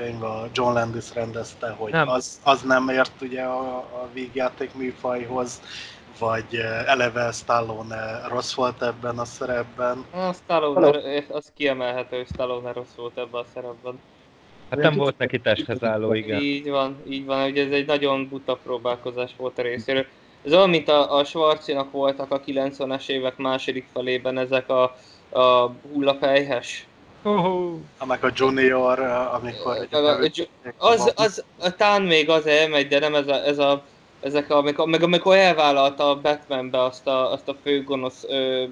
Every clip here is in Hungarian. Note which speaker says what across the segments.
Speaker 1: forgatókönyv, a John Landis rendezte, hogy nem. Az, az nem ért ugye a, a vígjáték műfajhoz, vagy eleve Stallone rossz volt ebben a szerepben.
Speaker 2: A Stallone, az kiemelhető, hogy Stallone rossz volt ebben a szerepben.
Speaker 3: Hát nem volt neki testhez álló, igen.
Speaker 2: Így van, így van, ugye ez egy nagyon buta próbálkozás volt a részéről. Ez olyan, mint a, a Schwarzinak voltak a 90-es évek második felében ezek a, a hullafejhes.
Speaker 1: Uh-huh. Meg a Junior, amikor... A, a,
Speaker 2: az, az, az, tán még az elmegy, de nem ez a, ez a ezek, amikor, meg amikor elvállalta a Batmanbe azt a, azt a főgonosz ö, ö,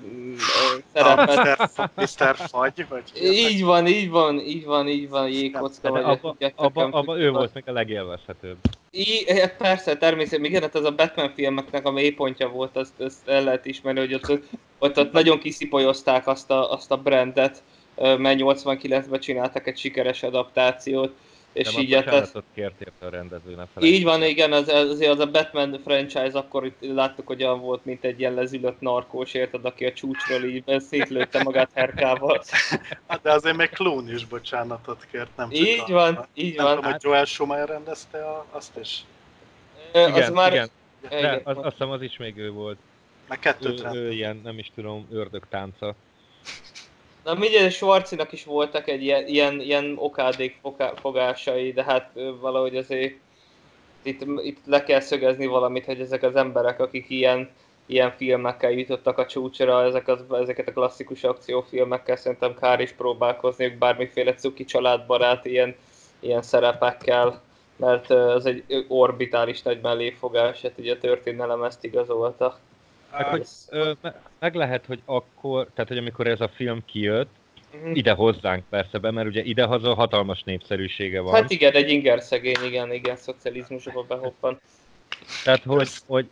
Speaker 1: szerepet. Mr. Fagy, vagy
Speaker 2: Így van, így van, így van, így van, jégkocka vagy.
Speaker 3: Abba, abba, abba ő volt meg a legélvezhetőbb.
Speaker 2: I, eh, persze, természetesen, igen, hát ez a Batman filmeknek a mélypontja volt, azt, azt el lehet ismerni, hogy ott, ott, ott nagyon kiszipolyozták azt a, azt a brandet, mert 89-ben csináltak egy sikeres adaptációt, és
Speaker 3: De
Speaker 2: így
Speaker 3: hát ez... kért érte a rendező, ne
Speaker 2: Így van, igen, az, az, az a Batman franchise, akkor itt láttuk, hogy olyan volt, mint egy ilyen lezülött narkós, érted, aki a csúcsról így szétlőtte magát herkával.
Speaker 1: Hát de azért még Clooney is bocsánatot kért, nem
Speaker 2: csak Így a, van, a, így
Speaker 1: nem
Speaker 2: van.
Speaker 1: Tudom, hogy Joel Schumacher rendezte a, azt is.
Speaker 3: Igen, az már... igen. De az, azt hiszem az is még ő volt.
Speaker 1: Meg kettőt
Speaker 3: ő, ő ilyen, nem is tudom, ördög tánca.
Speaker 2: Na mindjárt Schwarzinak is voltak egy ilyen, ilyen, ilyen okádék fogásai, de hát valahogy azért itt, itt le kell szögezni valamit, hogy ezek az emberek, akik ilyen, ilyen filmekkel jutottak a csúcsra, ezek az, ezeket a klasszikus akciófilmekkel szerintem kár is próbálkozni, bármiféle cuki családbarát ilyen, ilyen szerepekkel, mert az egy orbitális nagy melléfogás, hát ugye a történelem ezt igazolta.
Speaker 3: Meg, hogy, ö, meg lehet, hogy akkor, tehát hogy amikor ez a film kijött, uh-huh. ide hozzánk persze be, mert ugye idehaza hatalmas népszerűsége van.
Speaker 2: Hát igen, egy inger szegény, igen, igen, szocializmusba behoppan.
Speaker 3: Tehát, hogy, hogy,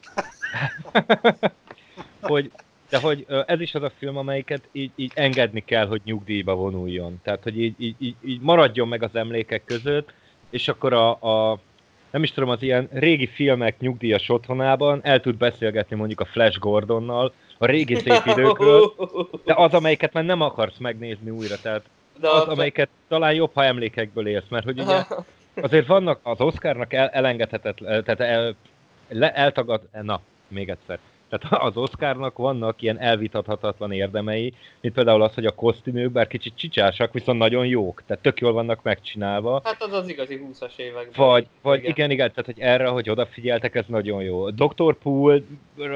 Speaker 3: hogy de hogy ez is az a film, amelyiket így, így engedni kell, hogy nyugdíjba vonuljon. Tehát, hogy így, így, így maradjon meg az emlékek között, és akkor a, a nem is tudom, az ilyen régi filmek nyugdíjas otthonában el tud beszélgetni mondjuk a Flash Gordonnal, a régi szép időkről, de az, amelyiket már nem akarsz megnézni újra, tehát de az, amelyiket talán jobb, ha emlékekből élsz, mert hogy ugye azért vannak az Oscarnak el, elengedhetetlen, tehát el, le, eltagad, na, még egyszer, tehát az Oscarnak vannak ilyen elvitathatatlan érdemei, mint például az, hogy a kosztümök, bár kicsit csicsásak, viszont nagyon jók, tehát tök jól vannak megcsinálva.
Speaker 2: Hát az az igazi 20-as
Speaker 3: években. Vagy, vagy igen. igen, igen, tehát hogy erre, hogy odafigyeltek, ez nagyon jó. Dr. Pool,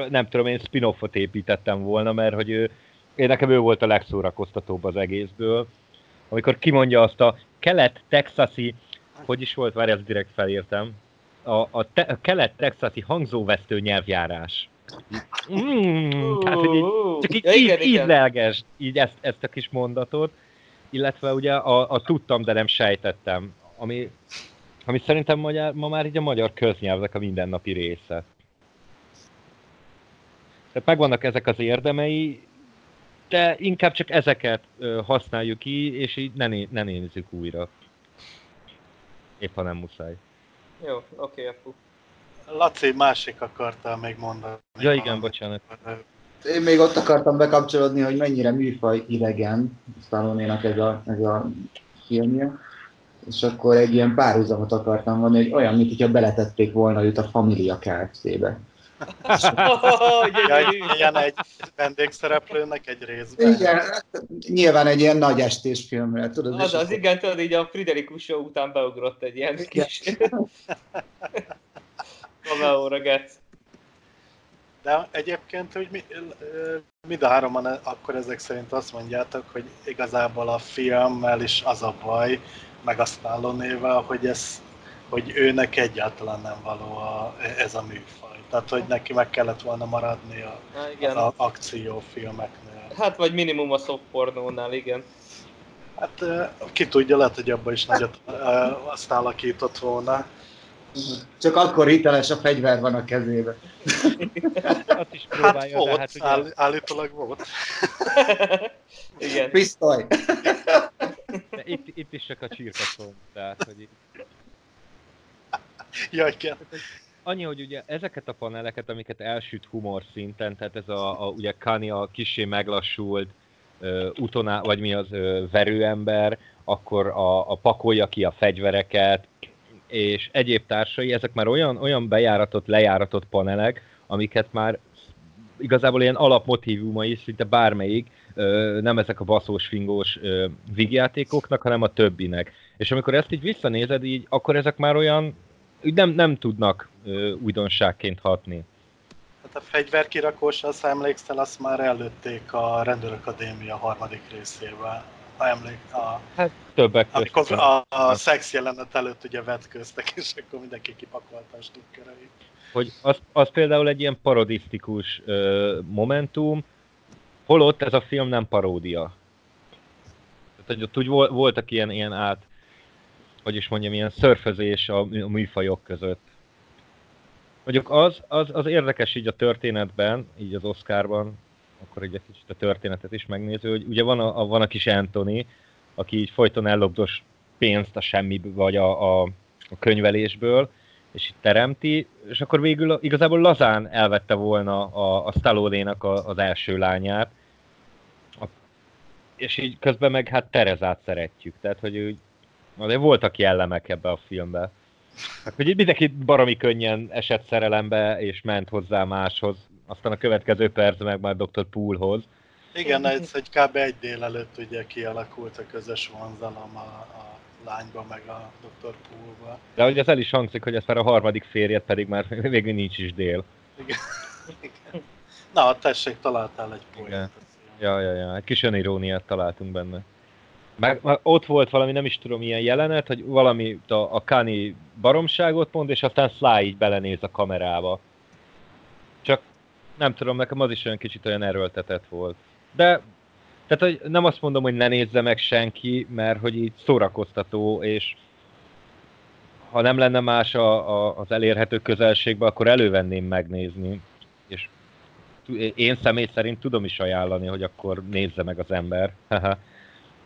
Speaker 3: nem tudom, én spin-offot építettem volna, mert hogy ő, én nekem ő volt a legszórakoztatóbb az egészből. Amikor kimondja azt a kelet-texasi, hogy is volt, várj, ezt direkt felírtam, a, a, te, a kelet-texasi hangzóvesztő nyelvjárás Mm, tehát, hogy így, csak így, ja, igen, így, így lelgesd így ezt, ezt a kis mondatot, illetve ugye a, a tudtam, de nem sejtettem, ami, ami szerintem magyar, ma már így a magyar köznyelvnek a mindennapi része. Tehát megvannak ezek az érdemei, de inkább csak ezeket ö, használjuk ki, és így ne, né, ne nézzük újra. Épp ha nem muszáj.
Speaker 2: Jó, oké, okay, apu.
Speaker 1: Laci, másik akartál még mondani.
Speaker 3: Ja igen, bocsánat.
Speaker 4: Én még ott akartam bekapcsolódni, hogy mennyire műfaj idegen stallone ez a, ez a filmje. És akkor egy ilyen párhuzamot akartam mondani, hogy olyan, mint hogyha beletették volna őt a Familia Kft-be.
Speaker 1: ja, ilyen egy vendégszereplőnek egy részben.
Speaker 4: Igen, nyilván egy ilyen nagy estés filmre, tudod.
Speaker 2: Az, az igen, tudod, így a Friderikus után beugrott egy ilyen kis... Cameo Gec.
Speaker 1: De egyébként, hogy mi, mind a hároman akkor ezek szerint azt mondjátok, hogy igazából a filmmel is az a baj, meg a Stallone-vel, hogy, ez, hogy őnek egyáltalán nem való a, ez a műfaj. Tehát, hogy neki meg kellett volna maradni a, igen. az akciófilmeknél.
Speaker 2: Hát, vagy minimum a soft pornónál, igen.
Speaker 1: Hát ki tudja, lehet, hogy abban is nagyot azt alakított volna.
Speaker 4: Csak akkor hiteles a fegyver van a kezébe.
Speaker 1: Azt is próbálja, hát volt, hát ugye... áll, állítólag volt.
Speaker 2: Igen.
Speaker 4: Pisztoly.
Speaker 3: De itt, itt is csak a csirkaszom, tehát, hogy itt...
Speaker 1: Ja, igen.
Speaker 3: Annyi, hogy ugye ezeket a paneleket, amiket elsüt humor szinten, tehát ez a, a ugye Kani a kisé meglassult, uh, utoná, vagy mi az uh, verőember, akkor a, a pakolja ki a fegyvereket, és egyéb társai, ezek már olyan, olyan bejáratott, lejáratott panelek, amiket már igazából ilyen alapmotívumai, szinte bármelyik, nem ezek a baszós, fingós vígjátékoknak, hanem a többinek. És amikor ezt így visszanézed, így, akkor ezek már olyan, nem, nem tudnak újdonságként hatni.
Speaker 1: Hát a fegyverkirakós, azt emlékszel, azt már előtték a Rendőrakadémia harmadik részével. Ha emlék, a,
Speaker 3: hát többek
Speaker 1: között. Amikor a, a szex jelenet előtt ugye vetköztek, és akkor mindenki kipakolta a stukkereit.
Speaker 3: Hogy az, az például egy ilyen parodisztikus ö, momentum, holott ez a film nem paródia. Tehát, hogy ott úgy voltak ilyen, ilyen át, hogy is mondjam, ilyen szörfözés a, a műfajok között. Mondjuk az, az, az érdekes így a történetben, így az Oscarban, akkor egy kicsit a történetet is megnéző, hogy ugye van a, van a kis Anthony, aki így folyton ellopdos pénzt a semmi vagy a, a, a könyvelésből, és itt teremti, és akkor végül igazából lazán elvette volna a, a Stallone-nak a, az első lányát, a, és így közben meg hát Terezát szeretjük, tehát hogy úgy, azért voltak jellemek ebbe a filmbe. Hát, hogy mindenki baromi könnyen esett szerelembe, és ment hozzá máshoz. Aztán a következő perc meg már Dr. Poolhoz.
Speaker 1: Igen, ez egy kb. egy délelőtt ugye kialakult a közös vonzalom a, a lányba, meg a Dr. Poolba.
Speaker 3: De hogy ez el is hangzik, hogy ez már a harmadik férjet, pedig már végül nincs is dél.
Speaker 1: Igen. Igen. Na, tessék, találtál egy poént.
Speaker 3: Ja, ja, ja, egy kis öniróniát találtunk benne. Meg, meg ott volt valami, nem is tudom, ilyen jelenet, hogy valami a, a Kani baromságot mond, és aztán Sly így belenéz a kamerába. Csak nem tudom, nekem az is olyan kicsit olyan erőltetett volt. De, tehát hogy nem azt mondom, hogy ne nézze meg senki, mert hogy így szórakoztató, és ha nem lenne más a, a, az elérhető közelségben, akkor elővenném megnézni. És én személy szerint tudom is ajánlani, hogy akkor nézze meg az ember.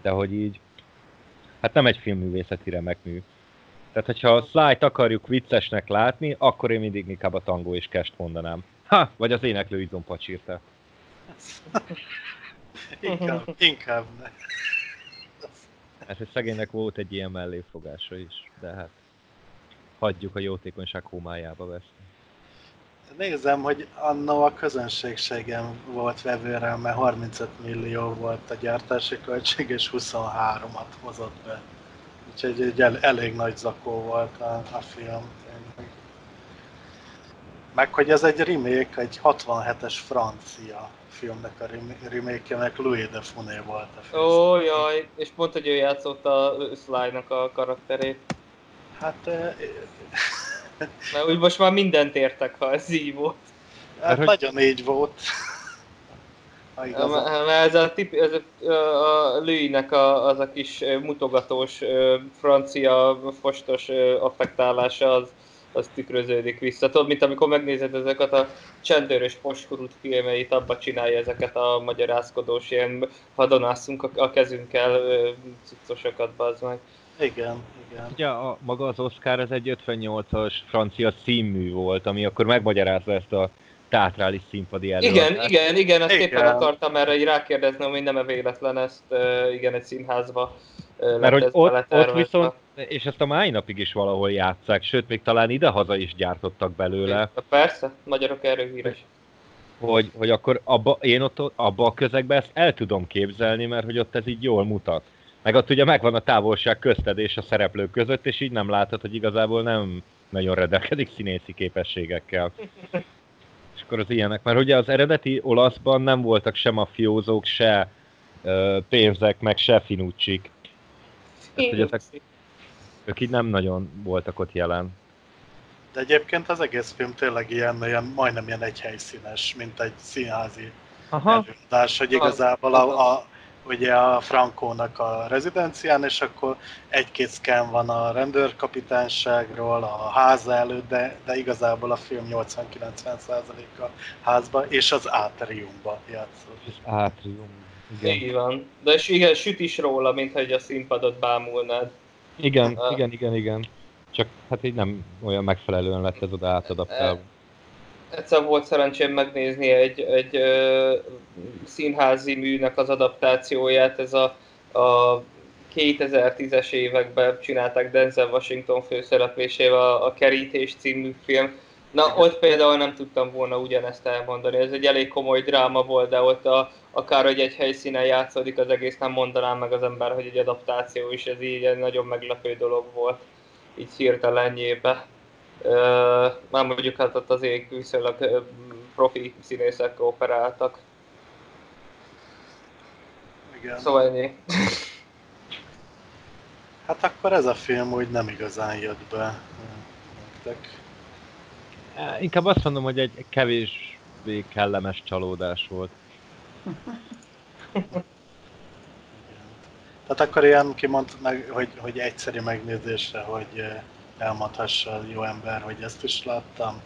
Speaker 3: de hogy így, hát nem egy filmművészeti remek mű. Tehát, hogyha a slide akarjuk viccesnek látni, akkor én mindig inkább a tangó és kest mondanám. Ha, vagy az éneklő izompacsírta.
Speaker 1: inkább, inkább ne.
Speaker 3: Hát, hogy szegénynek volt egy ilyen melléfogása is, de hát hagyjuk a jótékonyság homályába veszni.
Speaker 1: Nézem, hogy annó a közönségségem volt vevőre, mert 35 millió volt a gyártási költség, és 23-at hozott be. Úgyhogy egy el, elég nagy zakó volt a, a film. Meg hogy ez egy remake, egy 67-es francia filmnek a remake meg Louis de Funé volt a film.
Speaker 2: Ó, jaj, és pont, hogy ő játszott a Sly-nak a karakterét.
Speaker 1: Hát
Speaker 2: mert úgy most már mindent értek, ha ez így volt.
Speaker 1: Hát hogy... nagyon így volt.
Speaker 2: Mert ez a, tip, ez a, a Louis-nek a, az a kis mutogatós francia fostos affektálása az, az tükröződik vissza. Tudod, mint amikor megnézed ezeket a csendőrös poskurút filmeit, abba csinálja ezeket a magyarázkodós ilyen hadonászunk a, kezünkkel cuccosokat, bazd meg.
Speaker 1: Igen, igen.
Speaker 3: Ugye a, maga az Oscar ez egy 58-as francia színmű volt, ami akkor megmagyarázza ezt a teátrális színpadi
Speaker 2: előadást. Igen, igen, igen, ezt igen. éppen akartam erre így rákérdezni, hogy nem-e véletlen ezt igen, egy színházba
Speaker 3: Mert hogy ott, ott viszont, és ezt a mai napig is valahol játszák, sőt, még talán idehaza is gyártottak belőle.
Speaker 2: Persze, magyarok erről híres.
Speaker 3: Hogy, hogy akkor abba, én ott abba a közegben ezt el tudom képzelni, mert hogy ott ez így jól mutat. Meg ott ugye megvan a távolság közted és a szereplők között, és így nem látod, hogy igazából nem nagyon rendelkezik színészi képességekkel. És akkor az ilyenek, mert ugye az eredeti olaszban nem voltak sem a fiózók, se ö, pénzek, meg se finucsik. Tehát, hogy ezek, ők így nem nagyon voltak ott jelen.
Speaker 1: De egyébként az egész film tényleg ilyen, ilyen majdnem ilyen egy helyszínes, mint egy színházi Aha. előadás, hogy igazából a, a, ugye a Frankónak a rezidencián, és akkor egy-két szkán van a rendőrkapitányságról, a háza előtt, de, de igazából a film 80-90%-a házba, és az átriumba játszott.
Speaker 3: Az átrium,
Speaker 2: igen. Így van. De és igen, süt is róla, mintha egy a színpadot bámulnád.
Speaker 3: Igen, uh, igen, igen, igen. Csak hát így nem olyan megfelelően lett ez oda átadaptálva
Speaker 2: egyszer volt szerencsém megnézni egy, egy ö, színházi műnek az adaptációját, ez a, a 2010-es években csinálták Denzel Washington főszereplésével a, a Kerítés című film. Na, ott például nem tudtam volna ugyanezt elmondani. Ez egy elég komoly dráma volt, de ott a, akár hogy egy helyszínen játszódik az egész, nem mondanám meg az ember, hogy egy adaptáció is, ez így egy nagyon meglepő dolog volt, így hirtelenjébe. Már mondjuk hát ott azért viszonylag uh, profi színészek operáltak.
Speaker 1: Igen.
Speaker 2: Szóval ennyi.
Speaker 1: Hát akkor ez a film úgy nem igazán jött be nektek.
Speaker 3: Inkább azt mondom, hogy egy kevésbé kellemes csalódás volt.
Speaker 1: Tehát akkor ilyen kimond, meg, hogy, hogy egyszerű megnézésre, hogy elmondhassa a jó ember, hogy ezt is láttam,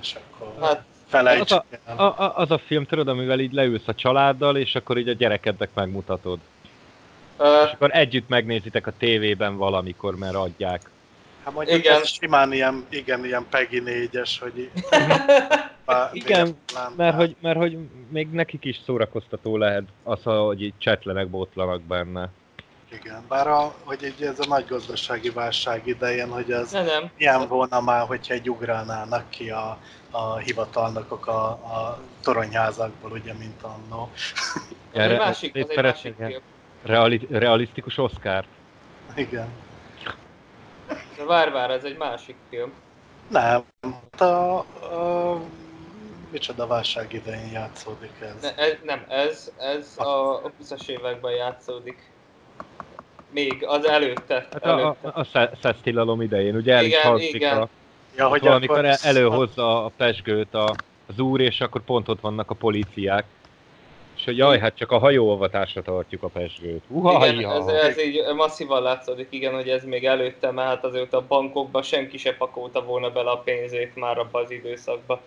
Speaker 1: és akkor
Speaker 2: Hát,
Speaker 1: felejtsük
Speaker 3: Az
Speaker 1: el.
Speaker 3: A, a, az a film, tudod, amivel így leülsz a családdal, és akkor így a gyerekednek megmutatod. És
Speaker 2: uh,
Speaker 3: akkor együtt megnézitek a tévében valamikor, mert adják.
Speaker 1: Hát mondjuk
Speaker 2: Igen.
Speaker 1: ez simán ilyen, igen, ilyen Peggy 4-es, hogy Bá-
Speaker 3: Igen, Mert hogy, mert hogy még nekik is szórakoztató lehet az, hogy így csetlenek, botlanak benne.
Speaker 1: Igen, bár a, hogy így ez a nagy gazdasági válság idején, hogy ez
Speaker 2: ne, nem.
Speaker 1: ilyen volna már, hogyha egy ugrálnának ki a, a hivatalnokok a, a toronyházakból, ugye, mint annó.
Speaker 3: Erre-
Speaker 2: egy másik, az egy másik.
Speaker 3: Reali, realisztikus Oscar.
Speaker 1: Igen.
Speaker 2: De vár, vár, ez egy másik film.
Speaker 1: Nem, a, a, micsoda válság idején játszódik ez.
Speaker 2: Ne, ez, nem, ez, ez a, a 20-as években játszódik. Még, az előtte.
Speaker 3: Hát a, a,
Speaker 2: előtte.
Speaker 3: a sze- szesztilalom idején, ugye el is
Speaker 2: Igen,
Speaker 3: hangzik
Speaker 2: igen.
Speaker 3: a,
Speaker 1: Ja,
Speaker 3: hogy valamikor
Speaker 1: akkor-
Speaker 3: el, előhozza a pesgőt a, az úr, és akkor pont ott vannak a políciák. És hogy jaj, hát csak a hajóolvatásra tartjuk a pesgőt. Uha,
Speaker 2: Igen, ez, ez így masszívan látszódik, igen, hogy ez még előtte, mert hát azért a bankokban senki se pakolta volna bele a pénzét már abban az időszakban.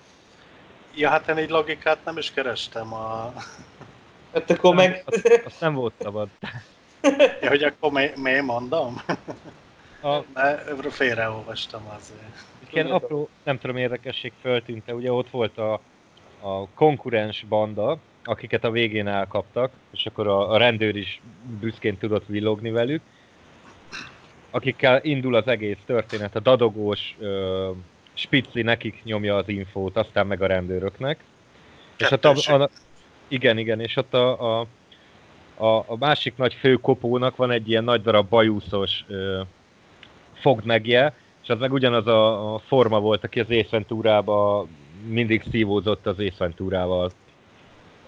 Speaker 1: Ja, hát én így logikát nem is kerestem a...
Speaker 2: Hát akkor meg...
Speaker 3: Azt, azt nem volt szabad.
Speaker 1: Ja, hogy akkor mi, mi mondom?
Speaker 3: A,
Speaker 1: De félreolvastam azért.
Speaker 3: ilyen apró, nem tudom, érdekesség föltűnte, ugye ott volt a, a konkurens banda, akiket a végén elkaptak, és akkor a, a rendőr is büszkén tudott villogni velük, akikkel indul az egész történet, a dadogós ö, spicli nekik nyomja az infót, aztán meg a rendőröknek. És ott a, a, igen, igen, és ott a, a, a, a másik nagy főkopónak van egy ilyen nagy darab bajuszos ö, fogdmegje, és az meg ugyanaz a, a forma volt, aki az észventúrába mindig szívózott az észventúrával.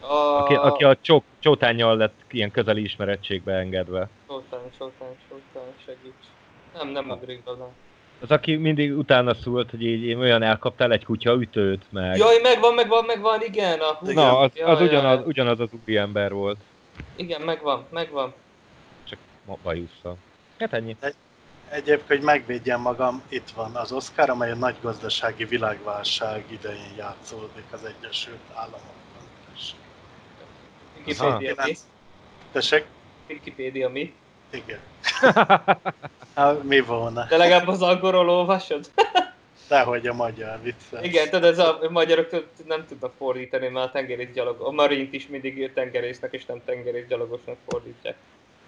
Speaker 2: A...
Speaker 3: Aki, aki a csó, csótányjal lett ilyen közeli ismerettségbe engedve.
Speaker 2: Csótány, csótány, csótány, segíts. Nem, nem ugrik bele.
Speaker 3: Az, aki mindig utána szólt, hogy így, így olyan elkaptál egy kutya ütőt, meg...
Speaker 2: Jaj, megvan, megvan, megvan, igen. A...
Speaker 1: Igen.
Speaker 3: Na, az,
Speaker 2: Jaj,
Speaker 3: az
Speaker 2: jaj,
Speaker 3: ugyanaz,
Speaker 2: jaj.
Speaker 3: ugyanaz az úri ember volt,
Speaker 2: Igen, megvan, megvan.
Speaker 3: csak ma- bajusszal. Hát ennyi.
Speaker 1: Egyébként, hogy megvédjem magam, itt van az Oscar, amely a nagy gazdasági világválság idején játszódik az Egyesült Államokban. Tessék.
Speaker 2: Wikipédia mi?
Speaker 1: Tessék?
Speaker 2: Wikipédia mi?
Speaker 1: Igen. Hát, mi volna?
Speaker 2: De legalább az angolról olvasod?
Speaker 1: Dehogy a magyar vicces.
Speaker 2: Igen, tudod, ez a magyarok tud- nem tudnak fordítani, mert a tengerész gyalog, a marint is mindig tengerésznek és nem tengerész gyalogosnak fordítják.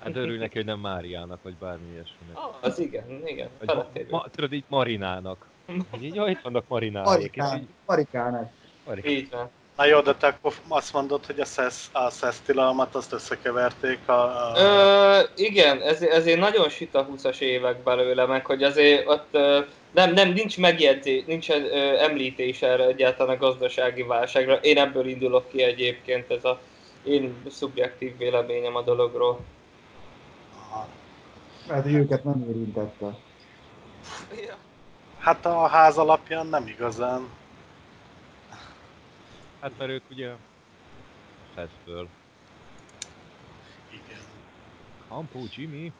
Speaker 3: Hát örül neki, hogy nem Máriának, vagy bármi ilyesminek.
Speaker 2: Ah, az igen, igen,
Speaker 3: Vagy ma, tudod, így Marinának. Így, jó, itt vannak Marinának. és
Speaker 4: Marikán,
Speaker 3: így-
Speaker 4: Marikának.
Speaker 3: Marikán.
Speaker 2: Így van.
Speaker 1: Na jó, de te akkor azt mondod, hogy a szesz, a szesz tilalmat azt összekeverték a... a...
Speaker 2: Ö, igen, ez, ezért nagyon süt a 20-as évek belőle, meg hogy azért ott nem, nem, nincs megjegyzés, nincs ö, említés erre egyáltalán a gazdasági válságra. Én ebből indulok ki egyébként, ez a én szubjektív véleményem a dologról.
Speaker 4: Hogy őket nem érintette.
Speaker 1: Hát a ház alapján nem igazán.
Speaker 3: Hát mert ők ugye Feszből.
Speaker 1: Igen.
Speaker 3: Kampó Jimmy.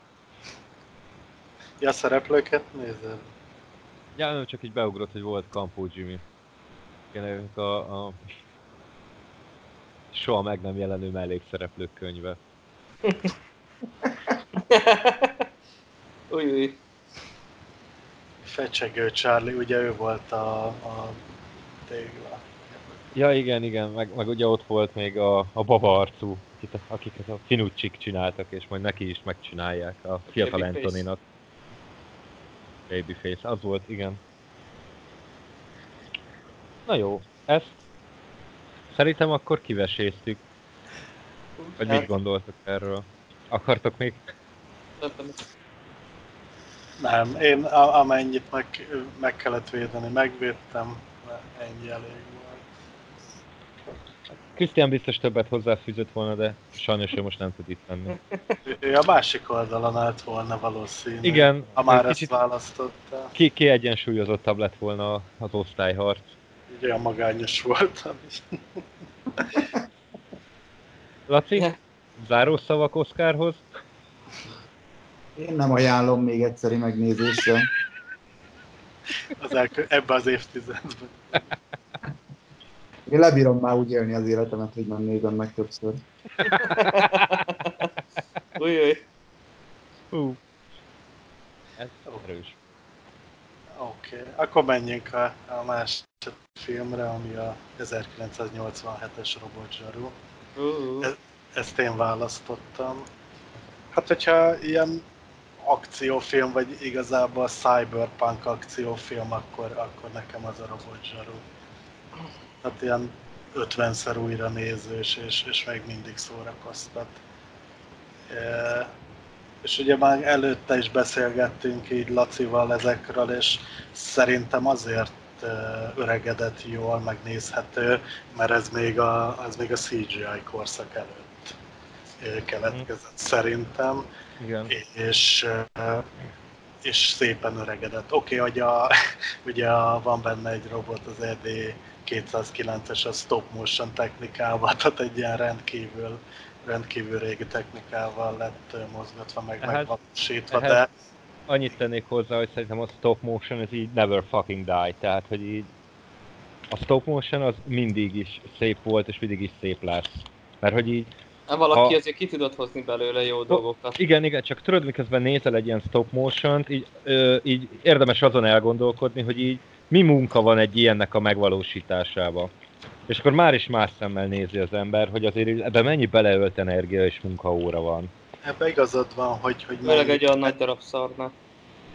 Speaker 1: Ja, szereplőket nézed?
Speaker 3: Ja, nem, csak így beugrott, hogy volt Kampó Jimmy. Igen, ők a, a soha meg nem jelenő mellékszereplők könyve.
Speaker 2: Új, új.
Speaker 1: Fecsegő Charlie, ugye ő volt a, a tégla.
Speaker 3: Ja, igen, igen, meg, meg ugye ott volt még a, a baba arcú, akit, akiket a finucsik csináltak, és majd neki is megcsinálják a fiatal
Speaker 2: Babyface.
Speaker 3: Antoninak. Babyface, az volt, igen. Na jó, ezt szerintem akkor kiveséztük. Vagy mit gondoltok erről? Akartok még?
Speaker 1: Nem, én amennyit meg, meg kellett védeni, megvédtem, ennyi elég volt.
Speaker 3: Krisztián biztos többet hozzáfűzött volna, de sajnos ő most nem tud itt lenni.
Speaker 1: Ő- a másik oldalon állt volna valószínű.
Speaker 3: Igen,
Speaker 1: Ha már ezt választotta,
Speaker 3: ki, kiegyensúlyozottabb lett volna az osztályharc.
Speaker 1: olyan magányos voltam is.
Speaker 3: Laci, záró szavak Oszkárhoz?
Speaker 4: Én nem ajánlom még egyszeri megnézésre.
Speaker 1: Az elkö- ebbe az évtizedben.
Speaker 4: Én lebírom már úgy élni az életemet, hogy nem nézem meg többször.
Speaker 2: Új.
Speaker 3: Hú. Ez erős.
Speaker 1: Oké, okay. akkor menjünk a, a másik filmre, ami a 1987-es Robot Zsaru.
Speaker 2: Ú,
Speaker 1: Ez- Ezt én választottam. Hát, hogyha ilyen akciófilm, vagy igazából cyberpunk akciófilm, akkor, akkor nekem az a Robot Zsaru. Hát ilyen 50-szer újra nézős, és, és még mindig szórakoztat. E, és ugye már előtte is beszélgettünk így Lacival ezekről, és szerintem azért e, öregedett jól, megnézhető, mert ez még a, ez még a CGI korszak előtt e, keletkezett szerintem
Speaker 3: Igen.
Speaker 1: és, eh, és szépen öregedett. Oké, okay, hogy a, ugye a, van benne egy robot, az E ED 209-es, a stop motion technikával, tehát egy ilyen rendkívül, rendkívül régi technikával lett mozgatva, meg
Speaker 3: Ehhez-
Speaker 1: megvalósítva,
Speaker 3: ehhez-
Speaker 1: de
Speaker 3: Annyit tennék hozzá, hogy szerintem a stop motion ez így never fucking die, tehát hogy így a stop motion az mindig is szép volt, és mindig is szép lesz. Mert hogy így,
Speaker 2: Hát valaki
Speaker 3: Ha-
Speaker 2: azért ki tudott hozni belőle jó dolgokat.
Speaker 3: igen, igen, csak tudod, miközben nézel egy ilyen stop motion így, ö, így érdemes azon elgondolkodni, hogy így mi munka van egy ilyennek a megvalósításába. És akkor már is más szemmel nézi az ember, hogy azért így ebben mennyi beleölt energia és munkaóra van.
Speaker 1: ebben igazad van, hogy, hogy
Speaker 2: Főleg
Speaker 1: mennyi,
Speaker 2: egy olyan nagy darab szarnak.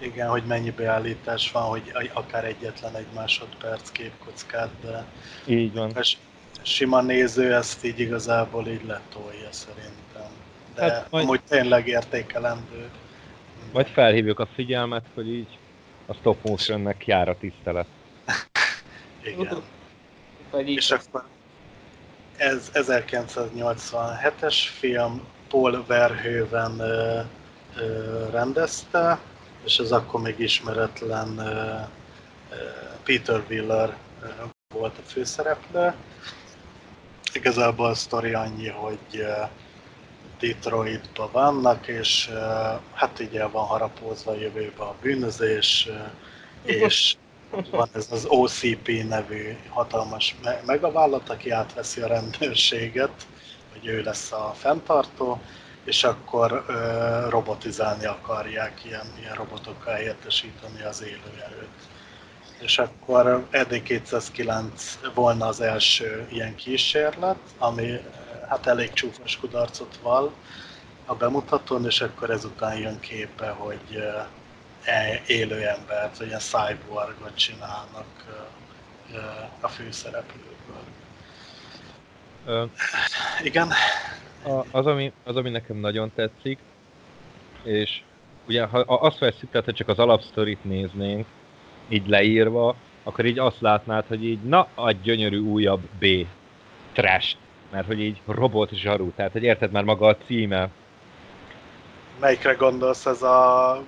Speaker 1: igen, hogy mennyi beállítás van, hogy akár egyetlen egy másodperc képkockát, de
Speaker 3: Így van.
Speaker 1: A s- sima néző ezt így igazából így letolja szerintem. De
Speaker 3: Hát
Speaker 1: hát,
Speaker 3: majd-
Speaker 1: amúgy tényleg értékelendő.
Speaker 3: Majd felhívjuk a figyelmet, hogy így a stop motionnek jár a tisztelet.
Speaker 1: Igen. És akkor ez 1987-es film, Paul Verhoeven ö, ö, rendezte, és az akkor még ismeretlen ö, Peter Wheeler ö, volt a főszereplő. Igazából a sztori annyi, hogy ö, Detroitban vannak, és hát így el van harapózva a jövőbe a bűnözés, és van ez az OCP nevű hatalmas me- megavállalat, aki átveszi a rendőrséget, hogy ő lesz a fenntartó, és akkor robotizálni akarják, ilyen, ilyen robotokkal helyettesíteni az élőerőt. És akkor eddig 209 volna az első ilyen kísérlet, ami hát elég csúfos kudarcot val a bemutatón, és akkor ezután jön képe, hogy ö, e- élő embert, vagy ilyen cyborgot csinálnak ö, ö, a főszereplőkből.
Speaker 3: Ö,
Speaker 1: Igen,
Speaker 3: A, az, ami, az, ami nekem nagyon tetszik, és ugye ha azt veszük, tehát hogy csak az alapsztorit néznénk, így leírva, akkor így azt látnád, hogy így na, a gyönyörű újabb B trash. Mert hogy így robot zsaru, tehát hogy érted már maga a címe,
Speaker 1: melyikre gondolsz? Ez a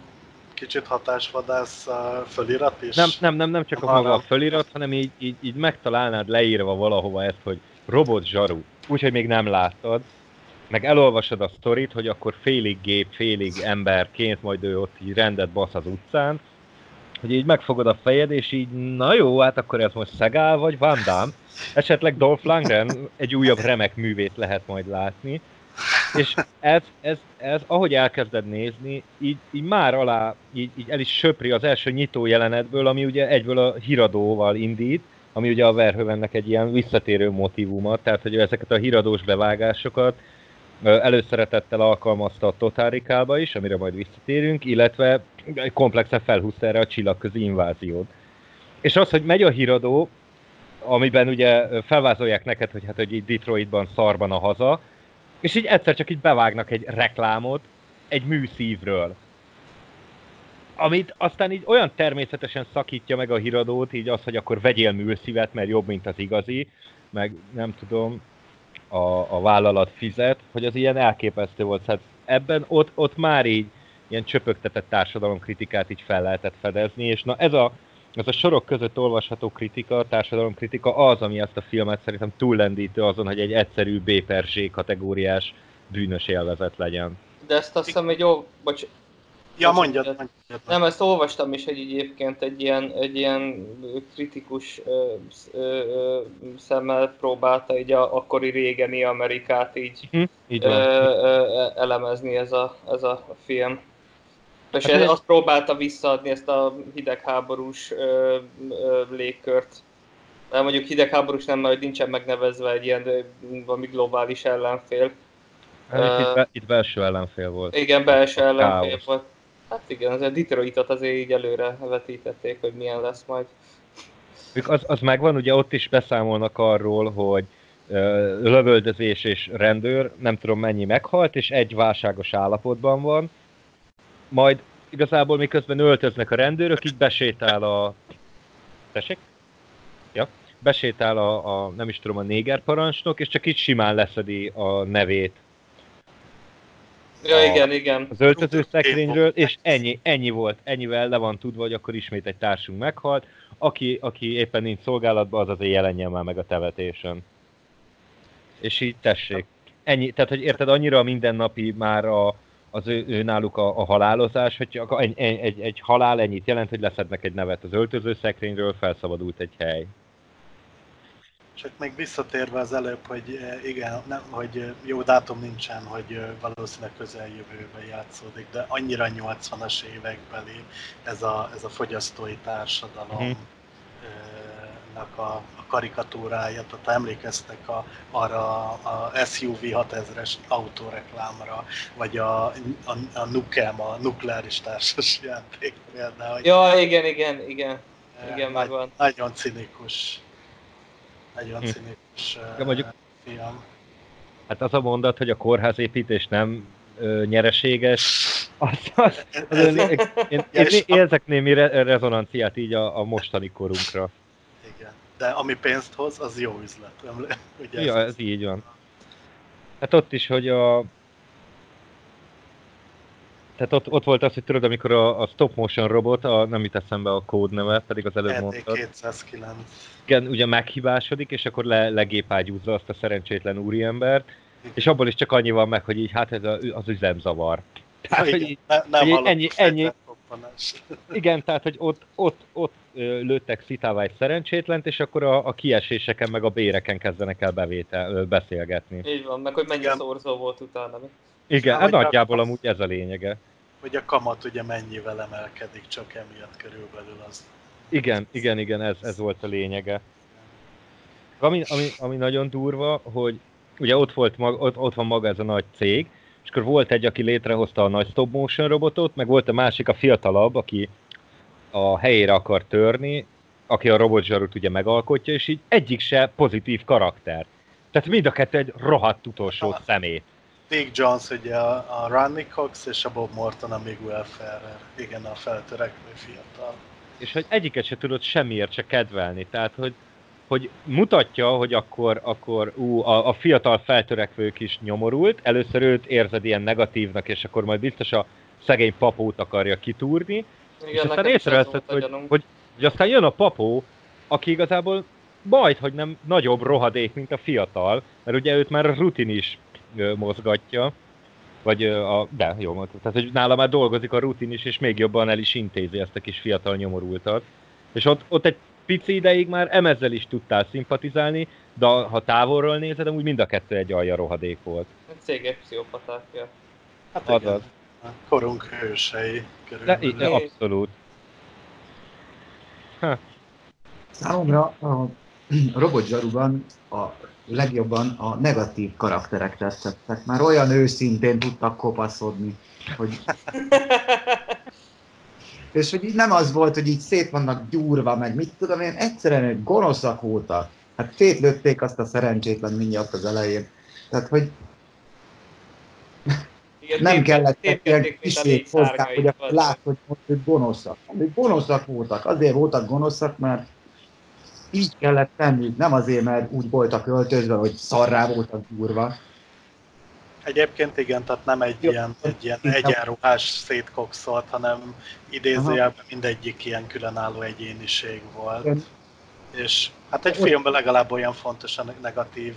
Speaker 1: kicsit hatásvadász ö, fölirat is?
Speaker 3: nem, nem, nem, nem csak a maga a fölirat, hanem így, így, így megtalálnád leírva valahova ezt, hogy robot zsaru, úgyhogy még nem láttad, meg elolvasod a sztorit, hogy akkor félig gép, félig emberként, majd ő ott így rendet basz az utcán, hogy így megfogod a fejed, és így, na jó, hát akkor ez most Szegál vagy Van Damme, esetleg Dolph Lundgren egy újabb remek művét lehet majd látni, és ez, ez, ez, ahogy elkezded nézni, így, így már alá, így, így el is söpri az első nyitó jelenetből, ami ugye egyből a híradóval indít, ami ugye a Verhoevennek egy ilyen visszatérő motivuma, tehát hogy ezeket a híradós bevágásokat előszeretettel alkalmazta a Totarikába is, amire majd visszatérünk, illetve komplexen felhúzta erre a csillagközi inváziót. És az, hogy megy a híradó, amiben ugye felvázolják neked, hogy hát hogy itt Detroitban szarban a haza, és így egyszer csak így bevágnak egy reklámot egy műszívről. Amit aztán így olyan természetesen szakítja meg a híradót, így az, hogy akkor vegyél műszívet, mert jobb, mint az igazi, meg nem tudom, a, a vállalat fizet, hogy az ilyen elképesztő volt. Hát ebben ott, ott már így ilyen csöpögtetett társadalomkritikát így fel lehetett fedezni, és na ez a, ez a sorok között olvasható kritika, társadalomkritika az, ami ezt a filmet szerintem túllendítő azon, hogy egy egyszerű B per kategóriás bűnös élvezet legyen.
Speaker 2: De ezt azt hiszem, hogy jó, bocs,
Speaker 1: Ja, mondjad, mondjad.
Speaker 2: nem, ezt olvastam is egy egyébként egy ilyen, egy ilyen kritikus ö, ö, ö, szemmel próbálta így a akkori régeni Amerikát így,
Speaker 3: Hm? Így
Speaker 2: ö, ö, elemezni ez a, ez a film. És
Speaker 3: Hát ez-
Speaker 2: azt próbálta visszaadni ezt a hidegháborús ö, ö, légkört. De mondjuk hidegháborús nem, mert nincsen megnevezve egy ilyen valami globális ellenfél.
Speaker 3: Hát itt, be, itt belső ellenfél volt.
Speaker 2: Igen, belső ellenfél
Speaker 3: káosz.
Speaker 2: volt. Hát igen, az a Detroitot azért így előre vetítették, hogy milyen lesz majd.
Speaker 3: Az, az megvan, ugye ott is beszámolnak arról, hogy lövöldözés és rendőr, nem tudom mennyi meghalt, és egy válságos állapotban van. Majd igazából miközben öltöznek a rendőrök, így besétál a... Tessék? Ja. Besétál a, a, nem is tudom, a néger parancsnok, és csak így simán leszedi a nevét
Speaker 2: Ja,
Speaker 3: A-
Speaker 2: igen, igen.
Speaker 3: az öltöző szekrényről, és ennyi, ennyi volt, ennyivel le van tudva, hogy akkor ismét egy társunk meghalt, aki, aki éppen nincs szolgálatban, az azért jelenjen már meg a tevetésen. És így tessék. Ennyi, tehát, hogy érted, annyira mindennapi már a, az ő, ő náluk a, a halálozás, hogy egy, egy, egy halál ennyit jelent, hogy leszednek egy nevet az öltöző szekrényről, felszabadult egy hely.
Speaker 1: Csak még visszatérve az előbb, hogy eh, igen, nem, hogy eh, jó dátum nincsen, hogy eh, valószínűleg közeljövőben játszódik, de annyira 80-as évekbeli ez a, ez a fogyasztói társadalom
Speaker 3: Mhm.
Speaker 1: nak a, a karikatúrája, tehát emlékeztek a, arra a SUV 6000-es autóreklámra, vagy a, a, a Nukem, a nukleáris társas játék például.
Speaker 2: Ja, igen, igen, igen. igen, megvan.
Speaker 1: Nagyon cinikus. Nagyon
Speaker 3: Hm.
Speaker 1: cinikus uh,
Speaker 3: mondjuk-
Speaker 1: film.
Speaker 3: Hát az a mondat, hogy a kórházépítés nem ö, nyereséges, az, az, az
Speaker 1: Ez-
Speaker 3: én, én, én érzek némi re- rezonanciát így a, a mostani korunkra.
Speaker 1: Igen. De ami pénzt hoz, az jó üzlet. emlé- Ugye
Speaker 3: Ja, ez így van. Hát ott is, hogy a... Tehát ott, ott volt az, hogy tudod, amikor a, a stop motion robot, a, nem jut eszembe a kódneve, pedig az előbb mondtad,
Speaker 1: 209.
Speaker 3: igen, ugye meghibásodik, és akkor le, legépágyúzza azt a szerencsétlen úriembert, és abból is csak annyi van meg, hogy így hát ez a, az üzemzavar. Tehát, hogy
Speaker 1: Igen,
Speaker 3: így,
Speaker 1: ne, nem
Speaker 3: hogy ennyi- ennyi-. Igen, tehát, hogy ott, ott, ott lőttek szitává egy szerencsétlent, és akkor a, a kieséseken meg a béreken kezdenek el bevétel, beszélgetni.
Speaker 2: Így van, meg hogy mennyi
Speaker 1: Igen.
Speaker 2: szorzó volt utána. mi?
Speaker 3: Igen,
Speaker 1: Hát,
Speaker 3: hát
Speaker 1: hogy a-
Speaker 3: nagyjából amúgy ez a lényege.
Speaker 1: Hogy a kamat ugye mennyivel emelkedik, csak emiatt körülbelül az.
Speaker 3: Igen, igen, igen, ez, ez volt a lényege. Ami, ami, ami nagyon durva, hogy ugye ott, volt mag, ott, ott van maga ez a nagy cég, és akkor volt egy, aki létrehozta a nagy stop motion robotot, meg volt a másik, a fiatalabb, aki a helyére akar törni, aki a robotzsarut ugye megalkotja, és így egyik se pozitív karakter. Tehát mind a kettő egy rohadt utolsó szemét.
Speaker 1: Dick Jones ugye a, a Ronnie Cox és a Bob Morton a Miguel Ferrer. Igen, a feltörekvő fiatal.
Speaker 3: és hogy egyiket se tudod semmiért se kedvelni. Tehát, hogy, hogy mutatja, hogy akkor, akkor ú, a, a fiatal feltörekvő kis nyomorult, először őt érzed ilyen negatívnak, és akkor majd biztos a szegény papót akarja kitúrni, és aztán
Speaker 2: is
Speaker 3: észreveszed, hogy,
Speaker 2: gyanúm.
Speaker 3: hogy, hogy aztán jön a papó, aki igazából majd, hogy nem nagyobb rohadék, mint a fiatal, mert ugye őt már a rutin is mozgatja, vagy a, de jó mondtad, tehát hogy nála már dolgozik a rutin is, és még jobban el is intézi ezt a kis fiatal nyomorultat. És ott, ott egy pici ideig már emezzel is tudtál szimpatizálni, de ha távolról nézed, úgy mind a kettő egy alja rohadék volt.
Speaker 2: Céges pszichopaták, ja.
Speaker 1: Hát
Speaker 3: Azaz.
Speaker 1: igen, a korunk hősei
Speaker 3: De,
Speaker 1: körülbelül.
Speaker 3: de abszolút.
Speaker 4: Számomra a a Robot Zsaruban a legjobban a negatív karakterek tetszettek. Már olyan őszintén tudtak kopaszodni, hogy... És hogy így nem az volt, hogy így szét vannak gyúrva, meg mit tudom én, egyszerűen gonoszak voltak. Hát szétlőtték azt a szerencsétlen mindjárt az elején. Tehát, hogy
Speaker 2: Igen,
Speaker 4: nem kellett ilyen kisét hozzá, hogy lát, hogy most ők gonoszak. Ők gonoszak voltak. Azért voltak gonoszak, mert így kellett tenniük, nem azért, mert úgy voltak öltözve, hogy szarrá voltak durva.
Speaker 1: Egyébként igen, tehát nem egy
Speaker 4: Jó.
Speaker 1: ilyen, egy ilyen egyenruhás szétkokszolt, hanem idézőjelben mindegyik ilyen különálló egyéniség volt.
Speaker 4: Igen.
Speaker 1: És hát egy filmben legalább olyan fontos a negatív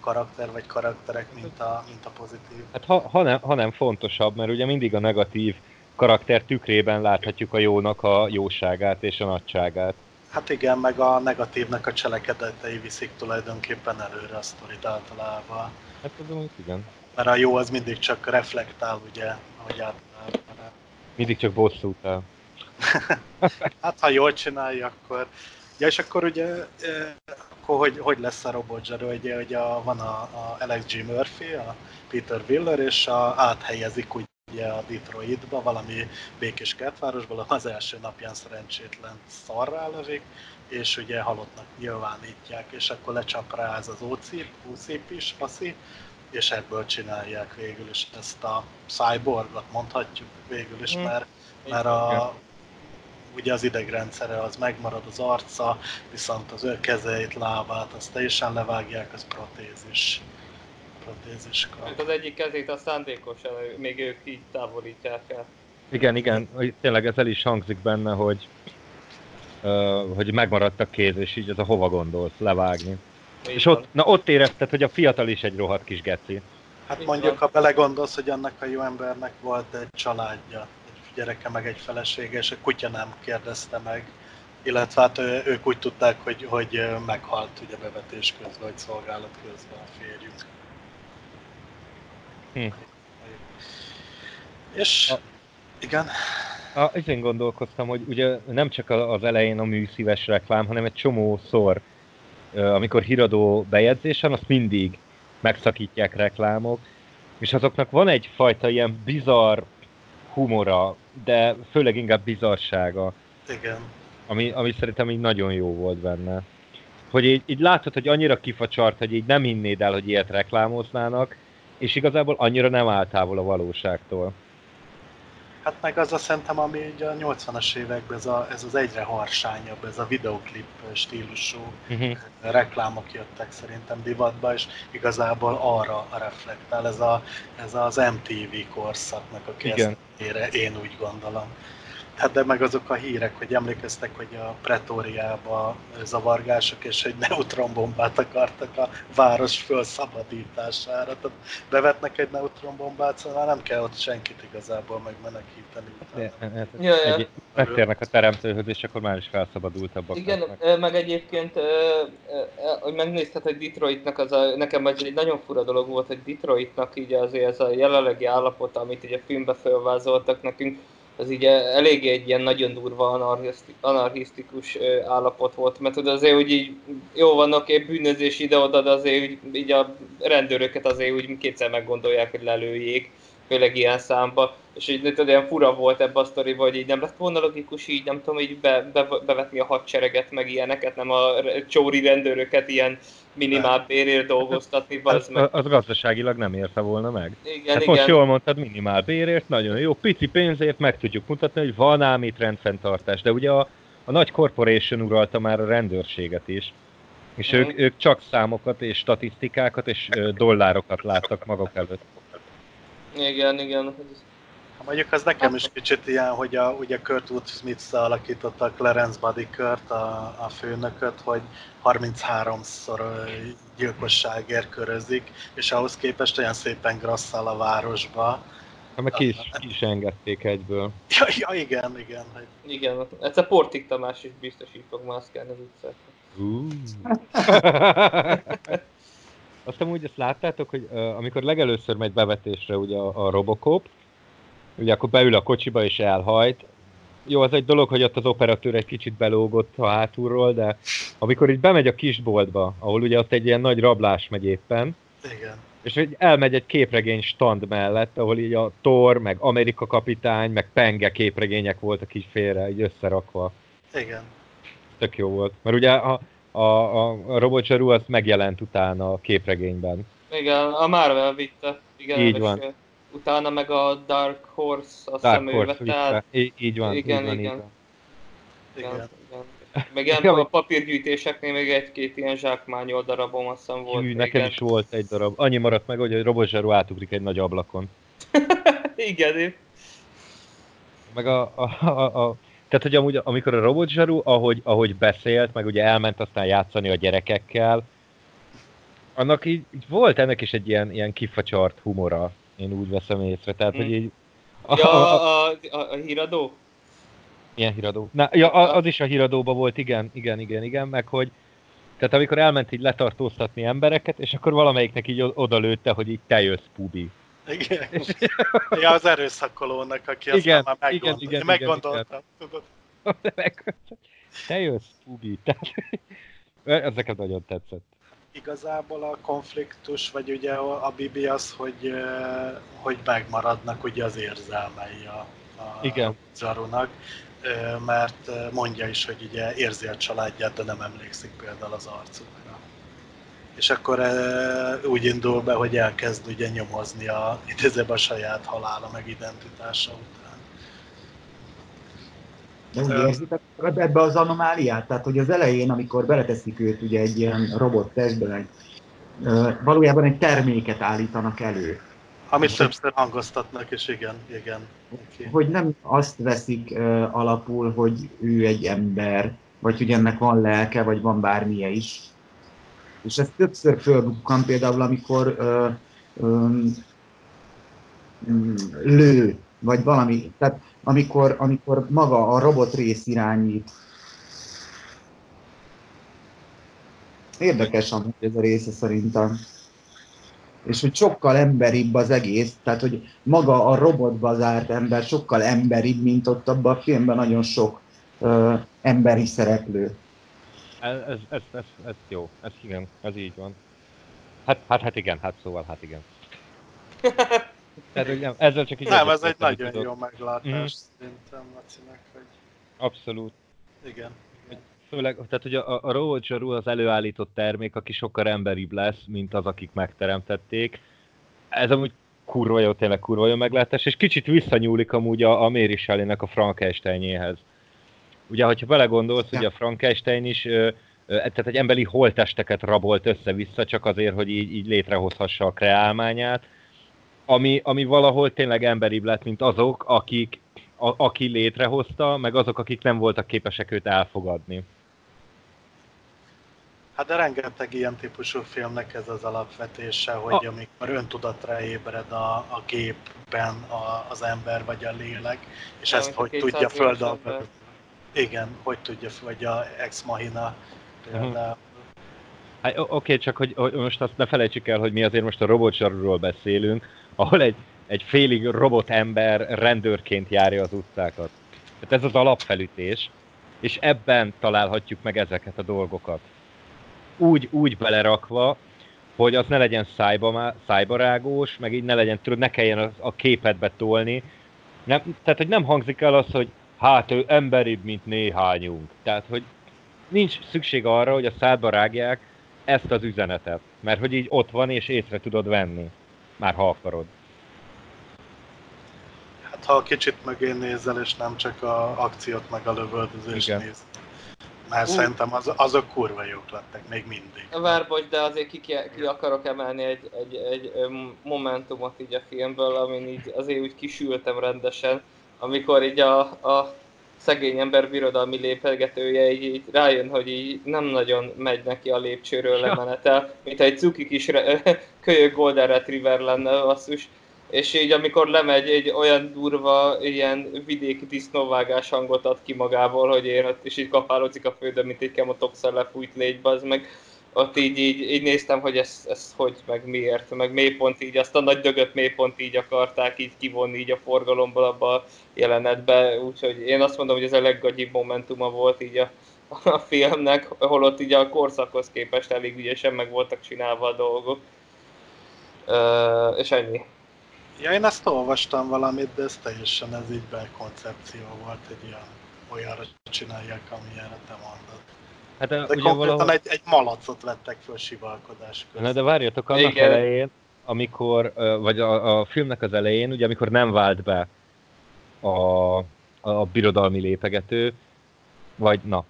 Speaker 1: karakter vagy karakterek, mint a, mint a pozitív.
Speaker 3: Hát ha, ha, nem, ha nem fontosabb, mert ugye mindig a negatív karakter tükrében láthatjuk a jónak a jóságát és a nagyságát.
Speaker 1: Hát igen, meg a negatívnak a cselekedetei viszik tulajdonképpen előre a sztorit általában.
Speaker 3: Hát úgy igen.
Speaker 1: Mert a jó az mindig csak reflektál, ugye, ahogy általában.
Speaker 3: Mindig csak bosszút el.
Speaker 1: Hát ha jól csinálja, akkor... Ja, és akkor ugye, eh, akkor hogy, hogy lesz a Robot Zero? Ugye, hogy a, van a, a Alex G. Murphy, a Peter Willer, és a, áthelyezik ugye a Detroitba, valami békés kertvárosból, ahol az első napján szerencsétlen szarrá lövik, és ugye halottnak nyilvánítják, és akkor lecsap rá ez az ócip, úcip is, faszi, és ebből csinálják végül is ezt a cyborgot, mondhatjuk végül is,
Speaker 2: Hmm.
Speaker 1: mert, mert a, ugye az idegrendszere az megmarad az arca, viszont az ő kezeit, lábát, azt teljesen levágják, az protézis. Protézis kap.
Speaker 2: Ők az egyik kezét a szándékosan, még ők így távolítják el.
Speaker 3: Igen, igen, hogy tényleg ez el is hangzik benne, hogy, uh, hogy megmaradt a kéz, és így ez a hova gondolsz, levágni.
Speaker 2: Így
Speaker 3: És ott, na ott érezted, hogy a fiatal is egy rohadt kis geci.
Speaker 1: Hát
Speaker 2: Így
Speaker 1: mondjuk,
Speaker 2: van.
Speaker 1: ha belegondolsz, hogy annak a jó embernek volt egy családja, egy gyereke meg egy felesége, és a kutya nem kérdezte meg, illetve hát ők úgy tudták, hogy, hogy meghalt ugye bevetés közben, vagy szolgálat közben a férjük.
Speaker 3: Hm.
Speaker 1: És
Speaker 3: A-
Speaker 1: igen,
Speaker 3: A, ezen gondolkoztam, hogy ugye nem csak az elején a műszíves reklám, hanem egy csomó szor, amikor híradó bejegyzésen, azt mindig megszakítják reklámok, és azoknak van egyfajta ilyen bizarr humora, de főleg inkább bizarsága,
Speaker 1: igen.
Speaker 3: ami, ami szerintem így nagyon jó volt benne. Hogy így, így látod, hogy annyira kifacsart, hogy így nem hinnéd el, hogy ilyet reklámoznának, és igazából annyira nem áll távol a valóságtól.
Speaker 1: Hát meg az a szerintem, ami így a 80-as években ez, a, ez az egyre harsányabb, ez a videoklip stílusú
Speaker 3: Uh-huh.
Speaker 1: reklámok jöttek szerintem divatba, és igazából arra reflektál ez, a, ez az MTV korszaknak a kezdetére, én úgy gondolom. Hát de meg azok a hírek, hogy emlékeztek, hogy a Pretóriába zavargások, és egy neutronbombát akartak a város fölszabadítására. Tehát bevetnek egy neutronbombát, szóval nem kell ott senkit igazából megmenekíteni.
Speaker 3: De,
Speaker 1: utána.
Speaker 3: hát,
Speaker 2: Ja, ja.
Speaker 3: egy, megtérnek a teremtőhöz, és akkor már is felszabadultabbak
Speaker 2: Igen,
Speaker 3: lesznek.
Speaker 2: meg egyébként, hogy megnézted, hogy Detroitnak az a, nekem egy nagyon fura dolog volt, hogy Detroitnak így azért ez a jelenlegi állapota, amit így a filmbe felvázoltak nekünk, az így eléggé egy ilyen nagyon durva anarchiszti- anarchisztikus állapot volt, mert tudod azért, hogy így jó vannak egy bűnözés ide-oda, de azért úgy, így a rendőröket azért úgy kétszer meggondolják, hogy lelőjék, főleg ilyen számba, és így tudod, ilyen fura volt ebbe a sztoriba, hogy így nem lett volna logikus így, nem tudom, így be, be, bevetni a hadsereget, meg ilyeneket, nem a csóri rendőröket ilyen minimál bérért dolgoztatni,
Speaker 3: Az,
Speaker 2: az meg.
Speaker 3: az gazdaságilag nem érte volna meg.
Speaker 2: Igen,
Speaker 3: Hát
Speaker 2: igen.
Speaker 3: most jól mondtad, minimál bérért, nagyon jó, pici pénzért meg tudjuk mutatni, hogy van ám itt rendfenntartás. De ugye a, a nagy corporation uralta már a rendőrséget is. És
Speaker 2: Mhm.
Speaker 3: ők, ők csak számokat és statisztikákat és dollárokat láttak maguk előtt.
Speaker 2: Igen, igen.
Speaker 1: Mondjuk az nekem is kicsit ilyen, hogy a, ugye Kurtwood smith alakította a Clarence Bodykert, a, a főnököt, hogy 33-szor ö, gyilkosságért körözik, és ahhoz képest olyan szépen grasszál a városba.
Speaker 3: Ha meg ki is, ki is engedték egyből.
Speaker 1: Ja, ja igen, igen. Hogy
Speaker 2: Igen, egyszer Portik Tamás is biztos így fog mászkálni az utcát.
Speaker 3: Uh. Azt amúgy ezt láttátok, hogy uh, amikor legelőször megy bevetésre ugye a, a Robocop, ugye akkor beül a kocsiba és elhajt, jó, az egy dolog, hogy ott az operatőr egy kicsit belógott a hátulról, de amikor így bemegy a kisboltba, ahol ugye ott egy ilyen nagy rablás megy éppen,
Speaker 1: Igen.
Speaker 3: és így elmegy egy képregény stand mellett, ahol így a Thor, meg Amerika kapitány, meg Penge képregények voltak így félre, így összerakva.
Speaker 1: Igen.
Speaker 3: Tök jó volt. Mert ugye a, a, a, a Robot Zsaru az megjelent utána a képregényben.
Speaker 2: Igen, a Marvel vitte. Igen,
Speaker 3: Így van.
Speaker 2: Utána meg a Dark Horse, azt
Speaker 3: Dark Horse
Speaker 2: vette át.
Speaker 3: vitte. Í- így van,
Speaker 2: Igen,
Speaker 3: így van,
Speaker 2: igen.
Speaker 3: így van.
Speaker 2: Igen,
Speaker 1: Igen.
Speaker 2: igen. Meg ilyen a papírgyűjtéseknél még egy-két ilyen zsákmányol darabom azt hiszem volt.
Speaker 3: Hű, nekem is volt egy darab. Annyi maradt meg, hogy a Robot Zsaru átugrik egy nagy ablakon.
Speaker 2: Igen, én-
Speaker 3: Meg a, a, a, a tehát, hogy amúgy, amikor a Robot Zsaru, ahogy, ahogy beszélt, meg ugye elment aztán játszani a gyerekekkel, annak így, így volt ennek is egy ilyen, ilyen kifacsart humora, én úgy veszem észre. Tehát,
Speaker 2: Mm.
Speaker 3: hogy így... A,
Speaker 2: Ja,
Speaker 3: a, a,
Speaker 2: a, a, híradó?
Speaker 3: milyen híradó? Na, ja, az is a híradóban volt, igen, igen, igen, igen, meg hogy tehát amikor elment így letartóztatni embereket, és akkor valamelyiknek így odalőtte, hogy így te jössz, pubi.
Speaker 1: Igen. Ja, az erőszakolónak, aki
Speaker 3: Igen,
Speaker 1: aztán már
Speaker 3: igen,
Speaker 1: meggondol...
Speaker 3: igen, igen,
Speaker 1: meggondoltam. Tudod?
Speaker 3: Meg- te jössz. Tehát, ez nekem nagyon tetszett.
Speaker 1: Igazából a konfliktus, vagy ugye a Bibi az, hogy, hogy megmaradnak ugye az érzelmei a, a
Speaker 3: Igen.
Speaker 1: Zarunak, mert mondja is, hogy ugye érzi a családját, de nem emlékszik például az arcukra. És akkor eh, úgy indul be, hogy elkezd ugye nyomozni a, idézőben a saját halála meg identitása után. Ö.
Speaker 4: érzitek ebbe az anomáliát? Tehát, hogy az elején, amikor beleteszik őt ugye egy ilyen robot testbe, egy, valójában egy terméket állítanak elő.
Speaker 1: Amit többször hangoztatnak, és igen, igen. Okay.
Speaker 4: Hogy nem azt veszik alapul, hogy ő egy ember, vagy hogy ennek van lelke, vagy van bármilyen is. És ez többször fölbukkan például, amikor ö, ö, mm, lő, vagy valami, tehát amikor, amikor maga a robot rész irányít. Érdekes amúgy ez a része szerintem. És hogy sokkal emberibb az egész, tehát hogy maga a robotba zárt ember sokkal emberibb, mint ott abban a filmben nagyon sok ö, emberi szereplő.
Speaker 3: Ez, ez, ez, ez, ez jó, ez igen, ez így van. Hát, hát, hát igen, hát szóval hát igen. Tehát, nem, ezzel csak így
Speaker 1: Nem, ez egy nagyon
Speaker 3: tudok.
Speaker 1: jó meglátás
Speaker 3: Mhm.
Speaker 1: szerintem Lacinek, hogy
Speaker 3: Abszolút.
Speaker 1: igen. igen.
Speaker 3: Főleg, tehát hogy a, a Zsaru az előállított termék, aki sokkal emberibb lesz, mint az, akik megteremtették. Ez amúgy kurva jó, tényleg kurva jó meglátás, és kicsit visszanyúlik amúgy a, a Mary Shelley-nek a Frankensteinjéhez. Ugye, hogyha belegondolsz,
Speaker 4: Ja.
Speaker 3: ugye a Frankenstein is, ö, ö, tehát egy emberi holtesteket rabolt össze-vissza, csak azért, hogy így, így létrehozhassa a kreálmányát, ami, ami valahol tényleg emberibb lett, mint azok, akik, a, aki létrehozta, meg azok, akik nem voltak képesek őt elfogadni.
Speaker 1: Hát de rengeteg ilyen típusú filmnek ez az alapvetése, hogy
Speaker 3: A-
Speaker 1: amikor öntudatra ébred a, a gépben a, az ember vagy a lélek, és
Speaker 2: Ja,
Speaker 1: ezt hogy
Speaker 2: 200
Speaker 1: tudja
Speaker 2: ember.
Speaker 1: Igen, hogy tudja, vagy a Ex Machina például.
Speaker 3: Hát, Oké, csak hogy, hogy most azt ne felejtsük el, hogy mi azért most a robotzsarúról beszélünk, ahol egy, egy félig robot ember rendőrként járja az utcákat. Tehát ez az alapfelütés, és ebben találhatjuk meg ezeket a dolgokat. Úgy, úgy belerakva, hogy az ne legyen szájba, szájbarágós, meg így ne legyen, tudod, ne kelljen a, a képetbe tolni. Nem, tehát, hogy nem hangzik el az, hogy hát ő emberibb, mint néhányunk. Tehát, hogy nincs szükség arra, hogy a szádba rágják ezt az üzenetet. Mert hogy így ott van, és észre tudod venni. Már ha akarod.
Speaker 1: Hát ha kicsit mögé nézel, és nem csak a akciót meg a lövöldözést
Speaker 3: Igen.
Speaker 1: néz. Mert
Speaker 2: Ú.
Speaker 1: szerintem az, azok kurva jók lettek, még mindig.
Speaker 2: Vár, bocs, de azért ki, ki, akarok emelni egy, egy, egy momentumot így a filmből, amin így azért úgy kisültem rendesen, amikor így a, a szegény ember birodalmi lépegetője így, így rájön, hogy így nem nagyon megy neki a lépcsőről
Speaker 3: Ja.
Speaker 2: lemenetel, mint egy cuki kis kölyök Golden Retriever lenne basszus. És így amikor lemegy, egy olyan durva, ilyen vidéki disznóvágás hangot ad ki magából, hogy érhet, és így kapálózik a földön, mint egy kemotoxal lefújt légy, az meg ott így, így, így néztem, hogy ez, ez hogy, meg miért, meg mélypont így, azt a nagy dögöt mélypont így akarták így kivonni így a forgalomból abba a jelenetbe, úgyhogy én azt mondom, hogy ez a leggagyibb momentuma volt így a, a filmnek, holott így a korszakhoz képest elég ügyesen meg voltak csinálva a dolgok. Uh, és ennyi.
Speaker 1: Ja, én ezt olvastam valamit, de ez teljesen ez így koncepció volt, egy ilyen olyanra csinálják, amilyenre te mondod. Hát, de ugye valahol... egy, egy malacot vettek föl sivalkodás közben.
Speaker 3: Na de várjatok, annak Igen. elején, amikor, vagy a, a filmnek az elején, ugye amikor nem vált be a, a birodalmi lépegető, vagy na,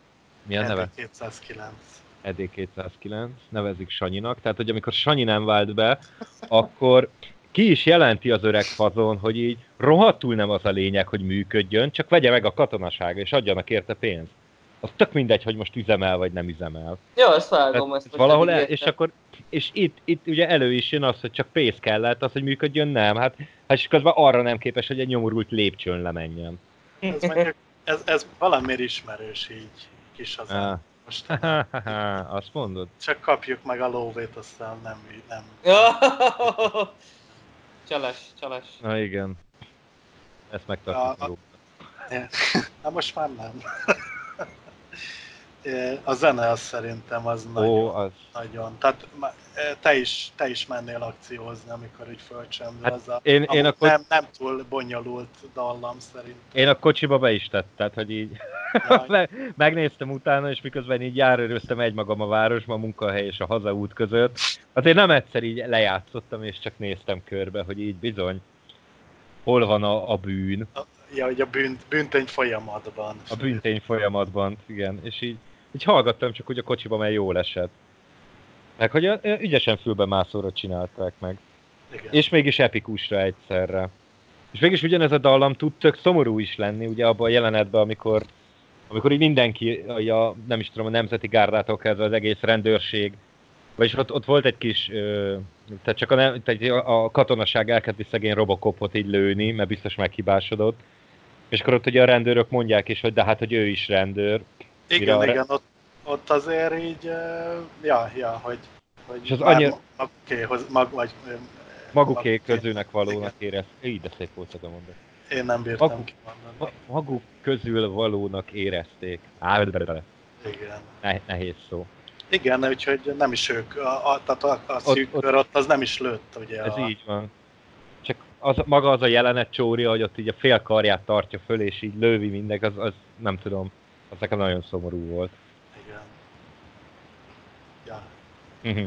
Speaker 3: mi a neve?
Speaker 1: 209.
Speaker 3: Edé 209, nevezik Sanyinak. Tehát, hogy amikor Sanyi nem vált be, akkor ki is jelenti az öreg fazon, hogy így rohadtul nem az a lényeg, hogy működjön, csak vegye meg a katonaság, és adjanak érte pénzt. Az tök mindegy, hogy most üzemel, vagy nem üzemel.
Speaker 2: Jó, ezt vágom. Ezt
Speaker 3: valahol el, és akkor, és itt, itt ugye elő is jön az, hogy csak pénz kellett, az, hogy működjön, nem. Hát, hát és közben arra nem képes, hogy egy nyomorult lépcsőn lemenjen.
Speaker 1: Ez, mondjuk, ez, ez valamiért ismerős így, kis az. Ah.
Speaker 3: Most azt mondod?
Speaker 1: Csak kapjuk meg a lóvét, aztán nem... nem.
Speaker 2: Csalás, csalás.
Speaker 3: Na igen. Ezt megtartjuk. A,
Speaker 1: a... Na most már nem. A zene az szerintem az Ó, nagyon, az. nagyon. Tehát te is, te is mennél akciózni, amikor így fölcsendül hát az a, én, én a nem, nem túl bonyolult dallam szerintem.
Speaker 3: Én a kocsiba be is tettem, hogy így megnéztem utána, és miközben így járőröztem egymagam a városba, a munkahely és a hazaút között, azért nem egyszer így lejátszottam, és csak néztem körbe, hogy így bizony, hol van a, a bűn. A,
Speaker 1: ja, hogy a bűn, bűntény folyamatban.
Speaker 3: A bűntény folyamatban, igen, és így, így hallgattam csak úgy a kocsiba, mert jól esett. Meg hogy ügyesen fülbe mászóra csinálták meg. Igen. És mégis epikusra egyszerre. És mégis ugyanez a dallam tud tök szomorú is lenni, ugye abban a jelenetben, amikor, amikor így mindenki, a, nem is tudom, a nemzeti gárdától kezdve az egész rendőrség, vagyis ott, ott volt egy kis, ö, tehát csak a, nem, tehát a katonaság elkezdi szegény Robocopot így lőni, mert biztos meghibásodott. És akkor ott ugye a rendőrök mondják is, hogy de hát, hogy ő is rendőr.
Speaker 1: Igen, igen, ott ott azért így, ja, ja, hogy, hogy
Speaker 3: és az annyira...
Speaker 1: magukéhoz, mag, vagy,
Speaker 3: maguké közülnek valónak érez. Így de szép volt ez a mondat.
Speaker 1: Én nem bírtam maguk, kimondani.
Speaker 3: Maguk közül valónak érezték. Á,
Speaker 1: Igen.
Speaker 3: Ne, nehéz szó.
Speaker 1: Igen, úgyhogy nem is ők, a, a, tehát a, a szűk ott, ott, ott, az nem is lőtt, ugye.
Speaker 3: Ez a... így van. Az, maga az a jelenet csória, hogy ott így a fél karját tartja föl, és így lővi mindek, az, az nem tudom, az nekem nagyon szomorú volt.
Speaker 1: Uh-huh.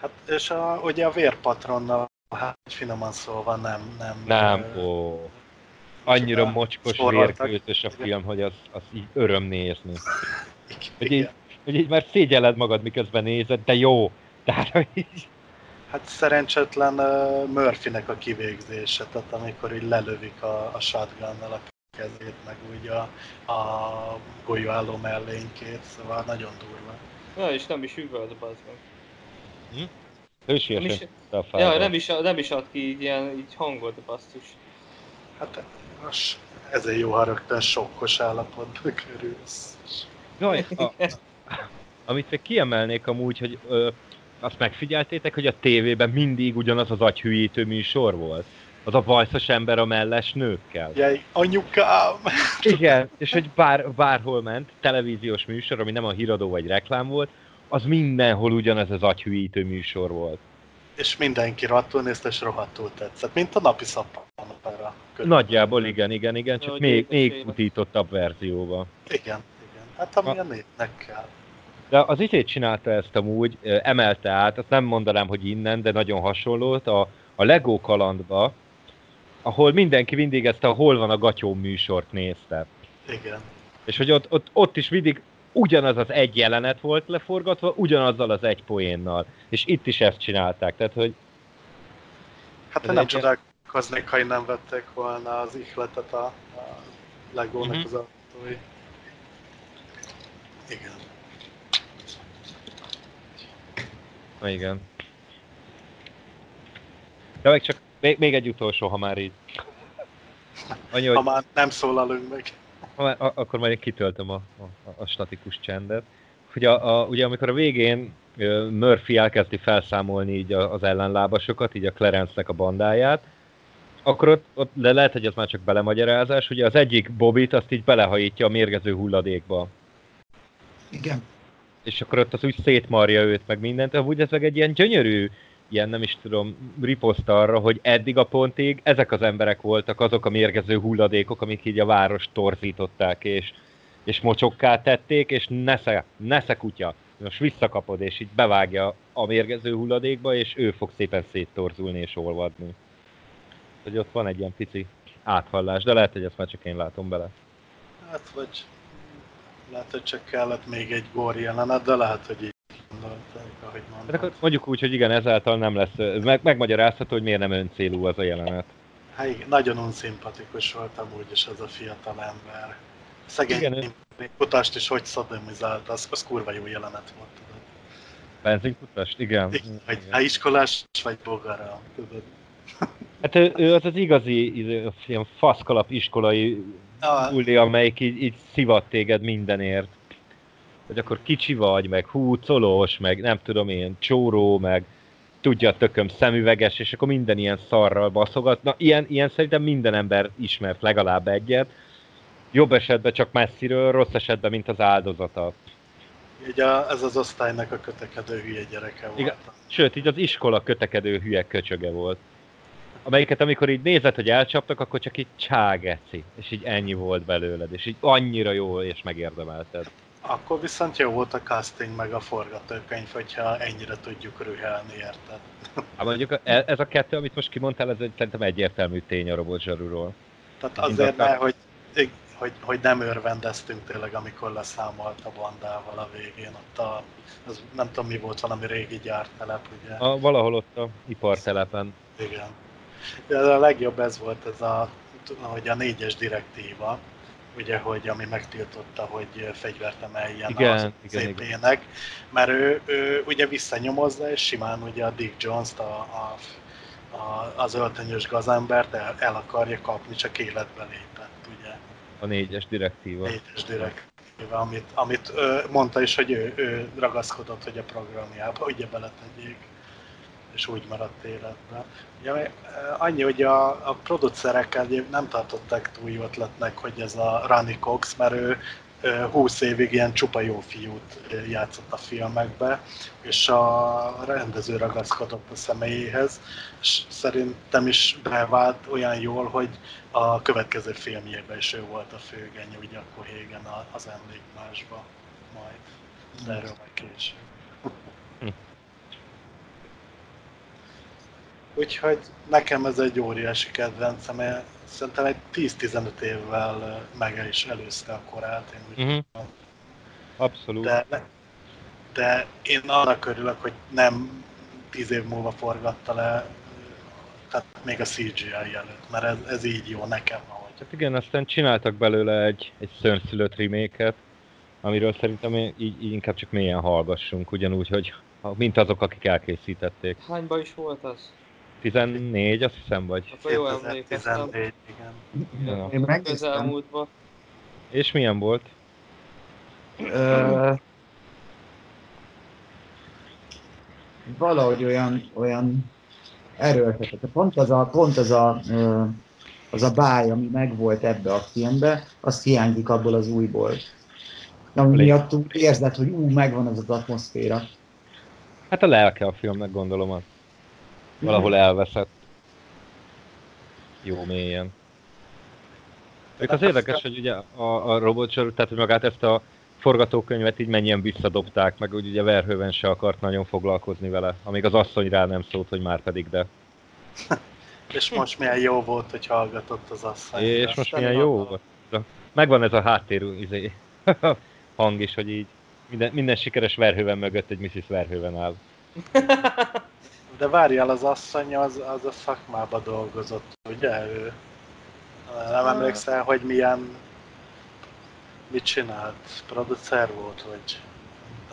Speaker 1: Hát és a, ugye a vérpatronnal, hát finoman szólva nem... Nem,
Speaker 3: nem ö, ó. Annyira mocskos vérkőtös a film, hogy az, az így öröm nézni. Hogy így, hogy így már szégyelled magad, miközben nézed, de jó. Tehát, hogy így...
Speaker 1: Hát szerencsétlen uh, Murphynek a kivégzése, tehát amikor így lelövik a, a shotgunnal a kezét, meg úgy a, a golyóálló mellénkét, szóval nagyon durva.
Speaker 2: Ja, és nem is üvölt, bazd meg.
Speaker 3: Hm? Ő is nem is,
Speaker 2: a ja, nem is, nem is ad ki így, ilyen, így hangot, basszus.
Speaker 1: Hát most ezért jó, ha rögtön sokkos állapotban körülsz.
Speaker 3: Jaj, a, amit még kiemelnék amúgy, hogy ö, azt megfigyeltétek, hogy a tévében mindig ugyanaz az agyhűítő műsor volt? Az a vajszos ember a melles nőkkel.
Speaker 1: Jaj, anyukám!
Speaker 3: Igen, és hogy bár, bárhol ment, televíziós műsor, ami nem a híradó vagy reklám volt, az mindenhol ugyanez az agyhűítő műsor volt.
Speaker 1: És mindenki rohadtul nézte, és rohadtul tetszett, mint a napi szappanopera.
Speaker 3: Nagyjából igen, igen, igen, csak még, még futítottabb verzióban.
Speaker 1: Igen, igen. Hát ami a, a népnek kell.
Speaker 3: De az izét csinálta ezt amúgy, emelte át, azt nem mondanám, hogy innen, de nagyon hasonlót, a, a Lego kalandba, ahol mindenki mindig ezt a Hol van a gatyóm műsort nézte.
Speaker 1: Igen.
Speaker 3: És hogy ott, ott, ott is mindig ugyanaz az egy jelenet volt leforgatva, ugyanazzal az egy poénnal. És itt is ezt csinálták, tehát hogy...
Speaker 1: Hát nem csodálkoznék, ha nem vették volna az ihletet a, a Legónak uh-huh. az autói. Igen.
Speaker 3: Na igen. De meg csak még, még egy utolsó, ha már így.
Speaker 1: Annyi, hogy... Ha már nem szólalunk meg
Speaker 3: akkor majd kitöltöm a, a, a statikus csendet. Hogy a, a, ugye amikor a végén Murphy elkezdi felszámolni így az ellenlábasokat, így a Clarence-nek a bandáját, akkor ott, ott de lehet, hogy ez már csak belemagyarázás, ugye az egyik Bobit azt így belehajítja a mérgező hulladékba.
Speaker 4: Igen.
Speaker 3: És akkor ott az úgy szétmarja őt, meg mindent. Amúgy ez meg egy ilyen gyönyörű, ilyen nem is tudom, riposzt arra, hogy eddig a pontig ezek az emberek voltak azok a mérgező hulladékok, amik így a város torzították, és, és mocsokká tették, és nesze, nesze kutya. Most visszakapod, és így bevágja a mérgező hulladékba, és ő fog szépen széttorzulni és olvadni. Hogy ott van egy ilyen pici áthallás, de lehet, hogy ezt már csak én látom bele.
Speaker 1: Hát vagy lehet, hogy csak kellett még egy gór jelenet, de lehet, hogy így gondolták, ahogy
Speaker 3: Hát
Speaker 1: mondom.
Speaker 3: akkor mondjuk úgy, hogy igen, ezáltal nem lesz, meg, megmagyarázható, hogy miért nem öncélú az a jelenet.
Speaker 1: Hát igen, nagyon unszimpatikus volt amúgy is ez a fiatal ember. Szegény
Speaker 3: Igen,
Speaker 1: igen, utast is hogy szodomizált, az, az kurva jó jelenet volt, tudod.
Speaker 3: Benzinkutas? Igen.
Speaker 1: Igen, hogy
Speaker 3: Igen.
Speaker 1: iskolás vagy bogara, tudod.
Speaker 3: Hát ő, ő az az igazi izé, ilyen faszkalap iskolai Uli, amelyik így, így szivat téged mindenért. Hogy akkor kicsi vagy, meg hú, colós, meg nem tudom én, csóró, meg tudja a tököm szemüveges, és akkor minden ilyen szarral baszogat. Na, ilyen, ilyen szerintem minden ember ismert legalább egyet. Jobb esetben csak messziről, rossz esetben, mint az áldozata.
Speaker 1: így a, ez az osztálynak a kötekedő hülye gyereke volt.
Speaker 3: Igen. Sőt, így az iskola kötekedő hülye köcsöge volt. Amelyiket amikor így nézed, hogy elcsaptak, akkor csak így cságeci. És így ennyi volt belőled. És így annyira jó és megérdemelted.
Speaker 1: Akkor viszont jó volt a casting meg a forgatókönyv, hogyha ennyire tudjuk rühelni, érted?
Speaker 3: Hát mondjuk e- ez a kettő, amit most kimondtál, ez egy, szerintem egyértelmű tény a Robot Zsarúról.
Speaker 1: Tehát azért ne, hogy, hogy, hogy nem örvendeztünk tényleg, amikor leszámolt a bandával a végén. Ott a, az, nem tudom mi volt, valami régi gyártelep, ugye?
Speaker 3: A, valahol ott a ipartelepen.
Speaker 1: Igen. De a legjobb ez volt ez a, hogy a négyes direktíva, ugye, hogy ami megtiltotta, hogy fegyvert emeljen
Speaker 3: Igen,
Speaker 1: az
Speaker 3: igen,
Speaker 1: CP-nek, mert ő, ő, ugye visszanyomozza, és simán ugye a Dick Jones-t, a, a, a, az öltönyös gazembert el, el akarja kapni, csak életbe lépett, ugye,
Speaker 3: A négyes direktíva.
Speaker 1: négyes direktíva, amit, amit mondta is, hogy ő, ő ragaszkodott, hogy a programjába ugye beletegyék és úgy maradt életben. Ugye, eh, annyi, hogy a, a producerek nem tartották túl jó ötletnek, hogy ez a Rani Cox, mert ő eh, 20 évig ilyen csupa jó fiút eh, játszott a filmekbe, és a rendező ragaszkodott a személyéhez, és szerintem is bevált olyan jól, hogy a következő filmjében is ő volt a főgeny, ugye a Kohégen a- az emlékmásba majd. De erről majd később.
Speaker 3: Hm.
Speaker 1: Úgyhogy nekem ez egy óriási kedvencem, mert szerintem egy 10-15 évvel meg is előzte a korát, én úgy
Speaker 3: Uh-huh. Abszolút.
Speaker 1: de, de én annak örülök, hogy nem 10 év múlva forgatta le, tehát még a CGI előtt, mert ez, ez így jó nekem, ahogy.
Speaker 3: Hát igen, aztán csináltak belőle egy, egy szörnyszülött remake amiről szerintem így, így inkább csak mélyen hallgassunk, ugyanúgy, hogy mint azok, akik elkészítették.
Speaker 2: Hányba is volt az?
Speaker 3: 14, azt hiszem, vagy.
Speaker 2: Akkor jól emlékeztem.
Speaker 1: 2014, igen.
Speaker 3: Ja.
Speaker 4: Én megnéztem.
Speaker 2: Közelmúltban.
Speaker 3: És milyen volt?
Speaker 4: Ö, valahogy olyan, olyan erőltetett. Pont az a, pont az a, az a báj, ami megvolt ebbe a filmbe, az hiányzik abból az újból. Ami miatt érzed, hogy ú, megvan az az atmoszféra.
Speaker 3: Hát a lelke a filmnek gondolom az. Valahol elveszett. Jó mélyen. Még az érdekes, hogy ugye a, a Robot Zsaru, tehát hogy magát ezt a forgatókönyvet így mennyien visszadobták, meg úgy ugye Verhoeven se akart nagyon foglalkozni vele, amíg az asszony rá nem szólt, hogy már pedig de.
Speaker 1: És most milyen jó volt, hogy hallgatott az asszony.
Speaker 3: És most milyen jó volt. De Megvan ez a háttér izé, hang is, hogy így minden, minden sikeres Verhoeven mögött egy Mrs. Verhoeven áll.
Speaker 1: De várjál, az asszony az, az a szakmába dolgozott, ugye ő? Nem emlékszel, hogy milyen... Mit csinált? Producer volt, vagy...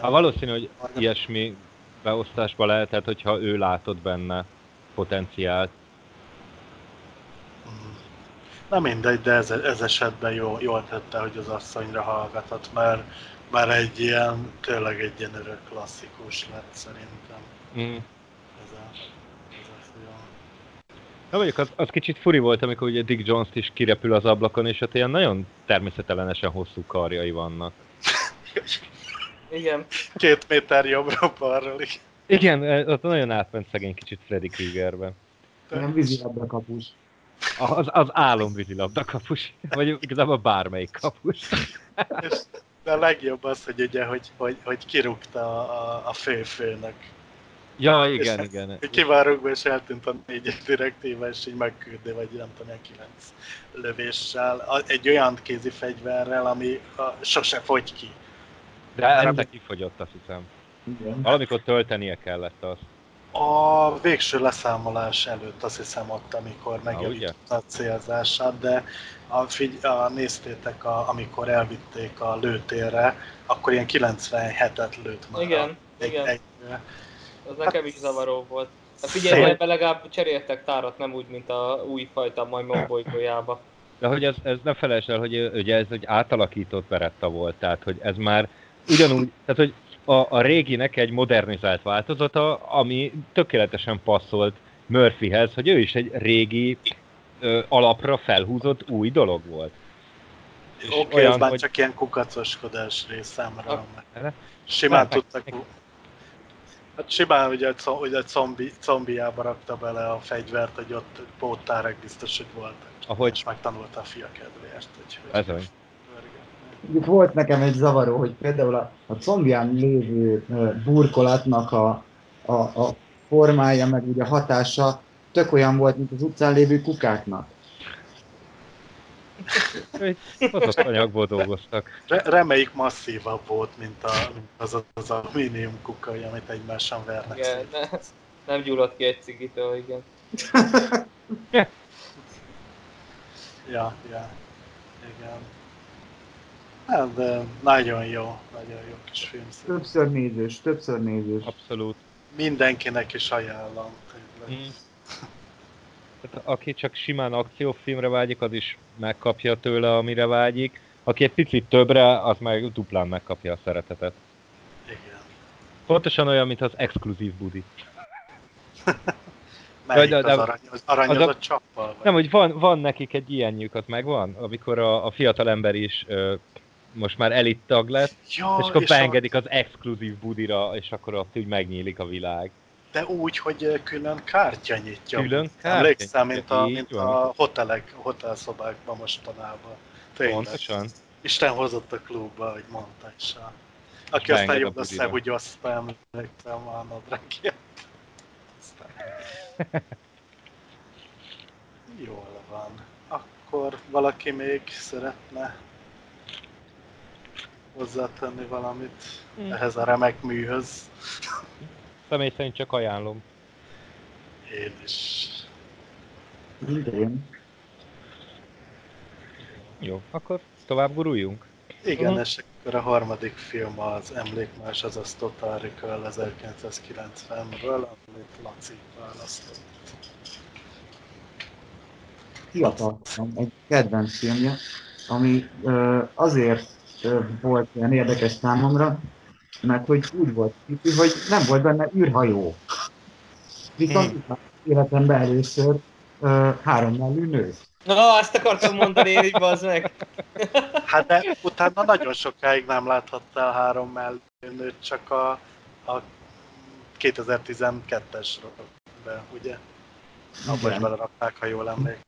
Speaker 3: Hát valószínű, hogy ilyesmi beosztásba lehetett, hogyha ő látott benne potenciált.
Speaker 1: Mm. Na mindegy, de ez, ez esetben jó, jól tette, hogy az asszonyra hallgatott, mert már egy ilyen, tényleg egy ilyen örök klasszikus lett szerintem.
Speaker 3: Mm.
Speaker 1: Ez a, ez a film.
Speaker 3: Na mondjuk az, az kicsit furi volt, amikor ugye Dick jones is kirepül az ablakon, és ott ilyen nagyon természetelenesen hosszú karjai vannak.
Speaker 2: Igen.
Speaker 1: Két méter jobbra balról, igen.
Speaker 3: Igen, eh, ott nagyon átment szegény kicsit Freddy Kruegerbe.
Speaker 4: Nem vízilabda kapus.
Speaker 3: Az, az álom vízilabda kapus, vagy igazából bármelyik kapus.
Speaker 1: És, de a legjobb az, hogy ugye, hogy, hogy, hogy kirúgta a, a, a főfőnök.
Speaker 3: Ja, igen,
Speaker 1: És
Speaker 3: igen.
Speaker 1: Hogy ki van rúgva, és eltűnt a négy direktíva, és így megküldi, vagy nem tudom, ilyen kilenc lövéssel. A- Egy olyan kézi fegyverrel, ami a, sose fogy ki.
Speaker 3: De este kifogyott, azt hiszem.
Speaker 4: Igen.
Speaker 3: Valamikor töltenie kellett azt.
Speaker 1: A végső leszámolás előtt azt hiszem ott, amikor
Speaker 3: ugye?
Speaker 1: megjavította a célzását, de a, figy- a, néztétek, a, amikor elvitték a lőtérre, akkor ilyen 97-et lőtt már.
Speaker 2: Igen,
Speaker 1: egy,
Speaker 2: igen.
Speaker 1: Egy,
Speaker 2: Az nekem is zavaró volt. Hát
Speaker 1: Szép.
Speaker 2: figyelj, ebbe legalább cseréltek tárat, nem úgy, mint a új fajta majmok bolygójába.
Speaker 3: De hogy ez, ez ne felejtsd el, hogy ugye ez egy átalakított Beretta volt, tehát hogy ez már ugyanúgy, tehát hogy a, a réginek egy modernizált változata, ami tökéletesen passzolt Murphyhez, hogy ő is egy régi ö, alapra felhúzott új dolog volt.
Speaker 1: Oké, okay,
Speaker 3: olyan,
Speaker 1: ez már
Speaker 3: hogy-
Speaker 1: csak ilyen kukacoskodás részemre.
Speaker 2: Ah,
Speaker 1: meg Simán
Speaker 3: meg-
Speaker 1: tudtak... Hát simán ugye, ugye zombi, zombiába rakta bele a fegyvert, hogy ott póttárek biztos, hogy voltak.
Speaker 3: Ahogy-
Speaker 1: És megtanulta a fia kedvéért, úgyhogy...
Speaker 3: Ez
Speaker 4: volt nekem egy zavaró, hogy például a, a combján lévő burkolatnak a, a, a formája, meg ugye a hatása tök olyan volt, mint az utcán lévő kukáknak.
Speaker 3: Hozott anyagból dolgoztak.
Speaker 1: Re- reméljük masszívabb volt, mint, a, mint az, az a minimum kukai, amit egymáson vernek
Speaker 2: Igen, ne, nem gyulladt ki egy cigitől, igen.
Speaker 1: Ja, ja. Igen. Hát, de nagyon jó, nagyon jó kis film. szerintem.
Speaker 4: Többször nézős, többször nézős.
Speaker 3: Abszolút.
Speaker 1: Mindenkinek is ajánlom. tényleg.
Speaker 3: Mm. Tehát aki csak simán akciófilmre vágyik, az is megkapja tőle, amire vágyik. Aki egy picit többre, az meg duplán megkapja a szeretetet.
Speaker 1: Igen.
Speaker 3: Pontosan olyan, mint az exkluzív budi.
Speaker 1: Melyik
Speaker 3: de- de-
Speaker 1: az arany, az aranyozott
Speaker 3: az a-
Speaker 1: csappal? Vagy?
Speaker 3: Nem, hogy van, van nekik egy ilyenjük, az megvan, amikor a, a fiatal ember is ö, most már elit tag lett,
Speaker 1: ja,
Speaker 3: és akkor
Speaker 1: és
Speaker 3: beengedik az exkluzív budira, és akkor ott úgy megnyílik a világ.
Speaker 1: De úgy, hogy ö, külön kártya nyitja.
Speaker 3: Külön kártya
Speaker 1: Emlékszem, mint a, mint a hotelek, hotelszobákban mostanában. Tényleg.
Speaker 3: Pontosan.
Speaker 1: Isten hozott a klubba, hogy mondta is. Aki
Speaker 3: beenged
Speaker 1: aztán jobb
Speaker 3: budira.
Speaker 1: összebugyozta, emlékszem a nadrágját. Jól van. Akkor valaki még szeretne hozzátenni valamit
Speaker 3: Mm.
Speaker 1: ehhez a remek műhöz?
Speaker 3: Személy szerint csak ajánlom.
Speaker 1: Én is.
Speaker 4: Igen.
Speaker 3: Jó, akkor tovább guruljunk.
Speaker 1: Igen,
Speaker 3: Mhm.
Speaker 1: és akkor a harmadik film az Emlékmás, azaz Total Recall 1990-ről, amit Laci választott.
Speaker 4: Hihatatlan, egy kedvenc filmje, ami ö, azért ö, volt olyan érdekes számomra, mert hogy úgy volt hogy nem volt benne űrhajó. Viszont
Speaker 1: Hmm.
Speaker 4: életemben először ö, három mellű nő.
Speaker 2: Na, ezt akartam mondani én is, bazd meg.
Speaker 1: Hát de utána nagyon sokáig nem láthattál három mellőnőt, csak a, a 2012-es be, ugye? Abba is belerakták, ha jól emlékszem.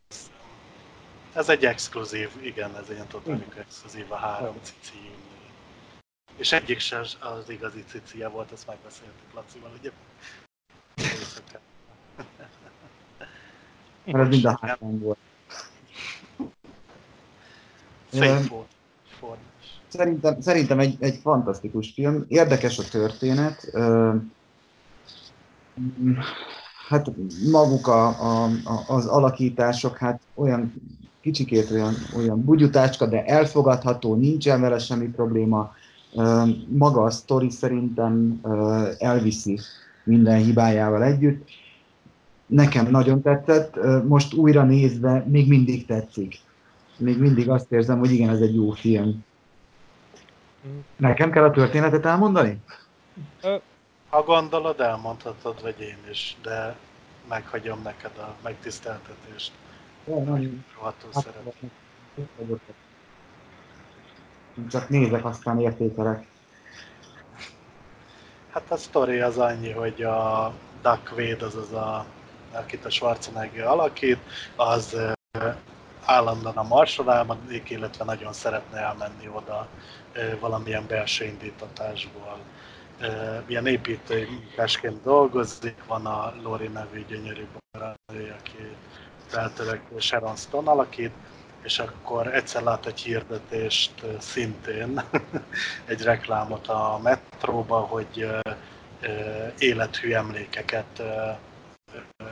Speaker 1: Ez egy exkluzív, igen, ez egy ilyen totálik exkluzív a három nő. És egyik se az- az igazi cicia volt, ezt megbeszéltük Lacival, ugye?
Speaker 4: Mert ez mind a három volt.
Speaker 1: Szép volt. Formás.
Speaker 4: Szerintem, szerintem egy, egy fantasztikus film. Érdekes a történet. Mm, hát maguk a, a, az alakítások, hát olyan kicsikét olyan, olyan bugyutácska, de elfogadható, nincsen vele semmi probléma. Maga a sztori szerintem elviszi minden hibájával együtt. Nekem nagyon tetszett, most újra nézve még mindig tetszik. még mindig azt érzem, hogy igen, ez egy jó film. Nekem kell a történetet elmondani?
Speaker 1: Ha gondolod, elmondhatod, vagy én is, de meghagyom neked a megtiszteltetést.
Speaker 4: Ja, nagyon
Speaker 1: Rohadtul
Speaker 4: Hát,
Speaker 1: szeret.
Speaker 4: Csak nézek, aztán értékelek.
Speaker 1: Hát a sztori az annyi, hogy a Duck Wade, azaz a, akit a Schwarzenegger alakít, az állandóan a Marsra álmodik, illetve nagyon szeretne elmenni oda valamilyen belső indítatásból. Ilyen építői munkásként dolgozik, van a Lori nevű gyönyörű barátnője, aki feltörekvő Sharon Stone alakít, és akkor egyszer lát egy hirdetést szintén, egy reklámot a metróba, hogy élethű emlékeket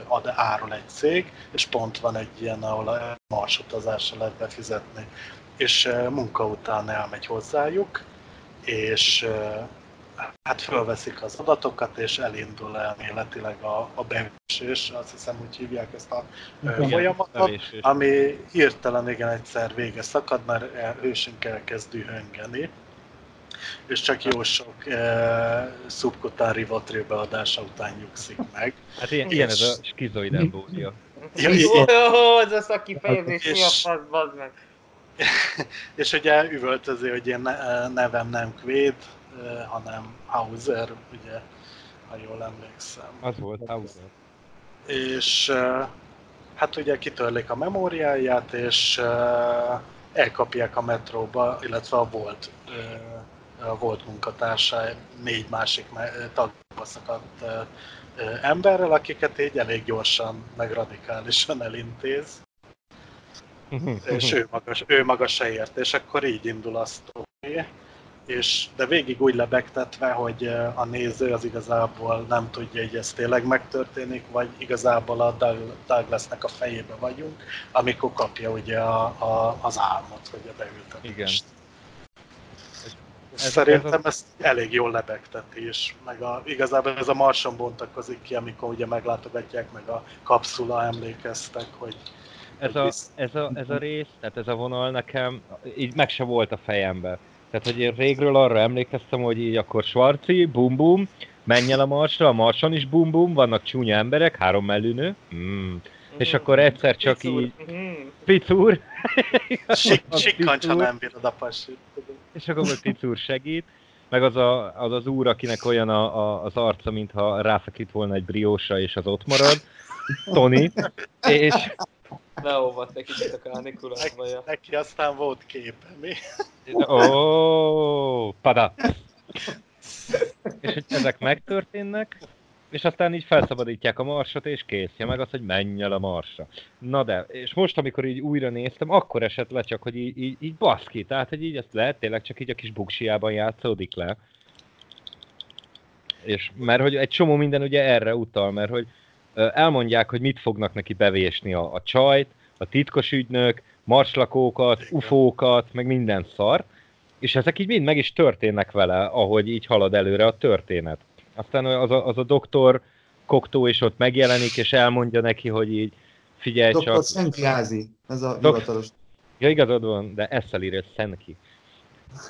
Speaker 1: ad árul egy cég, és pont van egy ilyen, ahol a marsutazásra lehet befizetni. És munka után elmegy hozzájuk, és hát fölveszik az adatokat, és elindul elméletileg a, a bevésés, azt hiszem úgy hívják ezt a
Speaker 4: Igen,
Speaker 1: folyamatot,
Speaker 3: bevésés.
Speaker 1: ami hirtelen igen egyszer vége szakad, mert hősünk elkezd dühöngeni, és csak jó sok e, szubkután rivotril beadása után nyugszik meg.
Speaker 3: Hát ilyen, ilyen ez a skizoid embódia.
Speaker 1: Ja,
Speaker 2: Ó, ez a kifejezés, mi a fasz, meg.
Speaker 1: És ugye üvöltözi, hogy én ne, nevem nem Quaid, hanem Hauser, ugye, ha jól emlékszem.
Speaker 3: Az volt Hauser.
Speaker 1: és hát ugye kitörlik a memóriáját, és elkapják a metróba, illetve a volt, a volt munkatársa négy másik tagba szakadt emberrel, akiket így elég gyorsan, meg radikálisan elintéz, és ő maga, ő maga se ért, és akkor így indul a sztori. És, de végig úgy lebegtetve, hogy a néző az igazából nem tudja, hogy ez tényleg megtörténik, vagy igazából a Doug- Douglasnek a fejébe vagyunk, amikor kapja ugye a, a, az álmot, hogy a beültetést.
Speaker 3: Igen.
Speaker 1: Ez, Szerintem
Speaker 3: ez a-
Speaker 1: ezt elég jól lebegteti is, meg a, igazából ez a marson bontakozik ki, amikor ugye meglátogatják, meg a kapszula emlékeztek, hogy
Speaker 3: ez, a, ez, a, ez a rész, tehát ez a vonal nekem így meg se volt a fejembe. Tehát, hogy én régről arra emlékeztem, hogy így akkor Schwarzi, bum bum, menj el a Marsra, a Marson is bum bum, vannak csúnya emberek, három mellűnő, mm. és akkor egyszer csak
Speaker 2: Picur.
Speaker 3: így,
Speaker 2: Mhm.
Speaker 3: picúr,
Speaker 1: sikkancs, ha nem bírod a pasit.
Speaker 3: és akkor majd picúr segít, meg az, a, az az úr, akinek olyan a, a, az arca, mintha ráfeküdt volna egy briósra, és az ott marad, Tony, és
Speaker 2: Leolvadt egy kicsit a kánikulátba, ja.
Speaker 1: Neki aztán volt képe, mi?
Speaker 3: Ó, pada. És hogy ezek megtörténnek, és aztán így felszabadítják a marsot, és kész. Ja, meg az, hogy menj el a marsra. Na de, és most, amikor így újra néztem, akkor esett le csak, hogy így, így, így baszki, tehát, hogy így ezt lehet tényleg csak így a kis buksiában játszódik le. És mert hogy egy csomó minden ugye erre utal, mert hogy elmondják, hogy mit fognak neki bevésni a, a csajt, a titkos ügynök, marslakókat, ufókat, meg minden szar, és ezek így mind meg is történnek vele, ahogy így halad előre a történet. Aztán az a, az a doktor Koktó is ott megjelenik, és elmondja neki, hogy így figyelj
Speaker 4: Dr.
Speaker 3: csak...
Speaker 4: Szentjázi, ez a
Speaker 3: Dok-
Speaker 4: hivatalos.
Speaker 3: Ja, igazad van, de ezzel írja Szenki.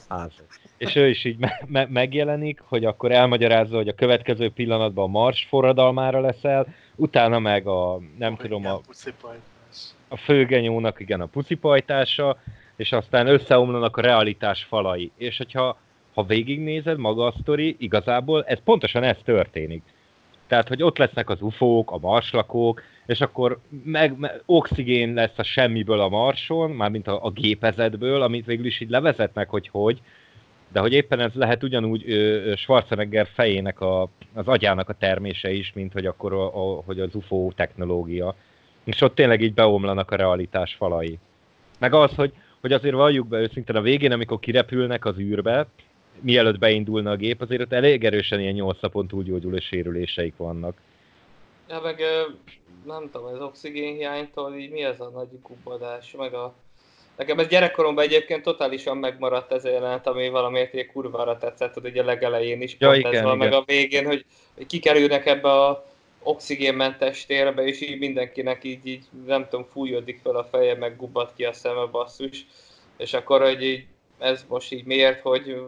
Speaker 3: Ház. És ő is így me- me- megjelenik, hogy akkor elmagyarázza, hogy a következő pillanatban a Mars forradalmára leszel, utána meg a, nem tudom, a, a főgenyónak igen a pucipajtása, és aztán összeomlanak a realitás falai. És hogyha ha végignézed maga a sztori, igazából ez pontosan ez történik. Tehát, hogy ott lesznek az ufók, a marslakók, és akkor meg, meg oxigén lesz a semmiből a marson, mármint a, a gépezetből, amit végül is így levezetnek, hogy hogy, de hogy éppen ez lehet ugyanúgy ö, Schwarzenegger fejének, a, az agyának a termése is, mint hogy akkor a, a, hogy az UFO technológia. És ott tényleg így beomlanak a realitás falai. Meg az, hogy, hogy azért valljuk be őszintén a végén, amikor kirepülnek az űrbe, mielőtt beindulna a gép, azért ott elég erősen ilyen 8 napon túlgyógyuló sérüléseik vannak.
Speaker 2: Ja, meg nem tudom, az oxigénhiánytól így mi ez a nagy gubbadás, meg a... Nekem ez gyerekkoromban egyébként totálisan megmaradt ez a jelenet, ami valamiért egy kurvára tetszett, hogy ugye a legelején is
Speaker 3: Ja, igen,
Speaker 2: ez van,
Speaker 3: igen.
Speaker 2: meg a végén, hogy, hogy kikerülnek ebbe a oxigénmentes térbe, és így mindenkinek így, így nem tudom, fújódik fel a feje, meg gubbat ki a szeme basszus, és akkor, hogy így, ez most így miért, hogy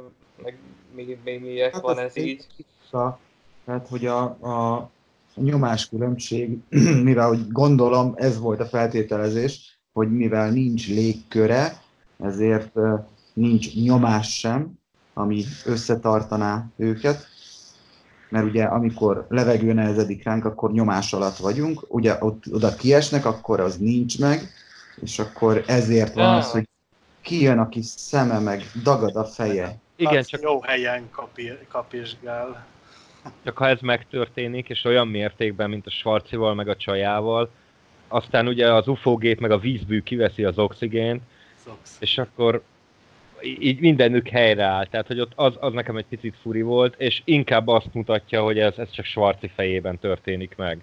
Speaker 2: meg mi, mi, miért hát van ez így?
Speaker 4: Vissza, tehát, hogy a, a nyomás különbség, mivel hogy gondolom ez volt a feltételezés, hogy mivel nincs légköre, ezért nincs nyomás sem, ami összetartaná őket, mert ugye amikor levegő nehezedik ránk, akkor nyomás alatt vagyunk, ugye ott, oda kiesnek, akkor az nincs meg, és akkor ezért van az, hogy kijön a kis szeme, meg dagad a feje.
Speaker 1: Igen, csak jó helyen kapi, kapizsgál.
Speaker 3: Csak ha ez megtörténik, és olyan mértékben, mint a Svarcival, meg a csajával, aztán ugye az UFO gép meg a vízbű kiveszi az oxigént, Zox. és akkor így mindenük helyreáll. Tehát, hogy ott az, az nekem egy picit furi volt, és inkább azt mutatja, hogy ez, ez csak Svarci fejében történik meg.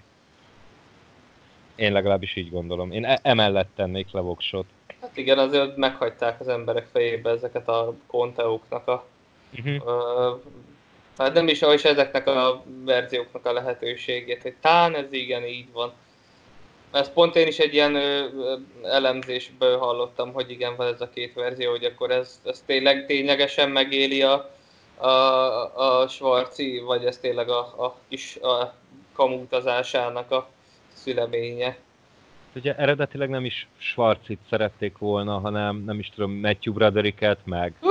Speaker 3: Én legalábbis így gondolom. Én e- emellett tennék le voksot.
Speaker 2: Hát igen, azért meghagyták az emberek fejébe ezeket a konteóknak a... Uh-huh. Uh, hát nem is, is ezeknek a verzióknak a lehetőségét, hogy tán ez igen, így van. Ezt pont én is egy ilyen ö, elemzésből hallottam, hogy igen, van ez a két verzió, hogy akkor ez, ez tényleg ténylegesen megéli a, a, a Svarci, vagy ez tényleg a, a kis a kamutazásának a szüleménye.
Speaker 3: Ugye eredetileg nem is Schwarzit szerették volna, hanem nem is tudom, Matthew Brodericket, meg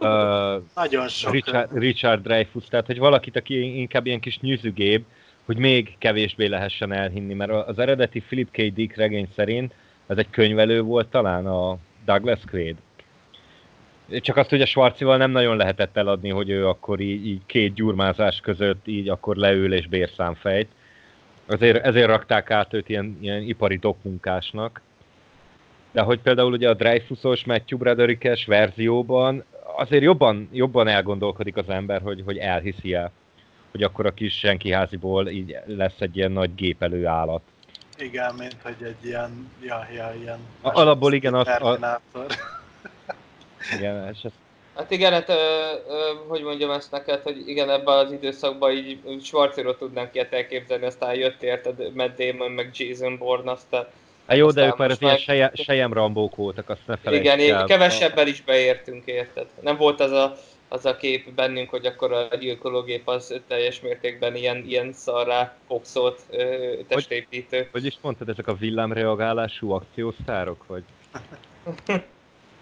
Speaker 1: uh, Nagyon sok.
Speaker 3: Richard, Richard Dreyfuss, tehát hogy valakit, aki inkább ilyen kis nyűzügébb, hogy még kevésbé lehessen elhinni, mert az eredeti Philip K. Dick regény szerint ez egy könyvelő volt talán, a Douglas Quaid. Csak azt ugye Schwarzival nem nagyon lehetett eladni, hogy ő akkor így, így két gyurmázás között így akkor leül és bérszámfejt. Ezért, ezért rakták át őt ilyen, ilyen ipari dokmunkásnak. De hogy például ugye a Dreyfusos Matthew Broderick-es verzióban azért jobban, jobban elgondolkodik az ember, hogy, hogy elhiszi el hogy akkor a kis senkiháziból így lesz egy ilyen nagy gépelő állat.
Speaker 1: Igen, mint hogy egy ilyen, ja, ja, ilyen...
Speaker 3: A, alapból igen, az... A... igen, és ez...
Speaker 2: Hát igen, hát, ö, ö, hogy mondjam ezt neked, hogy igen, ebben az időszakban így Schwarzero tudnánk ilyet elképzelni, aztán jött érted Matt Damon, meg Jason Bourne, aztán...
Speaker 3: Hát jó, de ők már az ilyen sejem rambók voltak, azt ne
Speaker 2: felejtsd Igen, el. kevesebben is beértünk, érted? Nem volt az a az a kép bennünk, hogy akkor a gyilkológép az teljes mértékben ilyen, ilyen szarrá kokszolt testépítő. Hogy,
Speaker 3: hogy is mondtad, ezek a villámreagálású akciósztárok, vagy?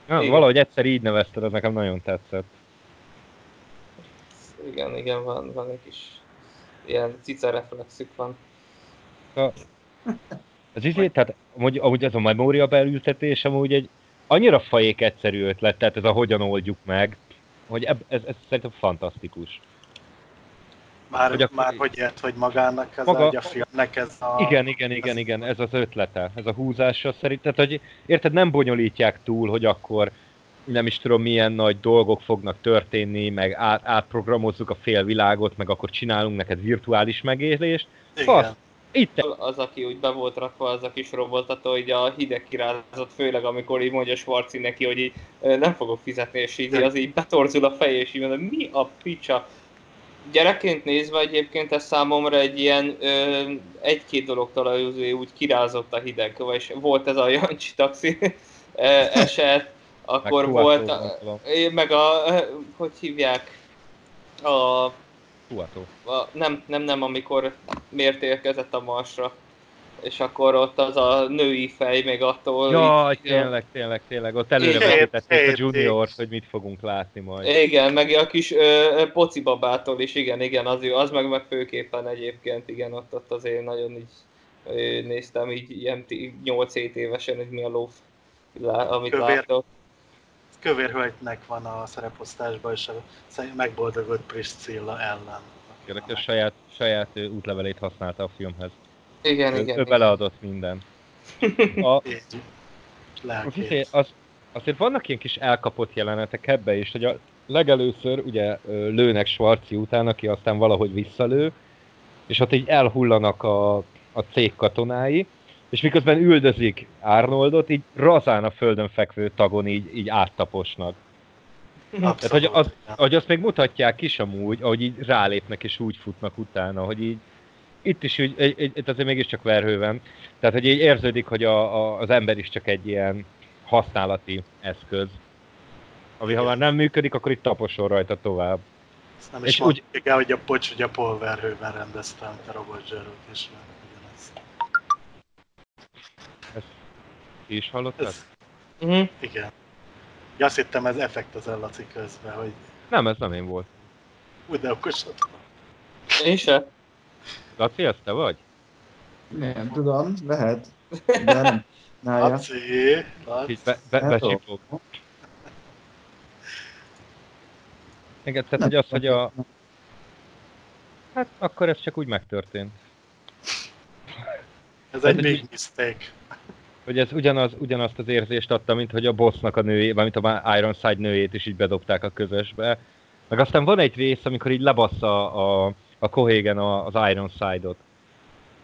Speaker 3: ja, valahogy egyszer így nevezted, az nekem nagyon tetszett.
Speaker 2: Igen, igen, van, van egy kis ilyen cica reflexük van.
Speaker 3: A, az izé, tehát amúgy, amúgy ez a memória beültetés amúgy egy annyira fajék egyszerű ötlet, tehát ez a hogyan oldjuk meg, hogy eb, ez, ez szerintem fantasztikus.
Speaker 1: Már hogy, akkor, már hogy ért, hogy magának ez maga, a filmnek ez a...
Speaker 3: Igen, igen, igen, igen, ez az ötlete, ez a húzása szerint. Tehát, hogy érted, nem bonyolítják túl, hogy akkor nem is tudom milyen nagy dolgok fognak történni, meg át, átprogramozzuk a félvilágot, meg akkor csinálunk neked virtuális megélést. Igen. Fasz,
Speaker 2: itt. Az, aki úgy be volt rakva, az a kis robotató, így a hideg kirázott, főleg amikor így mondja Schwarzi neki, hogy így nem fogok fizetni, és így az így betorzul a fej, és így mondja, mi a picsa? Gyerekként nézve egyébként ez számomra egy ilyen egy-két dologtól úgy kirázott a hideg, és volt ez a Jancsi taxi eset, akkor meg volt, a, meg a, hogy hívják, a A, nem, nem, nem, amikor miért érkezett a Marsra. És akkor ott az a női fej még attól...
Speaker 3: Jaj, így, tényleg, tényleg, tényleg. Ott előre a junior hogy mit fogunk látni majd.
Speaker 2: Igen, meg a kis ö, poci babától is, igen, igen, az, az meg, meg főképpen egyébként, igen, ott, ott azért nagyon így ö, néztem így ilyen 8-7 évesen, hogy mi a lóf, amit Kövér. látok.
Speaker 1: Kövér hölgynek van a szereposztásban, és a megboldogott Priscilla ellen.
Speaker 3: Érdekes, saját, saját útlevelét használta a filmhez.
Speaker 2: Igen, ő, igen.
Speaker 3: Ő igen. beleadott minden. A, azért, az, azért vannak ilyen kis elkapott jelenetek ebbe is, hogy a legelőször ugye lőnek Schwarzi után, aki aztán valahogy visszalő, és ott így elhullanak a, a cég katonái, és miközben üldözik Arnoldot, így razán a földön fekvő tagon így, így áttaposnak. Abszolút. Tehát, hogy, az, hogy azt még mutatják is amúgy, ahogy így rálépnek és úgy futnak utána, hogy így itt is egy- egy- itt azért mégiscsak verhőven. Tehát, hogy így érződik, hogy a, a, az ember is csak egy ilyen használati eszköz. Ami ha már nem működik, akkor itt taposol rajta tovább.
Speaker 1: Ezt nem
Speaker 3: És
Speaker 1: is
Speaker 3: úgy-
Speaker 1: el, hogy a bocs, hogy a Paul Verhoeven rendezte a Robot Zserót, és ugyanez.
Speaker 3: Is hallottad?
Speaker 1: Ez,
Speaker 2: Uh-huh.
Speaker 1: igen. Ja, azt hittem ez effekt az Laci közben, hogy
Speaker 3: Nem, ez nem én volt.
Speaker 1: úgy de okosod.
Speaker 2: Én se.
Speaker 3: Laci, ez te vagy?
Speaker 4: Nem tudom, lehet. De nem. Nája.
Speaker 1: Laci, Laci.
Speaker 3: Be, be,
Speaker 4: Hát.
Speaker 3: Igen, tehát hogy az, hogy a... Hát akkor ez csak úgy megtörtént.
Speaker 1: Ez
Speaker 3: Hát,
Speaker 1: egy
Speaker 3: hogy
Speaker 1: big mistake.
Speaker 3: Hogy ez ugyanaz, ugyanazt az érzést adta, mint hogy a bossnak a nőjét, mint a Ironside nőjét is így bedobták a közösbe. Meg aztán van egy rész, amikor így lebassza a, a Cohagen a, az Ironside-ot.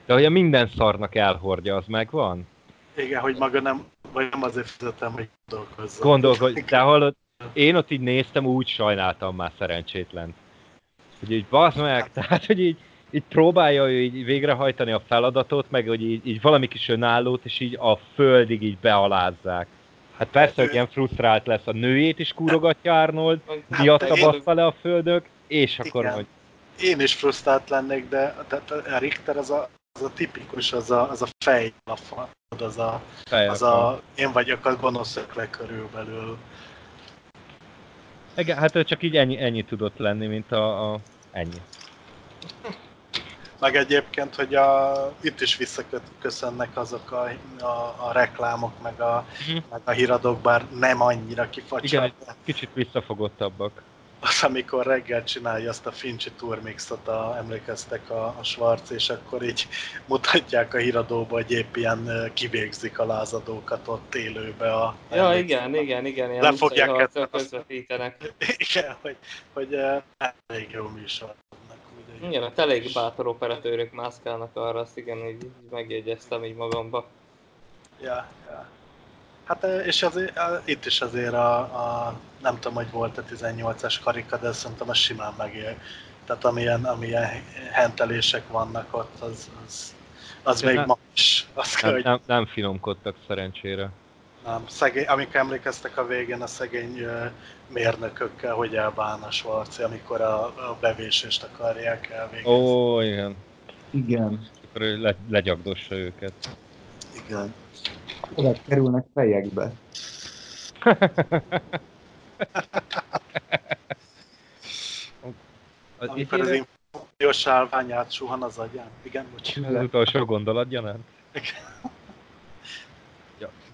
Speaker 3: De hogy a minden szarnak elhordja, az megvan?
Speaker 1: Igen, hogy maga nem, vagy nem azért fizetem, hogy gondolkozzon.
Speaker 3: Gondolkodj, de hallod, én ott így néztem, úgy sajnáltam már szerencsétlen. Hogy így bazd meg, tehát hogy így, így próbálja ő így végrehajtani a feladatot, meg hogy így, így valami kis önállót, és így a földig így bealázzák. Hát persze, hogy ilyen frusztrált lesz, a nőjét is kúrogatja Arnold, miatta
Speaker 1: én-
Speaker 3: bassza le a földök, és akkor
Speaker 1: Igen.
Speaker 3: hogy
Speaker 1: Én is frusztrált lennék, de tehát a Richter az a, az a tipikus, az a, az a fej, az a, az a, én vagyok a gonosz ökle körülbelül.
Speaker 3: Igen, hát ő csak így ennyi, ennyi tudott lenni, mint a, a ennyi.
Speaker 1: Meg egyébként, hogy a, itt is visszaköszönnek azok a, a, a reklámok, meg a,
Speaker 3: Mhm.
Speaker 1: meg a híradók, bár nem annyira kifacsar.
Speaker 3: Kicsit visszafogottabbak.
Speaker 1: Az, amikor reggel csinálja azt a Fincsi turmixot, a, emlékeztek a, a Schwarz, és akkor így mutatják a híradóba, hogy épp ilyen kivégzik a lázadókat ott élőbe. A,
Speaker 2: Ja, igen, igen, igen. Ilyen
Speaker 1: Le fogják
Speaker 2: utcai harcot
Speaker 1: ezt-
Speaker 2: közvetítenek.
Speaker 1: Igen, hogy, hogy elég jó műsor.
Speaker 2: Igen, hát elég bátor operatőrök mászkálnak arra, azt igen, így így megjegyeztem így magamba.
Speaker 1: Ja, ja. Hát és azért, itt is azért a, a nem tudom, hogy volt a 18-as karika, de szerintem az simán megér. Tehát amilyen, amilyen hentelések vannak ott, az, az, az
Speaker 3: Ja,
Speaker 1: még
Speaker 3: nem-
Speaker 1: ma is. Az kell,
Speaker 3: Nem,
Speaker 1: hogy
Speaker 3: nem, nem finomkodtak szerencsére.
Speaker 1: Nem. Szegény, amikor emlékeztek a végén a szegény mérnökökkel, hogy elbán a Schwarzi, amikor a, a bevésést akarják elvégezni.
Speaker 3: Ó, igen.
Speaker 4: Igen.
Speaker 3: Akkor ő le, legyagdossa őket.
Speaker 1: Igen.
Speaker 4: Oda kerülnek fejekbe.
Speaker 3: Az,
Speaker 1: Amikor az infúziós állvány átsuhan az agyán. Igen, bocs.
Speaker 3: az utolsó gondolat gyanánt.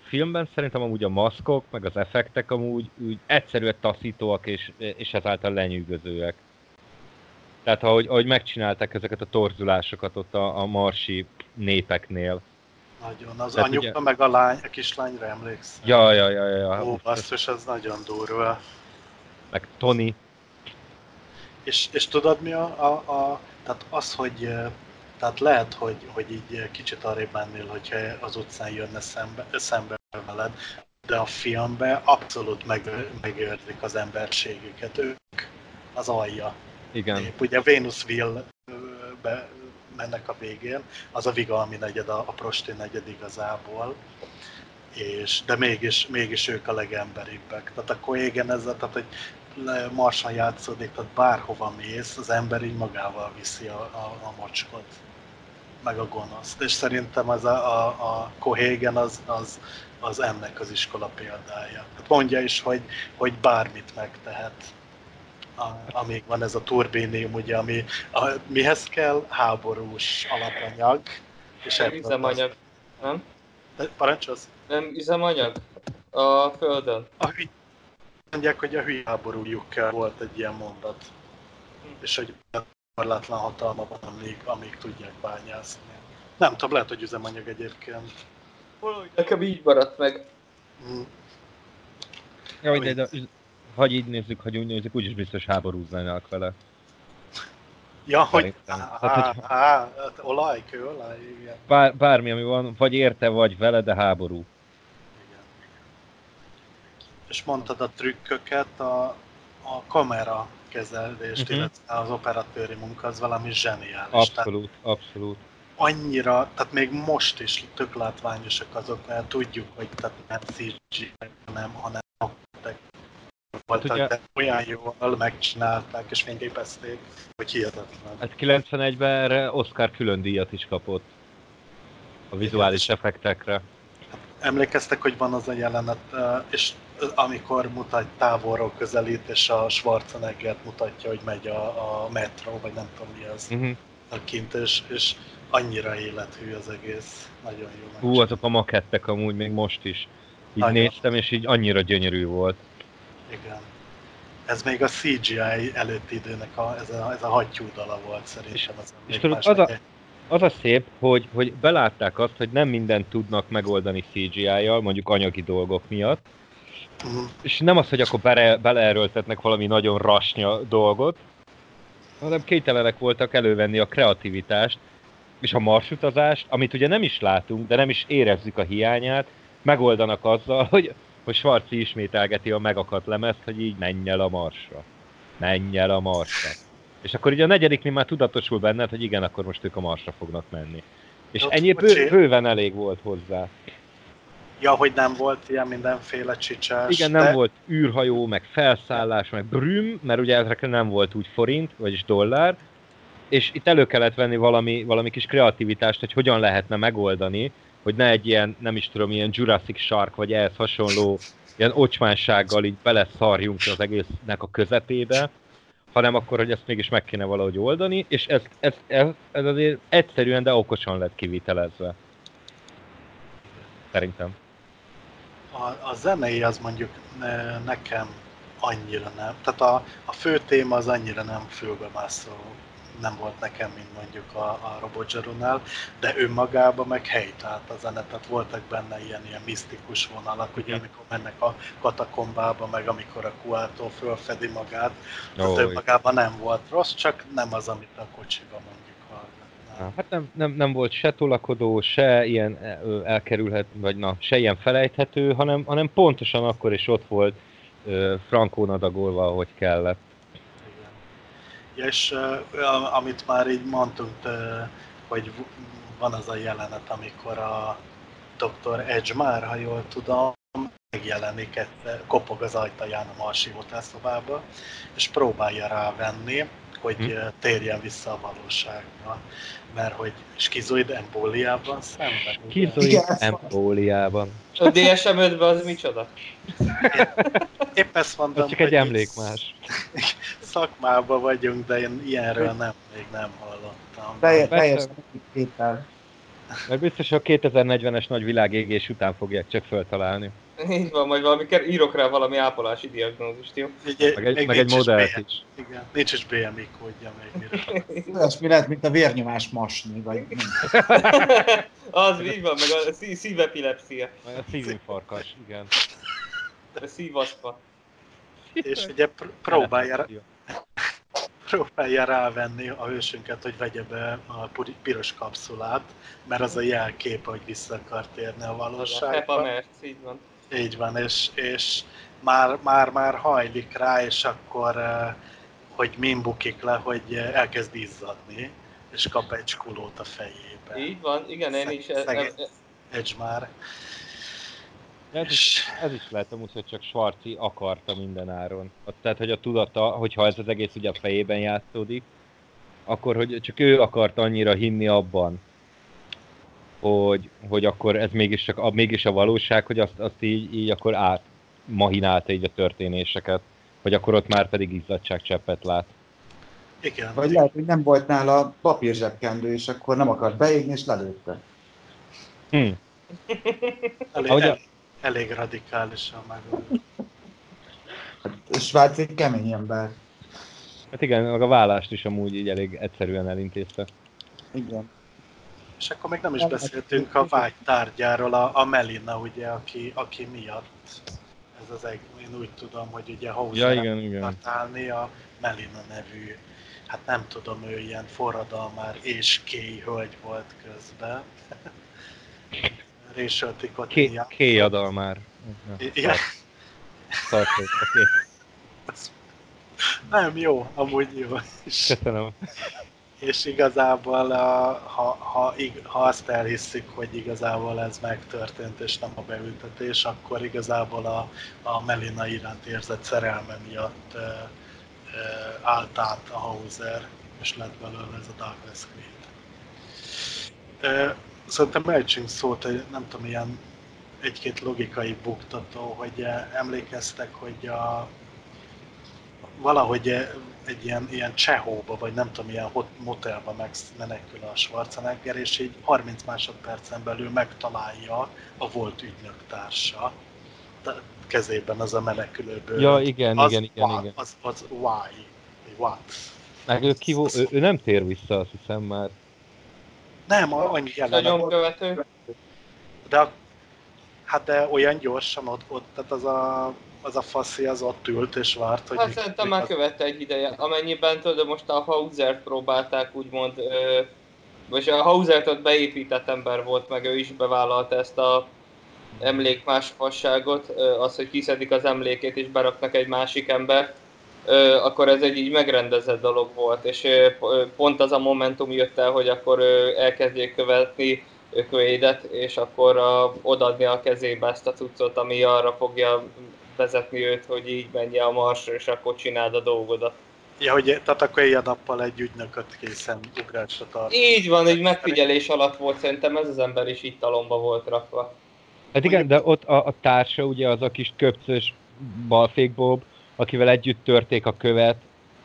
Speaker 3: Filmben szerintem amúgy a maszkok, meg az effektek amúgy úgy egyszerűen taszítóak és, és ezáltal lenyűgözőek. Tehát ahogy, ahogy megcsinálták ezeket a torzulásokat ott a, a marsi népeknél.
Speaker 1: Nagyon. Az
Speaker 3: Tehát
Speaker 1: anyuka
Speaker 3: ugye-
Speaker 1: meg a lány, a kislányra emlékszem.
Speaker 3: Ja, ja, ja, ja.
Speaker 1: Ó, basszus, ez nagyon durva.
Speaker 3: Meg Tony.
Speaker 1: És, és tudod mi a, a, a tehát az, hogy eh, tehát lehet, hogy, hogy így kicsit arrébb mennél, hogyha az utcán jönne szembe, szembe veled, de a filmben abszolút meg, megőrzik az emberségüket. Ők az alja.
Speaker 3: Igen.
Speaker 1: Épp ugye Venusville-be mennek a végén, az a Vigalmi negyed, a, a Prosti negyed igazából, és, de mégis, mégis ők a legemberibbek. Tehát a Coégen ezzel, tehát hogy Marson játszódik, tehát bárhova mész, az ember így magával viszi a, a, a mocskot, meg a gonoszt. És szerintem az a, a, a Cohégen az, az, az ennek az iskola példája. Hát mondja is, hogy, hogy bármit megtehet. A, amíg van ez a turbínium, ugye, ami a, mihez kell? Háborús alapanyag. És
Speaker 2: Nem üzemanyag. Nem?
Speaker 1: az- Parancsolsz?
Speaker 2: Nem üzemanyag? A földön.
Speaker 1: A hülye, mondják, hogy a hülye háborújukkel volt egy ilyen mondat. És hogy korlátlan hatalma van, amíg, amíg tudják bányászni. Nem tudom, lehet, hogy üzemanyag egyébként.
Speaker 2: Valahogy nekem így maradt meg.
Speaker 1: Mm,
Speaker 3: Ja, de, de, hagy így nézzük, hogy úgy nézzük, úgyis biztos háborúznának vele.
Speaker 1: Ja, hogy á,
Speaker 3: Hát,
Speaker 1: á,
Speaker 3: hogy-
Speaker 1: á, olaj, kőolaj, igen.
Speaker 3: Bár, bármi, ami van, vagy érte, vagy vele, de háború.
Speaker 1: igen. És mondtad a trükköket, a, a kamera megkezelést,
Speaker 3: Mhm.
Speaker 1: illetve az operatőri munka az valami zseniális. Tehát
Speaker 3: Abszolút, abszolút.
Speaker 1: Annyira, tehát még most is tök látványosak azok, mert tudjuk, hogy tehát nem CG, nem, hanem aktek voltak,
Speaker 3: ugye-
Speaker 1: de olyan jól megcsinálták és fényképezték, hogy hihetetlen.
Speaker 3: Hát 91-ben erre Oscar külön díjat is kapott. A vizuális effektekre.
Speaker 1: Emlékeztek, hogy van az a jelenet, és amikor mutat távolról közelít, és a Schwarzeneggert mutatja, hogy megy a, a metro, vagy nem tudom mi az
Speaker 3: Uh-huh.
Speaker 1: a kint, és, és annyira élethű az egész. Nagyon jó.
Speaker 3: Hú, azok a makettek amúgy még most is. Így
Speaker 1: Nagyon.
Speaker 3: néztem, és így annyira gyönyörű volt.
Speaker 1: Igen. Ez még a CGI előtti időnek a, ez a, ez a hattyúdala volt szerintem. Az
Speaker 3: és tudod, az a-. Az a szép, hogy, hogy belátták azt, hogy nem mindent tudnak megoldani CGI-jal, mondjuk anyagi dolgok miatt,
Speaker 1: Mhm.
Speaker 3: és nem az, hogy akkor bele, beleerőltetnek valami nagyon rasnya dolgot, hanem kénytelenek voltak elővenni a kreativitást, és a marsutazást, amit ugye nem is látunk, de nem is érezzük a hiányát, megoldanak azzal, hogy, hogy Svarci ismételgeti a megakadt lemezt, hogy így menj el a marsra. Menj el a marsra. És akkor ugye a negyediknél már tudatosul benned, hogy igen, akkor most ők a marsra fognak menni. És
Speaker 1: Ott
Speaker 3: ennyi bő, bőven elég volt hozzá.
Speaker 1: Ja, hogy nem volt ilyen mindenféle csicsás.
Speaker 3: Igen, nem
Speaker 1: de...
Speaker 3: volt űrhajó, meg felszállás, meg brüm, mert ugye ezekre nem volt úgy forint, vagyis dollár, és itt elő kellett venni valami, valami kis kreativitást, hogy hogyan lehetne megoldani, hogy ne egy ilyen, nem is tudom, ilyen Jurassic Shark, vagy ehhez hasonló ilyen ocsmánsággal így beleszarjunk az egésznek a közepébe, hanem akkor, hogy ezt mégis meg kéne valahogy oldani, és ez, ez, ez, ez azért egyszerűen, de okosan lett kivitelezve. Szerintem.
Speaker 1: A, a zenei az mondjuk ne, nekem annyira nem. Tehát a, a fő téma az annyira nem fülbemászó nem volt nekem, mint mondjuk a, a Robot Zero-nál, de önmagában meg helytált a zene, tehát voltak benne ilyen, ilyen misztikus vonalak, ugye amikor mennek a katakombába, meg amikor a Kuától fölfedi magát, tehát
Speaker 3: Ó,
Speaker 1: önmagában nem volt rossz, csak nem az, amit a kocsiba mondjuk hallgatnál.
Speaker 3: Hát nem, nem, nem volt se tolakodó, se ilyen ö, elkerülhet, vagy na, se ilyen felejthető, hanem, hanem pontosan akkor is ott volt frankón adagolva, ahogy kellett.
Speaker 1: És uh, amit már így mondtunk, uh, hogy van az a jelenet, amikor a Dr. Edgemar, ha jól tudom, megjelenik egyszer, kopog az ajtaján a Marsi hotelszobába, és próbálja rávenni, hogy
Speaker 3: Hm.
Speaker 1: hm. térjen vissza a valóságba. Mert hogy skizoid embóliában szenved. ugye?
Speaker 3: Kizoid
Speaker 4: Igen, ezt
Speaker 3: empóliában.
Speaker 2: A DSM 5 az micsoda?
Speaker 1: Épp ezt mondom,
Speaker 3: Ez csak egy emlék más.
Speaker 1: Szakmában vagyunk, de én ilyenről nem, még nem hallottam.
Speaker 4: Teljes,
Speaker 3: Persze.
Speaker 4: teljesen kéttel.
Speaker 3: Mert biztos a 2040-es nagy világégés után fogják csak föltalálni.
Speaker 2: Így van, majd valami, ker- írok rá valami ápolási diagnózist, jó?
Speaker 1: Ugye,
Speaker 3: Meg egy, meg egy modellt is.
Speaker 1: Igen, nincs is BMI kódja még.
Speaker 4: Olyasmi lehet, mint a vérnyomás masni, vagy
Speaker 2: az így van, meg a szí- szívepilepszia,
Speaker 3: Meg a szívinfarkas, igen.
Speaker 2: a szívaszpa.
Speaker 1: És ugye pr- próbálja, próbálja rávenni a hősünket, hogy vegye be a piros kapszulát, mert az a jelkép, hogy vissza akar térni a valóságba.
Speaker 2: Merc, így van.
Speaker 1: Így van, és, és már, már, már hajlik rá, és akkor, eh, hogy min bukik le, hogy elkezd izzadni, és kap egy skulót a fejébe.
Speaker 2: Így van, igen, én is. e-
Speaker 1: Szegény.
Speaker 2: e-
Speaker 1: Edge már.
Speaker 3: De Ez is, ez is lehet amúgy, hogy csak Svarci akarta minden áron. Tehát, hogy a tudata, hogyha ez az egész ugye a fejében játszódik, akkor, hogy csak ő akart annyira hinni abban, hogy, hogy akkor ez mégis, csak, a, mégis a valóság, hogy azt, azt így, így akkor át mahinálta így a történéseket, hogy akkor ott már pedig izzadságcseppet lát.
Speaker 1: igen,
Speaker 4: Vagy lehet, hogy nem volt nála papírzsebkendő, és akkor nem akart beégni, és lelőtte.
Speaker 3: Hm.
Speaker 1: elég,
Speaker 3: ahogy a-
Speaker 1: elég, radikálisan meg.
Speaker 4: Hát Svájc egy kemény ember.
Speaker 3: Hát igen, meg a vállást is amúgy így elég egyszerűen elintézte.
Speaker 4: Igen.
Speaker 1: És akkor még nem is beszéltünk a vágy tárgyáról, a, a Melina, ugye, aki, aki miatt ez az egy, én úgy tudom, hogy ugye
Speaker 3: Ja,
Speaker 1: Hauser
Speaker 3: igen, igen.
Speaker 1: akart állni a Melina nevű, hát nem tudom, ő ilyen forradalmár és kéj hölgy volt közben. Résöltik ott
Speaker 3: Ké, kéjadal már.
Speaker 1: Igen. Nem, jó, amúgy jó. És,
Speaker 3: Köszönöm.
Speaker 1: és igazából, a, ha, ha, ha azt elhisszük, hogy igazából ez megtörtént, és nem a beültetés, akkor igazából a, a Melina iránt érzett szerelme miatt e, e, állt át a Hauser, és lett belőle ez a Darkness Creed. Szerintem ejtsünk szót, egy, nem tudom, ilyen egy-két logikai buktató, hogy eh, emlékeztek, hogy a, valahogy eh, egy ilyen, ilyen csehóba, vagy nem tudom, ilyen hot, motelba megmenekül a Schwarzenegger, és így 30 másodpercen belül megtalálja a volt ügynök társa kezében az a menekülőből.
Speaker 3: Ja, igen,
Speaker 1: az,
Speaker 3: igen, igen, igen.
Speaker 1: Az, az why? What?
Speaker 3: Meg ő, kivó, ő, ő nem tér vissza, azt hiszem már.
Speaker 1: Nem, annyi jelenet volt,
Speaker 2: nyomkövető.
Speaker 1: de a- hát de olyan gyorsan ott, ott tehát az a, az a faszi az ott ült és várt, hogy
Speaker 2: Hát szerintem már követte egy ideje. Amennyiben tudod, most a Hausert próbálták úgymond, ö, vagy a Hausert ott beépített ember volt, meg ő is bevállalta ezt a emlékmás fasságot, ö, az, hogy kiszedik az emlékét és beraknak egy másik embert, akkor ez egy így megrendezett dolog volt, és pont az a momentum jött el, hogy akkor elkezdjék követni Quaid-et, és akkor a, odaadni a kezébe ezt a cuccot, ami arra fogja vezetni őt, hogy így menje a marsra, és akkor csináld a dolgodat.
Speaker 1: Ja, hogy tehát akkor ilyen nappal egy ügynököt készen ugrásra tart.
Speaker 2: Így van, egy megfigyelés alatt volt, szerintem ez az ember is itt talomba volt rakva.
Speaker 3: Hát igen, de ott a, a társa ugye az a kis köpcös balfékbob, akivel együtt törték a követ,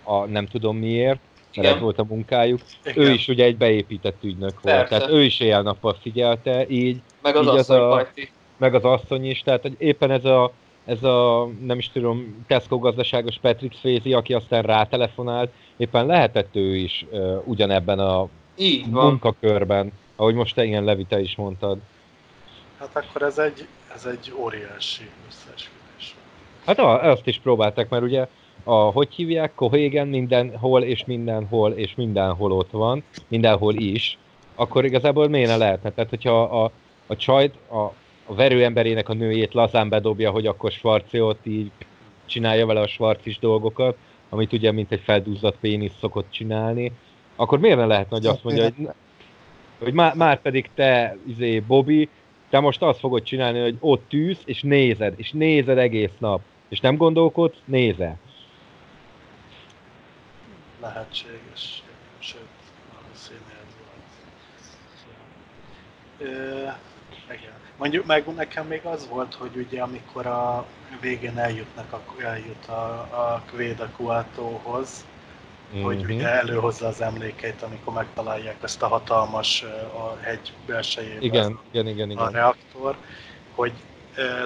Speaker 3: a nem tudom miért, mert ez volt a munkájuk.
Speaker 1: Igen.
Speaker 3: Ő is ugye egy beépített ügynök volt,
Speaker 2: Persze.
Speaker 3: tehát ő is éjjel-nappal figyelte, így,
Speaker 2: Meg az
Speaker 3: Így az
Speaker 2: asszony
Speaker 3: a- meg az asszony is, tehát hogy éppen ez a, ez a, nem is tudom, Tesco gazdaságos Patrick Fézi, aki aztán rátelefonált, éppen lehetett ő is uh, ugyanebben a
Speaker 2: Így van.
Speaker 3: munkakörben, ahogy most te ilyen Levi, te is mondtad.
Speaker 1: Hát akkor ez egy, ez egy óriási összeesküvés.
Speaker 3: Hát azt is próbálták, mert ugye a, hogy hívják, Cohégen mindenhol és mindenhol és mindenhol ott van, mindenhol is, akkor igazából miért ne lehetne? Tehát, hogyha a, a csajt, a, a verőemberének a nőjét lazán bedobja, hogy akkor Schwarzi ott így csinálja vele a Schwarzis dolgokat, amit ugye mint egy felduzzadt pénisz szokott csinálni, akkor miért ne lehetne, hogy azt mondja, hogy, hogy már, már pedig te, izé, Bobby, te most azt fogod csinálni, hogy ott tűz, és nézed, és nézed egész nap. És nem gondolkodsz, nézel.
Speaker 1: Lehetséges, sőt, valószínű ez volt. Igen. Mondjuk meg nekem még az volt, hogy ugye amikor a végén eljutnak a, eljut a, a Quaid a Kuatóhoz, hogy
Speaker 3: Mhm.
Speaker 1: ugye előhozza az emlékeit, amikor megtalálják ezt a hatalmas a hegy belsejében
Speaker 3: Igen, igen, igen,
Speaker 1: a
Speaker 3: igen.
Speaker 1: reaktor, hogy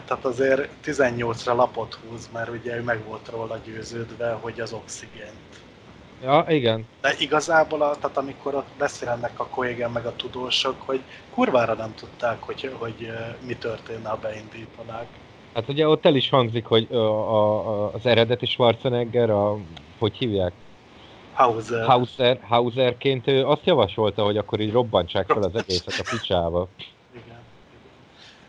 Speaker 1: tehát azért 18-ra lapot húz, mert ugye ő meg volt róla győződve, hogy az oxigént.
Speaker 3: Ja, igen.
Speaker 1: De igazából, a, tehát amikor ott beszélnek a kollégen meg a tudósok, hogy kurvára nem tudták, hogy, hogy mi történne, ha beindítanák.
Speaker 3: Hát ugye ott el is hangzik, hogy a, a, a, az eredeti Schwarzenegger, a, hogy hívják?
Speaker 1: Hauser.
Speaker 3: Hauser, Hauserként ő azt javasolta, hogy akkor így robbantsák fel az egészet a picsába.
Speaker 1: Igen.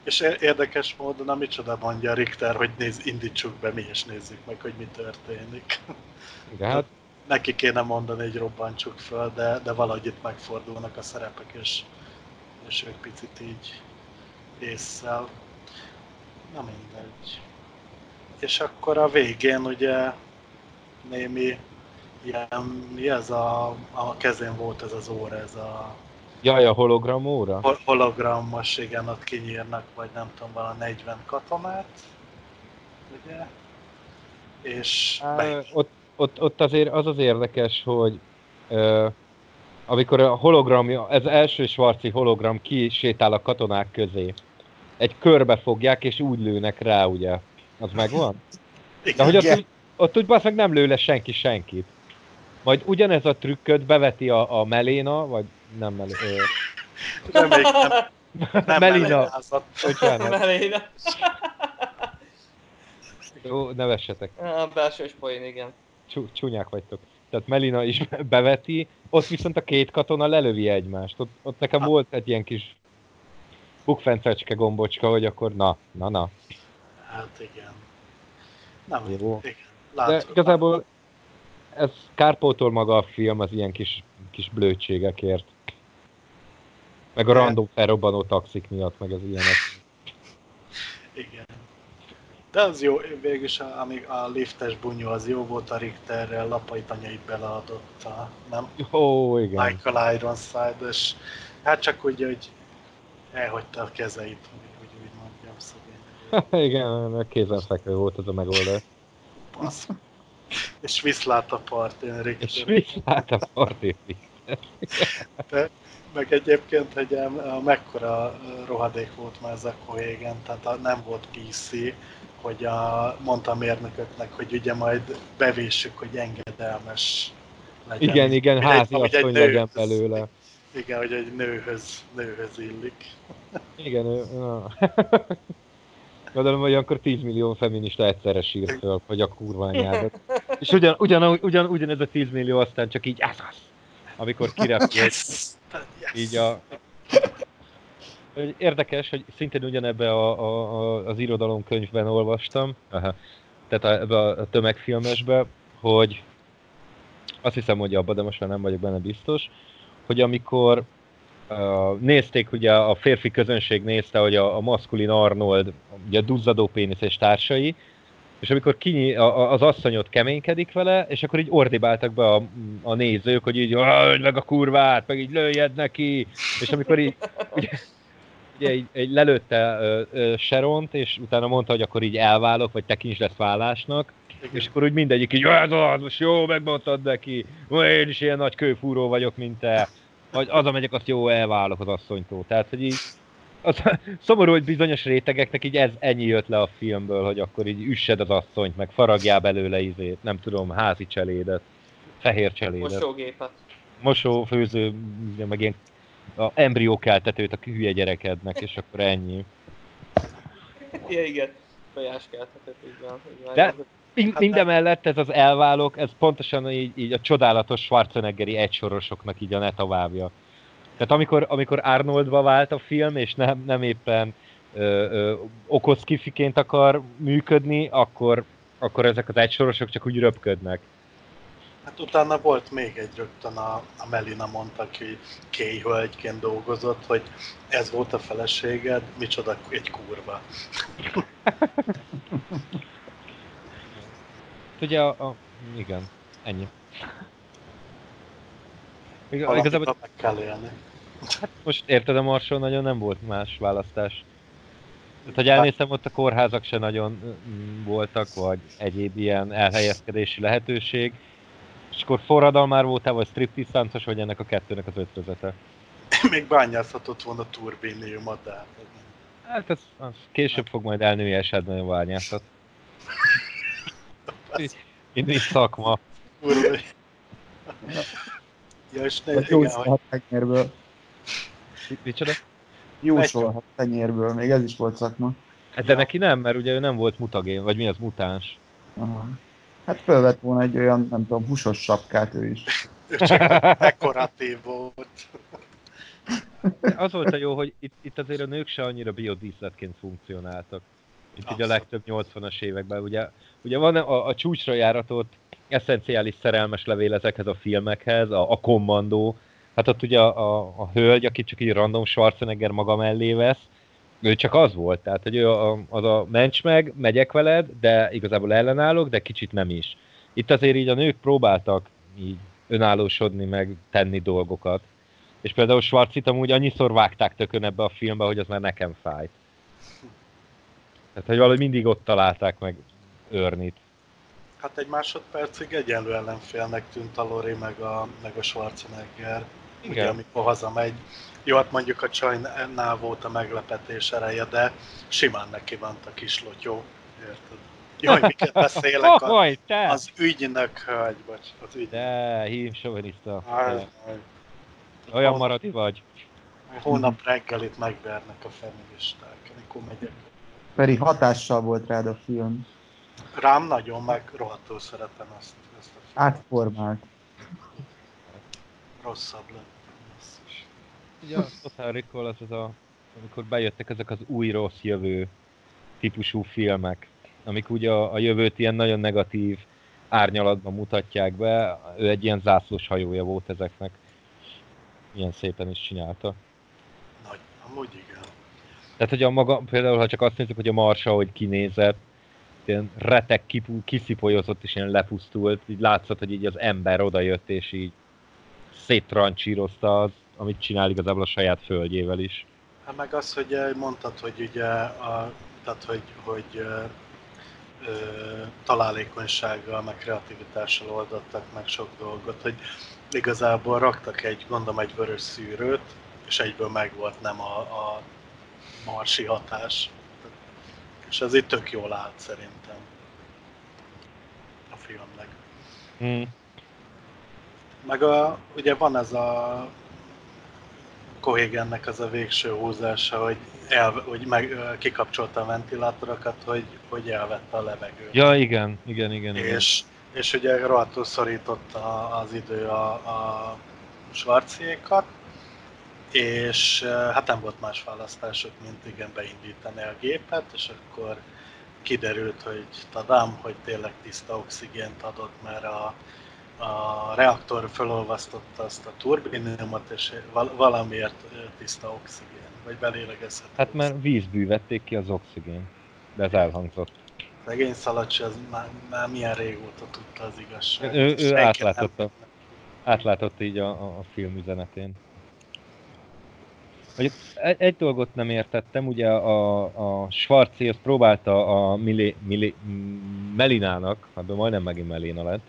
Speaker 1: És érdekes módon, a micsoda mondja Richter, hogy néz, indítsuk be mi, és nézzük meg, hogy mi történik.
Speaker 3: Igen, hát
Speaker 1: Neki kéne mondani, hogy robbantsuk föl, de, de valahogy itt megfordulnak a szerepek, és, és ők picit így észszel. Na mindegy. És akkor a végén ugye némi ilyen, mi ez a, a kezén volt ez az óra, ez a
Speaker 3: jaj, a hologram óra?
Speaker 1: hol- hologrammos, igen, ott kinyírnak, vagy nem tudom, valami 40 katonát, ugye? És
Speaker 3: Á,
Speaker 1: be,
Speaker 3: ott, ott, ott azért az az érdekes, hogy ö, amikor a hologramja, ez első Schwarzi hologram kisétál a katonák közé, egy körbe fogják és úgy lőnek rá, ugye? Az megvan? De hogy ott,
Speaker 4: Igen.
Speaker 3: úgy, ott úgy nem lő le senki senkit. Majd ugyanez a trükköt beveti a, a Meléna, vagy nem Meléna,
Speaker 1: reméljük nem, nem
Speaker 3: Melina. bocsánat,
Speaker 2: Meléna.
Speaker 3: jó, nevessetek,
Speaker 2: A belsős poén, igen.
Speaker 3: Csú, csúnyák vagytok. Tehát Melina is beveti, ott viszont a két katona lelövi egymást. Ott, ott nekem
Speaker 1: Ha.
Speaker 3: volt egy ilyen kis bukfencecske gombocska, hogy akkor na, na, na.
Speaker 1: Hát igen. Nem,
Speaker 3: Jó.
Speaker 1: igen.
Speaker 3: De
Speaker 1: Látod,
Speaker 3: igazából ez kárpótol maga a film az ilyen kis, kis blödségekért. Meg a random felrobbanó taxik miatt, meg az ilyenek.
Speaker 1: Igen. De az jó, végülis a- amíg a liftes bunyó az jó volt a Richterrel, lapait anyait beleadott a, nem?
Speaker 3: Ó, igen.
Speaker 1: Michael Ironside, és hát csak úgy, hogy elhagyta a kezeit, hogy úgy, úgy mondjam szegény.
Speaker 3: igen, kézenfekvő volt az a megoldás.
Speaker 1: Basz. És viszlát a partin,
Speaker 3: És
Speaker 1: Richter.
Speaker 3: viszlát a partit.
Speaker 1: Meg egyébként, a mekkora rohadék volt már ez a Cohagen, tehát a, nem volt PC, hogy a, mondta a mérnököknek, hogy ugye majd bevéssük, hogy engedelmes legyen.
Speaker 3: Igen, igen,
Speaker 1: egy-
Speaker 3: házi
Speaker 1: egy
Speaker 3: asszony legyen belőle.
Speaker 1: Igen, hogy egy nőhöz, nőhöz illik.
Speaker 3: Igen, ő... Gondolom, hogy akkor 10 millió feminista egyszerre sírt föl, hogy a kurva anyádat. És ugyan, ugyan, ugyan, ugyanez a 10 millió aztán csak így, ez az! Amikor kirepült,
Speaker 1: Yes! yes.
Speaker 3: így a... Érdekes, hogy szintén ugyanebbe a, a, a, az irodalomkönyvben olvastam, aha, tehát a, ebbe a tömegfilmesbe, hogy azt hiszem, hogy abban, de most már nem vagyok benne biztos, hogy amikor nézték, ugye a férfi közönség nézte, hogy a, a maszkulin Arnold, ugye a duzzadó pénisz és társai, és amikor kinyi, a, az asszonyot keménykedik vele, és akkor így ordibáltak be a, a nézők, hogy így öld meg a kurvát, meg így lőjed neki, és amikor így, ugye, ugye így, így lelőtte ö, Sharont, és utána mondta, hogy akkor így elválok, vagy tekints lesz vállásnak,
Speaker 1: Igen.
Speaker 3: és akkor úgy mindegyik így, ez az, most jó, megmondtad neki, én is ilyen nagy kőfúró vagyok, mint te, vagy az megyek, azt jó, elválok az asszonytól. Tehát, hogy így, az, szomorú, hogy bizonyos rétegeknek így ez ennyi jött le a filmből, hogy akkor így üssed az asszonyt, meg faragjál belőle izét, nem tudom, házi cselédet, fehér cselédet,
Speaker 2: Mosógépet.
Speaker 3: mosó, főző, meg ilyen a embriókeltetőt a hülye gyerekednek, és akkor ennyi.
Speaker 2: Ja, igen. Tojáskeltetett, így van. Így van.
Speaker 3: De- Mind,
Speaker 1: Hát
Speaker 3: minden
Speaker 1: nem.
Speaker 3: mellett ez az elválok, ez pontosan így, így a csodálatos Schwarzeneggeri egysorosoknak így a netavábja. Tehát amikor, amikor Arnoldba vált a film, és nem, nem éppen ö, ö, okos kifiként akar működni, akkor, akkor ezek az egysorosok csak úgy röpködnek.
Speaker 1: Hát utána volt még egy rögtön, a, a Melina mondta, aki Kay hölgyként dolgozott, hogy ez volt a feleséged, micsoda egy kurva.
Speaker 3: Ugye a, a igen, ennyi.
Speaker 1: Valamit
Speaker 3: Igazából
Speaker 1: meg kell élni.
Speaker 3: most érted, a Marson nagyon nem volt más választás. Tehát, hogy elnéztem, ott a kórházak se nagyon mm, voltak, vagy egyéb ilyen elhelyezkedési lehetőség. És akkor forradal már voltál, vagy striptease táncos, vagy ennek a kettőnek az ötvözete?
Speaker 1: Még bányászhatott volna turbíniumot, de hát ez.
Speaker 3: Hát ez, az később fog majd elnőjesedni a bányászat. Inni szakma.
Speaker 1: Kurva. Ja, és ne,
Speaker 4: Vagy jósolhat tenyérből.
Speaker 3: Mi- Micsoda?
Speaker 4: Jósolhat tenyérből, még ez is volt szakma.
Speaker 3: Hát de
Speaker 1: Ja.
Speaker 3: neki nem, mert ugye ő nem volt mutagén, vagy mi az mutáns.
Speaker 4: Aha. Hát fölvett volna egy olyan, nem tudom, húsos sapkát ő is.
Speaker 1: ő csak dekoratív volt.
Speaker 3: Az volt a jó, hogy itt, itt azért a nők se annyira biodíszletként funkcionáltak. Itt ugye a legtöbb 80-as években. Ugye, ugye van a, a csúcsra járatott eszenciális szerelmes levél ezekhez a filmekhez, a, a kommandó. Hát ott ugye a, a, a hölgy, aki csak így random Schwarzenegger maga mellé vesz, ő csak az volt, tehát hogy ő a, az a mencs meg, megyek veled, de igazából ellenállok, de kicsit nem is. Itt azért így a nők próbáltak így önállósodni, meg tenni dolgokat. És például Schwarzit amúgy annyiszor vágták tökön ebbe a filmbe, hogy az már nekem fájt. Tehát, hogy valahogy mindig ott találták meg Örnit.
Speaker 1: Hát egy másodpercig egyenlő ellenfélnek tűnt a Lori meg a, meg a Schwarzenegger. Ugye,
Speaker 3: Igen.
Speaker 1: amikor hazamegy. Jó, hát mondjuk a csajnál volt a meglepetés ereje, de simán neki ment a kis lotyó. Érted? Hogy miket beszélek, a,
Speaker 3: Hoj, te!
Speaker 1: az ügynök hölgy, vagy az ügynök.
Speaker 3: De, hím De.
Speaker 1: aj.
Speaker 3: Olyan maradi vagy.
Speaker 1: Hónap reggelit megvernek a feministák, amikor megyek.
Speaker 4: Pedig hatással volt rád a film.
Speaker 1: Rám nagyon, meg rohadtul szeretem ezt, ezt a filmet.
Speaker 4: Átformált.
Speaker 1: Rosszabb lett.
Speaker 3: Ugye a Total Recall az az a, amikor bejöttek ezek az új rossz jövő típusú filmek, amik ugye a, a jövőt ilyen nagyon negatív árnyalatban mutatják be. Ő egy ilyen zászlós hajója volt ezeknek. Ilyen szépen is csinálta.
Speaker 1: Nagy, amúgy igen.
Speaker 3: Tehát, hogy a maga, például, ha csak azt nézzük, hogy a Marsa, hogy kinézett, ilyen retek kipú, kiszipolyozott és ilyen lepusztult, így látszott, hogy így az ember odajött és így széttrancsírozta az, amit csinál igazából a saját földjével is.
Speaker 1: Hát meg az, hogy eh, mondtad, hogy ugye, a, tehát hogy, hogy ö, ö, találékonysággal, meg kreativitással oldottak meg sok dolgot, hogy igazából raktak egy, gondolom egy vörös szűrőt, és egyből megvolt nem a, a marsi hatás. És ez itt tök jól állt szerintem a filmnek.
Speaker 3: Hmm.
Speaker 1: Meg a, ugye van ez a Kohégennek az a végső húzása, hogy, el, hogy meg, kikapcsolta a ventilátorokat, hogy, hogy elvette a levegőt.
Speaker 3: Ja, igen, igen, igen. igen.
Speaker 1: És, és ugye rohadtul szorította az idő a, a svarciékat, és eh, hát nem volt más választások, mint igen beindítani a gépet, és akkor kiderült, hogy tadám, hogy tényleg tiszta oxigént adott, mert a, a reaktor felolvasztotta azt a turbiniumot, és val- valamiért eh, tiszta oxigén, vagy belélegezhető.
Speaker 3: Hát mert vízbű vették ki az oxigén. De ez elhangzott.
Speaker 1: Szegény Szalacsi, az már, már milyen régóta tudta az igazságot.
Speaker 3: Ő- ő átlátotta.
Speaker 1: nem-
Speaker 3: Átlátott így a, a film üzenetén. Hogy egy, egy dolgot nem értettem, ugye a, a Schwarzi azt próbálta a Milé, Milé, Melinának, hát majdnem megint Melina lett,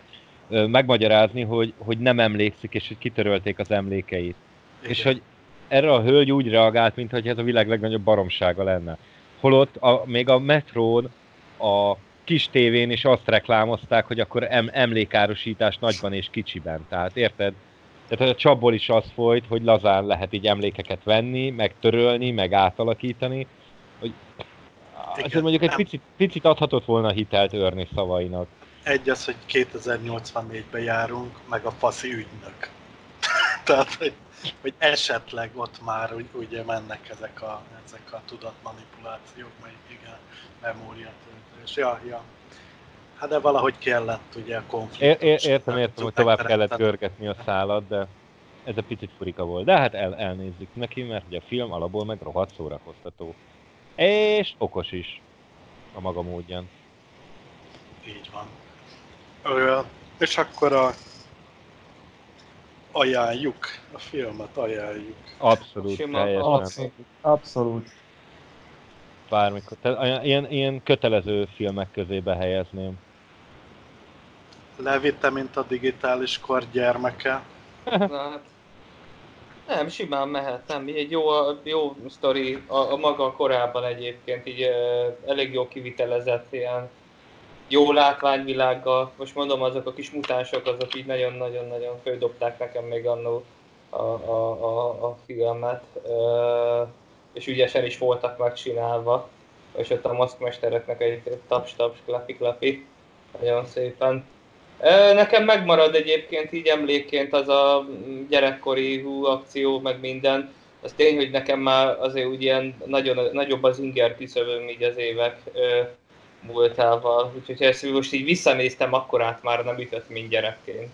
Speaker 3: megmagyarázni, hogy, hogy nem emlékszik, és hogy kitörölték az emlékeit.
Speaker 1: Igen.
Speaker 3: És hogy erre a hölgy úgy reagált, mintha ez a világ legnagyobb baromsága lenne. Holott a, még a metrón, a kis tévén is azt reklámozták, hogy akkor em, emlékárosítás nagyban és kicsiben. Tehát érted? Tehát a csapból is az folyt, hogy lazán lehet így emlékeket venni, meg törölni, meg átalakítani. Hogy azért mondjuk egy picit, picit adhatott volna hitelt őrni szavainak.
Speaker 1: Egy az, hogy 2084-ben járunk, meg a faszi ügynök. Tehát, hogy, hogy esetleg ott már úgy, ugye mennek ezek a, ezek a tudatmanipulációk, meg igen, memóriatöltés. Ja, ja. Hát de valahogy kellett ugye a konfliktus.
Speaker 3: Ér, ér, értem, értem, hogy tovább kellett görgetni a szálat, de ez egy picit furika volt. De hát el, elnézzük neki, mert ugye a film alapból meg rohadt szórakoztató. És okos is. A maga módján.
Speaker 1: Így van. Ö, és akkor a ajánljuk, a filmet ajánljuk.
Speaker 3: Abszolút
Speaker 2: Sima,
Speaker 3: teljesen.
Speaker 5: Abszolút. Abszolút.
Speaker 3: Bármikor. Tehát ilyen, ilyen kötelező filmek közé behelyezném.
Speaker 1: Levitte, mint a digitális kor gyermeke.
Speaker 2: Hát, nem, simán mehet, nem, egy jó, jó sztori, a, a maga korában egyébként, így elég jó kivitelezett, ilyen jó látványvilággal, most mondom, azok a kis mutánsok, azok így nagyon-nagyon-nagyon földobták nekem még annó a, a, a, a filmet, és ügyesen is voltak megcsinálva, és ott a maszkmestereknek egy taps-taps, klapi-klapi, nagyon szépen. Nekem megmarad egyébként így emlékként az a gyerekkori hú akció, meg minden. Az tény, hogy nekem már azért úgy ilyen nagyon, nagyobb az inger küszöböm így az évek múltával. Úgyhogy ha ezt most így visszanéztem, akkor át már nem ütött, mint gyerekként.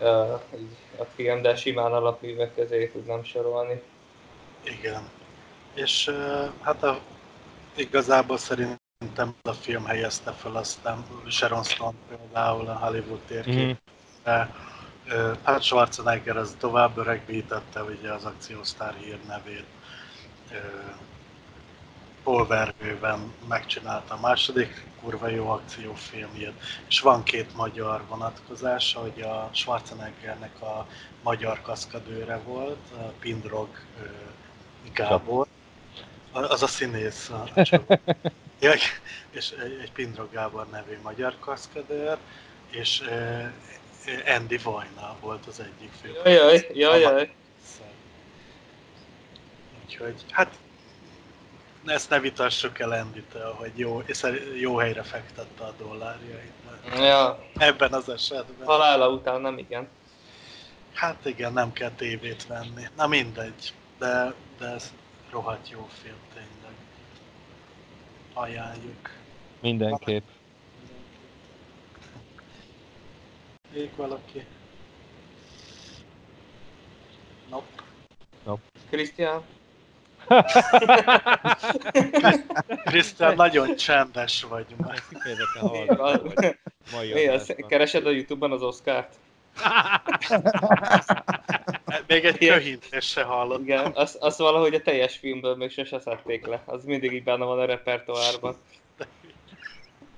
Speaker 2: Ö, így a film, de simán alapművek közé tudnám sorolni.
Speaker 1: Igen. És hát a, igazából szerintem a film helyezte fel aztán Sharon Stone például a Hollywood térképre.
Speaker 3: Mhm.
Speaker 1: Ö, Hát Schwarzenegger az tovább öregbítette ugye az akciósztár hírnevét. Paul Verhoeven megcsinálta a második kurva jó akciófilmjét, és van két magyar vonatkozása, hogy a Schwarzeneggernek a magyar kaszkadőre volt, a Pindrog Gábor, az a színész, a, ja, és egy, egy Pindrog Gábor nevű magyar kaszkadőr, és ö, Andy Vajna volt az egyik fő.
Speaker 2: Jajjaj, jajjaj.
Speaker 1: Úgyhogy, hát ezt ne vitassuk el Enditől, hogy jó, jó helyre fektette a dollárjait.
Speaker 2: Ja,
Speaker 1: Ebben az esetben.
Speaker 2: halála után nem igen.
Speaker 1: Hát igen, nem kell tévét venni. Na mindegy, de, de ez rohadt jó film tényleg. Ajánljuk.
Speaker 3: Mindenképp.
Speaker 1: Még valaki? Nope.
Speaker 2: Krisztián?
Speaker 1: Krisztán, nagyon csendes vagy ma.
Speaker 3: Hallgató
Speaker 2: az?
Speaker 3: vagy mai
Speaker 2: Mi az? Keresed a Youtube-ban az Oscárt?
Speaker 1: Még egy
Speaker 2: Ilyen.
Speaker 1: köhintés se hallott.
Speaker 2: Igen, azt, azt valahogy a teljes filmből még sose szedték le. Az mindig így benne van a repertoárban.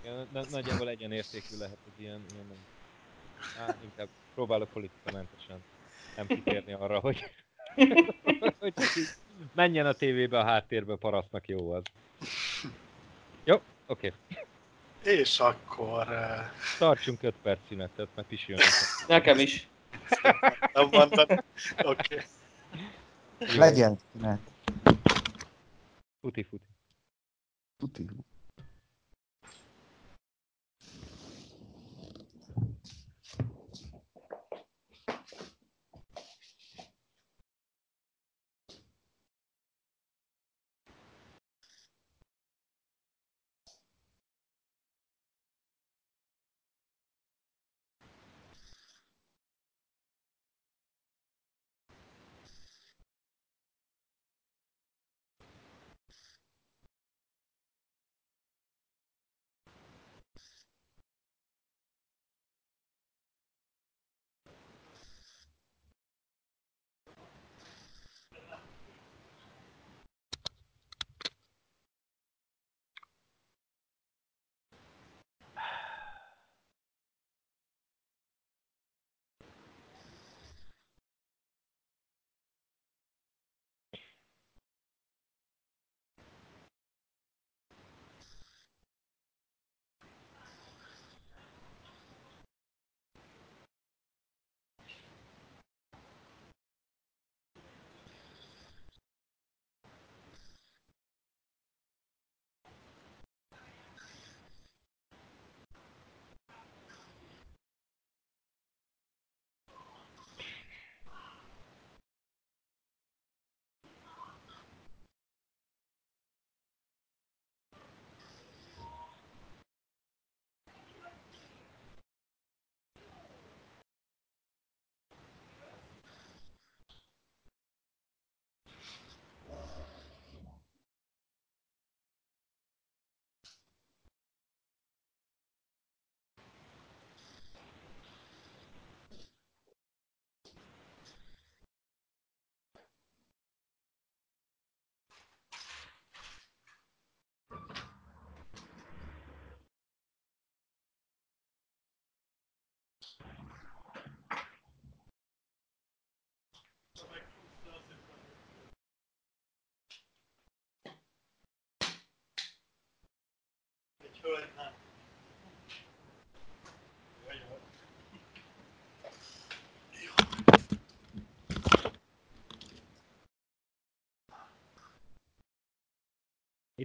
Speaker 3: Igen, na- Nagyjából egyenértékű lehet az ilyen, ilyen nem. Á, inkább próbálok politikamentesen nem kitérni arra, hogy, hogy menjen a tévébe a háttérbe parasztnak jó az. Jó, oké.
Speaker 1: És akkor... eh,
Speaker 3: Tartsunk 5 perc szünetet, mert pisilnek.
Speaker 2: Nekem is.
Speaker 1: Nem mondtam. Oké.
Speaker 5: Legyen szünet.
Speaker 3: Futi, futi.
Speaker 5: Tuti.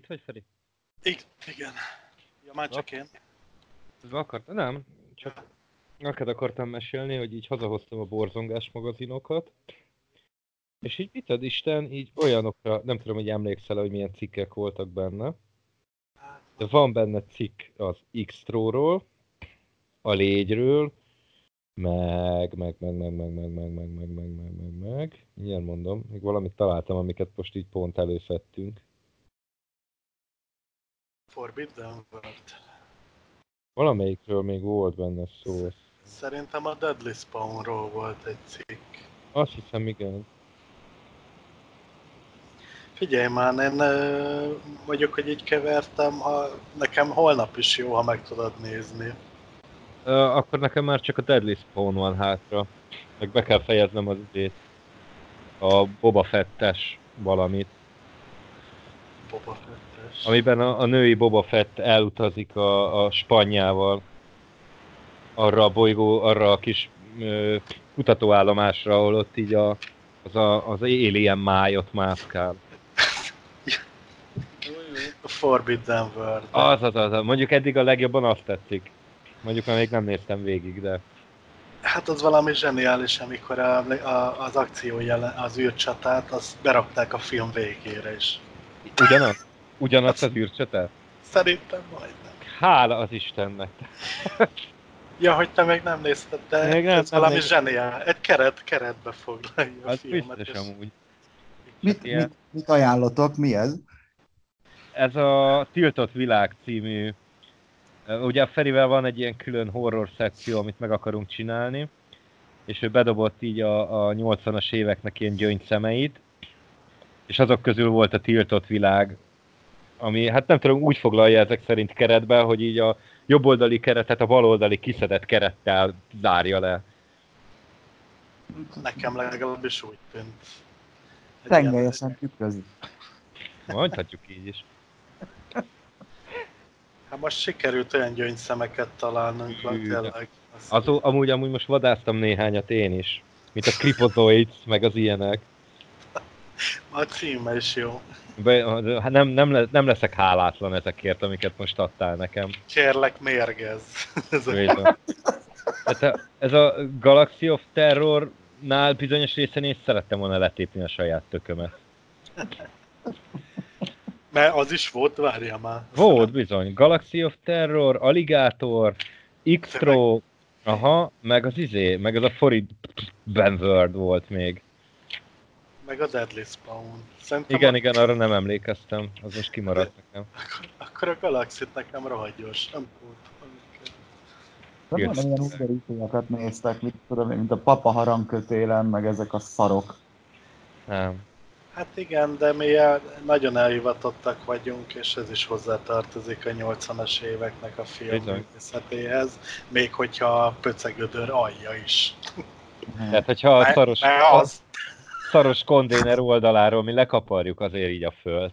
Speaker 3: Vagy, Feri?
Speaker 1: Igen. Ja, már csak én.
Speaker 3: Akart? Nem, csak neked akartam mesélni, hogy így hazahoztam a borzongás magazinokat, és így mit ad Isten, így olyanokra, nem tudom, hogy emlékszel hogy milyen cikkek voltak benne, de van benne cikk az x ról a légyről, meg, meg, meg, meg, meg, meg, meg, meg, meg, meg, meg, meg, meg, mindjárt mondom, még valamit találtam, amiket most így pont előszedtünk.
Speaker 1: Forbidden World.
Speaker 3: Valamelyikről még volt benne szó.
Speaker 1: Szerintem a Deadly Spawnról volt egy cikk.
Speaker 3: Azt hiszem, igen.
Speaker 1: Figyelj már, én ö, mondjuk, hogy így kevertem, ha nekem holnap is jó, ha meg tudod nézni.
Speaker 3: Ö, akkor nekem már csak a Deadly Spawn van hátra. Meg be kell fejeznem az idét. A Boba Fettes valamit.
Speaker 1: Boba Fettes.
Speaker 3: Amiben a, a női Boba Fett elutazik a, a spanyával. Arra a bolygó, arra a kis ö, kutatóállomásra, ahol ott így a, az, a, az alien májot mászkál.
Speaker 1: A Forbidden World.
Speaker 3: Az, az, az, az. Mondjuk eddig a legjobban azt tetszik. Mondjuk már még nem néztem végig, de...
Speaker 1: Hát az valami zseniális, amikor a, a, az akció jelen, az űrcsatát, azt berakták a film végére is.
Speaker 3: Ugyanaz? Ugyanazt az űrcsatát?
Speaker 1: Szerintem majdnem.
Speaker 3: Hála az Istennek.
Speaker 1: Ja, hogy te még nem nézted, de
Speaker 3: Még nem,
Speaker 1: ez
Speaker 3: nem
Speaker 1: valami
Speaker 3: néztem.
Speaker 1: zseniál. Egy keret, keretbe foglalja a filmet.
Speaker 3: biztos
Speaker 1: és-
Speaker 3: amúgy.
Speaker 5: Mit,
Speaker 3: ilyen-
Speaker 5: mit, mit ajánlotok? Mi ez?
Speaker 3: Ez a Tiltott Világ című, ugye a Ferivel van egy ilyen külön horror szekció, amit meg akarunk csinálni, és ő bedobott így a, a 80-as éveknek ilyen gyöngyszemeit, és azok közül volt a Tiltott Világ, ami hát nem tudom, úgy foglalja ezek szerint keretbe, hogy így a jobboldali keretet a baloldali kiszedett kerettel zárja le.
Speaker 1: Nekem legalábbis úgy tűnt.
Speaker 5: Tengelyesen tükrözik.
Speaker 3: Mondhatjuk így is.
Speaker 1: Hát most sikerült olyan gyöngyszemeket találnunk, van tényleg. Az,
Speaker 3: amúgy, amúgy most vadáztam néhányat én is, mint a Cripozoids, meg az ilyenek.
Speaker 1: a címe is jó.
Speaker 3: Be, hát nem, nem, le, nem leszek hálátlan ezekért, amiket most adtál nekem.
Speaker 1: Kérlek, mérgez. Ez a-.
Speaker 3: Hát a- ez a Galaxy of Terror-nál bizonyos részen én szerettem volna letépni a saját tökömet.
Speaker 1: Mert az is volt, várja már.
Speaker 3: Volt bizony. Galaxy of Terror, Alligator, X-Tro, aha, meg az izé, meg az a Forid Benword volt még.
Speaker 1: Meg a Deadly Spawn. Szerintem
Speaker 3: Igen,
Speaker 1: a,
Speaker 3: igen, arra nem emlékeztem. Az most kimaradt nekem.
Speaker 1: Akkor a Galaxit nekem rohadt gyors. Nem
Speaker 3: Yes.
Speaker 5: van ilyen ugorítőakat néztek, mit tudom én, mint a papa harangkötélen, meg ezek a szarok.
Speaker 3: Nem.
Speaker 1: Hát igen, de mi nagyon elhivatottak vagyunk, és ez is hozzátartozik a 80-as éveknek a filmművészetéhez, még hogyha a pöcegödör alja is.
Speaker 3: Tehát, hogyha a szaros,
Speaker 1: mert az,
Speaker 3: szaros konténer oldaláról mi lekaparjuk azért így a föld.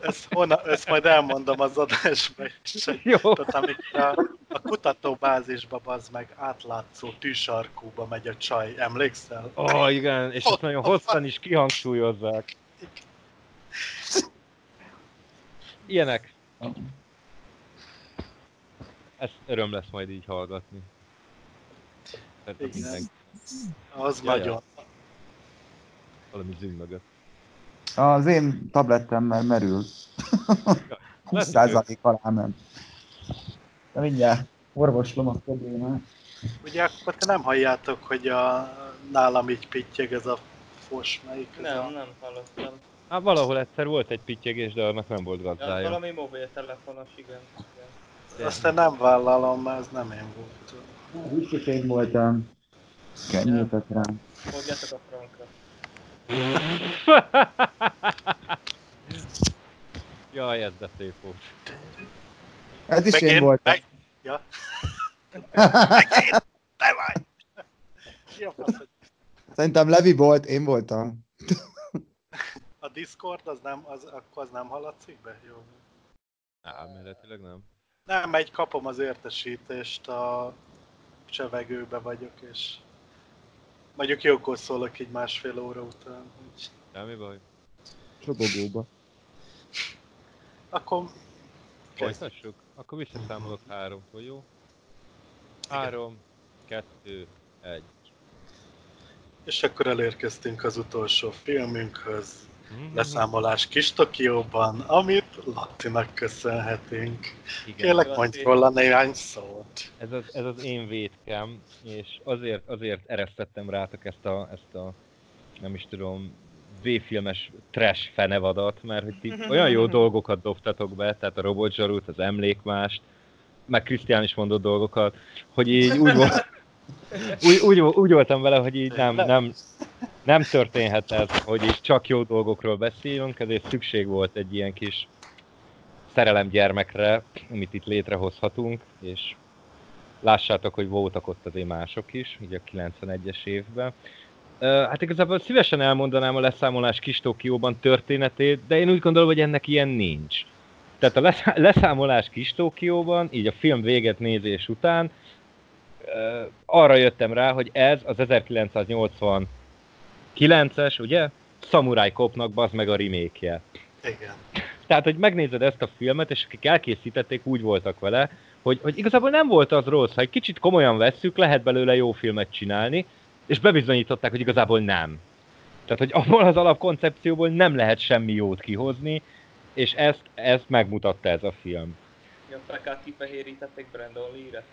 Speaker 1: ezt, honna, ezt majd elmondom az adásban is.
Speaker 3: Jó.
Speaker 1: Tehát amikor a, a kutatóbázisba bazd meg átlátszó tűsarkúba megy a csaj, emlékszel?
Speaker 3: Ó, oh, igen, és ezt nagyon hosszan is kihangsúlyozzák. Ilyenek. Ez öröm lesz majd így hallgatni.
Speaker 1: Igen. Az
Speaker 3: Jaj,
Speaker 1: nagyon.
Speaker 3: valami züng mögött.
Speaker 5: Az én tablettemmel merül. 20% alá ment. De mindjárt orvoslom a problémát.
Speaker 1: Ugye akkor te nem halljátok, hogy a, nálam így pittyeg ez a fos, melyik ez
Speaker 2: Nem,
Speaker 1: a...
Speaker 2: nem hallottam.
Speaker 3: Hát valahol egyszer volt egy pittyegés, de annak nem volt
Speaker 2: Ja,
Speaker 3: gazdája.
Speaker 2: valami mobiltelefonos, igen. igen.
Speaker 1: Azt én nem vállalom, mert ez nem én voltam.
Speaker 5: Úgyhogy én voltam. Kenjétek rám.
Speaker 2: Fogjátok a frankra.
Speaker 3: Jaj, ez de szép volt.
Speaker 5: Ez is
Speaker 1: Meg
Speaker 5: én voltam.
Speaker 1: Meg... Ja. Te vagy!
Speaker 5: Szerintem Levi volt, én voltam.
Speaker 1: A Discord az nem, az, akkor az nem haladszik be? Jó.
Speaker 3: Elméletileg nem.
Speaker 1: Nem, megy, kapom az értesítést, a csevegőbe vagyok, és mondjuk jókor szólok így másfél óra után.
Speaker 3: Semmi baj.
Speaker 5: Csobogóba.
Speaker 1: Akkor.
Speaker 3: Folytassuk? Akkor visszaszámolok háromtól, jó? Három, kettő, egy.
Speaker 1: És akkor elérkeztünk az utolsó filmünkhöz. Leszámolás Kis Tokióban, amit Lattinak köszönhetünk.
Speaker 3: Igen.
Speaker 1: Kérlek, mondj róla néhány szót.
Speaker 3: Ez az, ez az én védkem, és azért, azért eresztettem rátok ezt a, ezt a nem is tudom, V-filmes trash fenevadat, mert hogy ti olyan jó dolgokat dobtatok be, tehát a robotzsarút, az emlékmást, meg Krisztián is mondott dolgokat, hogy így úgy, volt, úgy, úgy, úgy voltam vele, hogy így nem, nem, nem történhet ez, hogy így csak jó dolgokról beszélünk, ezért szükség volt egy ilyen kis szerelem gyermekre, amit itt létrehozhatunk, és lássátok, hogy voltak ott azért mások is, így a 91-es évben. Hát igazából szívesen elmondanám a leszámolás kis Tokióban történetét, de én úgy gondolom, hogy ennek ilyen nincs. Tehát a leszá- leszámolás kis Tokióban, így a film véget nézés után, arra jöttem rá, hogy ez az 1989-es, ugye? Samurai Copnak bazd meg a remake
Speaker 1: Igen.
Speaker 3: tehát, hogy megnézed ezt a filmet, és akik elkészítették, úgy voltak vele, hogy, hogy igazából nem volt az rossz, ha egy kicsit komolyan vesszük, lehet belőle jó filmet csinálni, és bebizonyították, hogy igazából nem. Tehát, hogy abból az alapkoncepcióból nem lehet semmi jót kihozni, és ezt, ezt megmutatta ez a film.
Speaker 2: Mi a fekát kifehérítették Brandon Lee-re?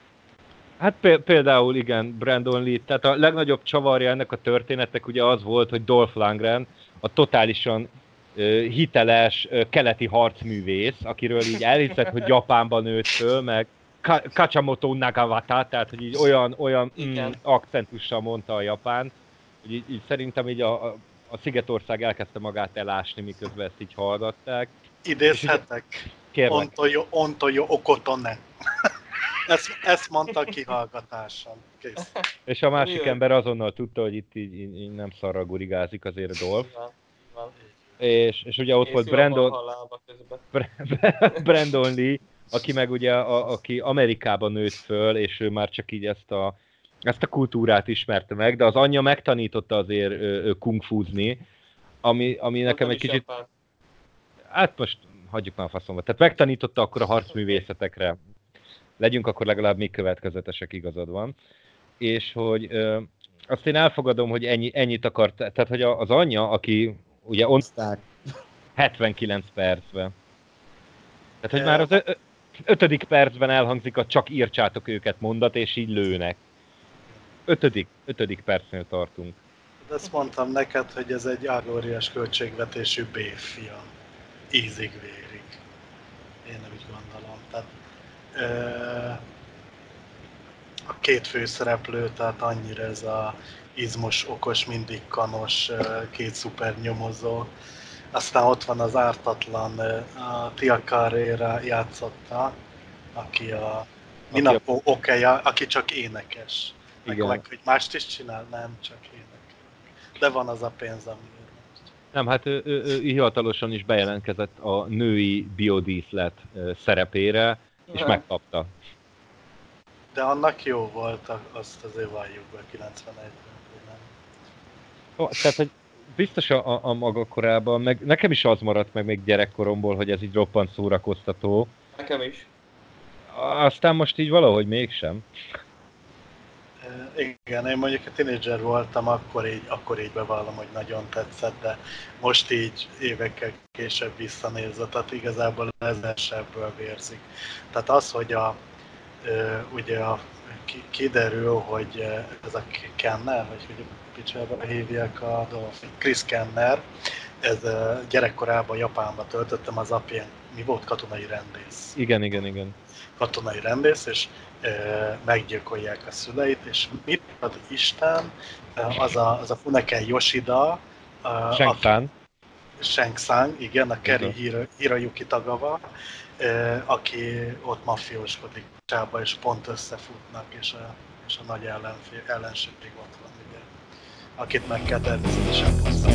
Speaker 3: Hát pé- például igen, Brandon Lee, tehát a legnagyobb csavarja ennek a történetnek ugye az volt, hogy Dolph Lundgren a totálisan ö, hiteles ö, keleti harcművész, akiről így elhiszed, hogy Japánban nőtt föl, meg Ka- Kachamoto Nagawata, tehát hogy így olyan, olyan mm,
Speaker 2: Igen.
Speaker 3: akcentussal mondta a japán, hogy így, így szerintem így a, a, a Szigetország elkezdte magát elásni, miközben ezt így hallgatták.
Speaker 1: Idézhetek?
Speaker 3: Kérlek.
Speaker 1: Ontoyo, ontoyo okotone. ezt, ezt mondta a kihallgatáson. Kész.
Speaker 3: És a másik
Speaker 2: Jön.
Speaker 3: ember azonnal tudta, hogy itt így, így, így nem szarra gurigázik azért a Dolph.
Speaker 2: Van, van.
Speaker 3: És, és ugye ott volt
Speaker 2: Készül a
Speaker 3: Brandon. Brandon Lee, aki meg ugye, a, aki Amerikában nőtt föl, és ő már csak így ezt a, ezt a kultúrát ismerte meg, de az anyja megtanította azért kungfuzni, ami, ami nekem
Speaker 2: Nem
Speaker 3: egy kicsit,
Speaker 2: japán.
Speaker 3: hát most hagyjuk már a faszomba. Tehát megtanította akkor a harcművészetekre. Legyünk akkor legalább még következetesek, igazad van. És hogy ö, azt én elfogadom, hogy ennyi, ennyit akart, tehát hogy a- az anyja, aki ugye on,
Speaker 4: Sztár.
Speaker 3: 79 percben. Tehát, hogy már az ö- ö- ötödik percben elhangzik a csak írtsátok őket mondat, és így lőnek. Ötödik, ötödik percnél tartunk.
Speaker 1: De ezt mondtam neked, hogy ez egy ágóriás költségvetésű B-film. Ízig vérig. Én nem úgy gondolom. A két főszereplő, tehát annyira ez a izmos, okos, mindig kanos, két szuper nyomozó. Aztán ott van az ártatlan, a Tia Carrera játszotta, aki a Minapo Okeja, aki csak énekes.
Speaker 3: Igen.
Speaker 1: meg, hogy mást is csinál? Nem, csak énekel. De van az a pénz, most.
Speaker 3: Nem, hát ő, ő, ő hivatalosan is bejelentkezett a női biodíszlet szerepére, és
Speaker 2: Ja.
Speaker 3: megkapta.
Speaker 1: De annak jó volt, azt azért valljuk be 91-ben, hogy nem.
Speaker 3: Ó, Tehát, hogy biztos a, a, a maga korában, meg nekem is az maradt meg még gyerekkoromból, hogy ez így roppant szórakoztató.
Speaker 2: Nekem is.
Speaker 3: Aztán most így valahogy mégsem.
Speaker 1: Igen, én mondjuk a tínédzser voltam, akkor így, akkor így bevallom, hogy nagyon tetszett, de most így évekkel később visszanézve, tehát igazából ez ebből vérzik. Tehát az, hogy a, ugye a, ki- kiderül, hogy ez a Kenner, vagy hogy picsába hívják a Dolphin, Chris Kenner, ez gyerekkorában Japánba töltöttem, az apja mi volt katonai rendész
Speaker 3: Igen, igen, igen.
Speaker 1: katonai rendész, és meggyilkolják a szüleit, és mit ad Isten, az a, az a Funeken Yoshida. Shang Tsung, igen, a Keri. Hiro, Hiroyuki Tagawa, ö, aki ott mafióskodik csába, és pont összefutnak, és a, és a nagy ellenfél, ellenség ott van, ugye, akit meg kell természetesen hozzá.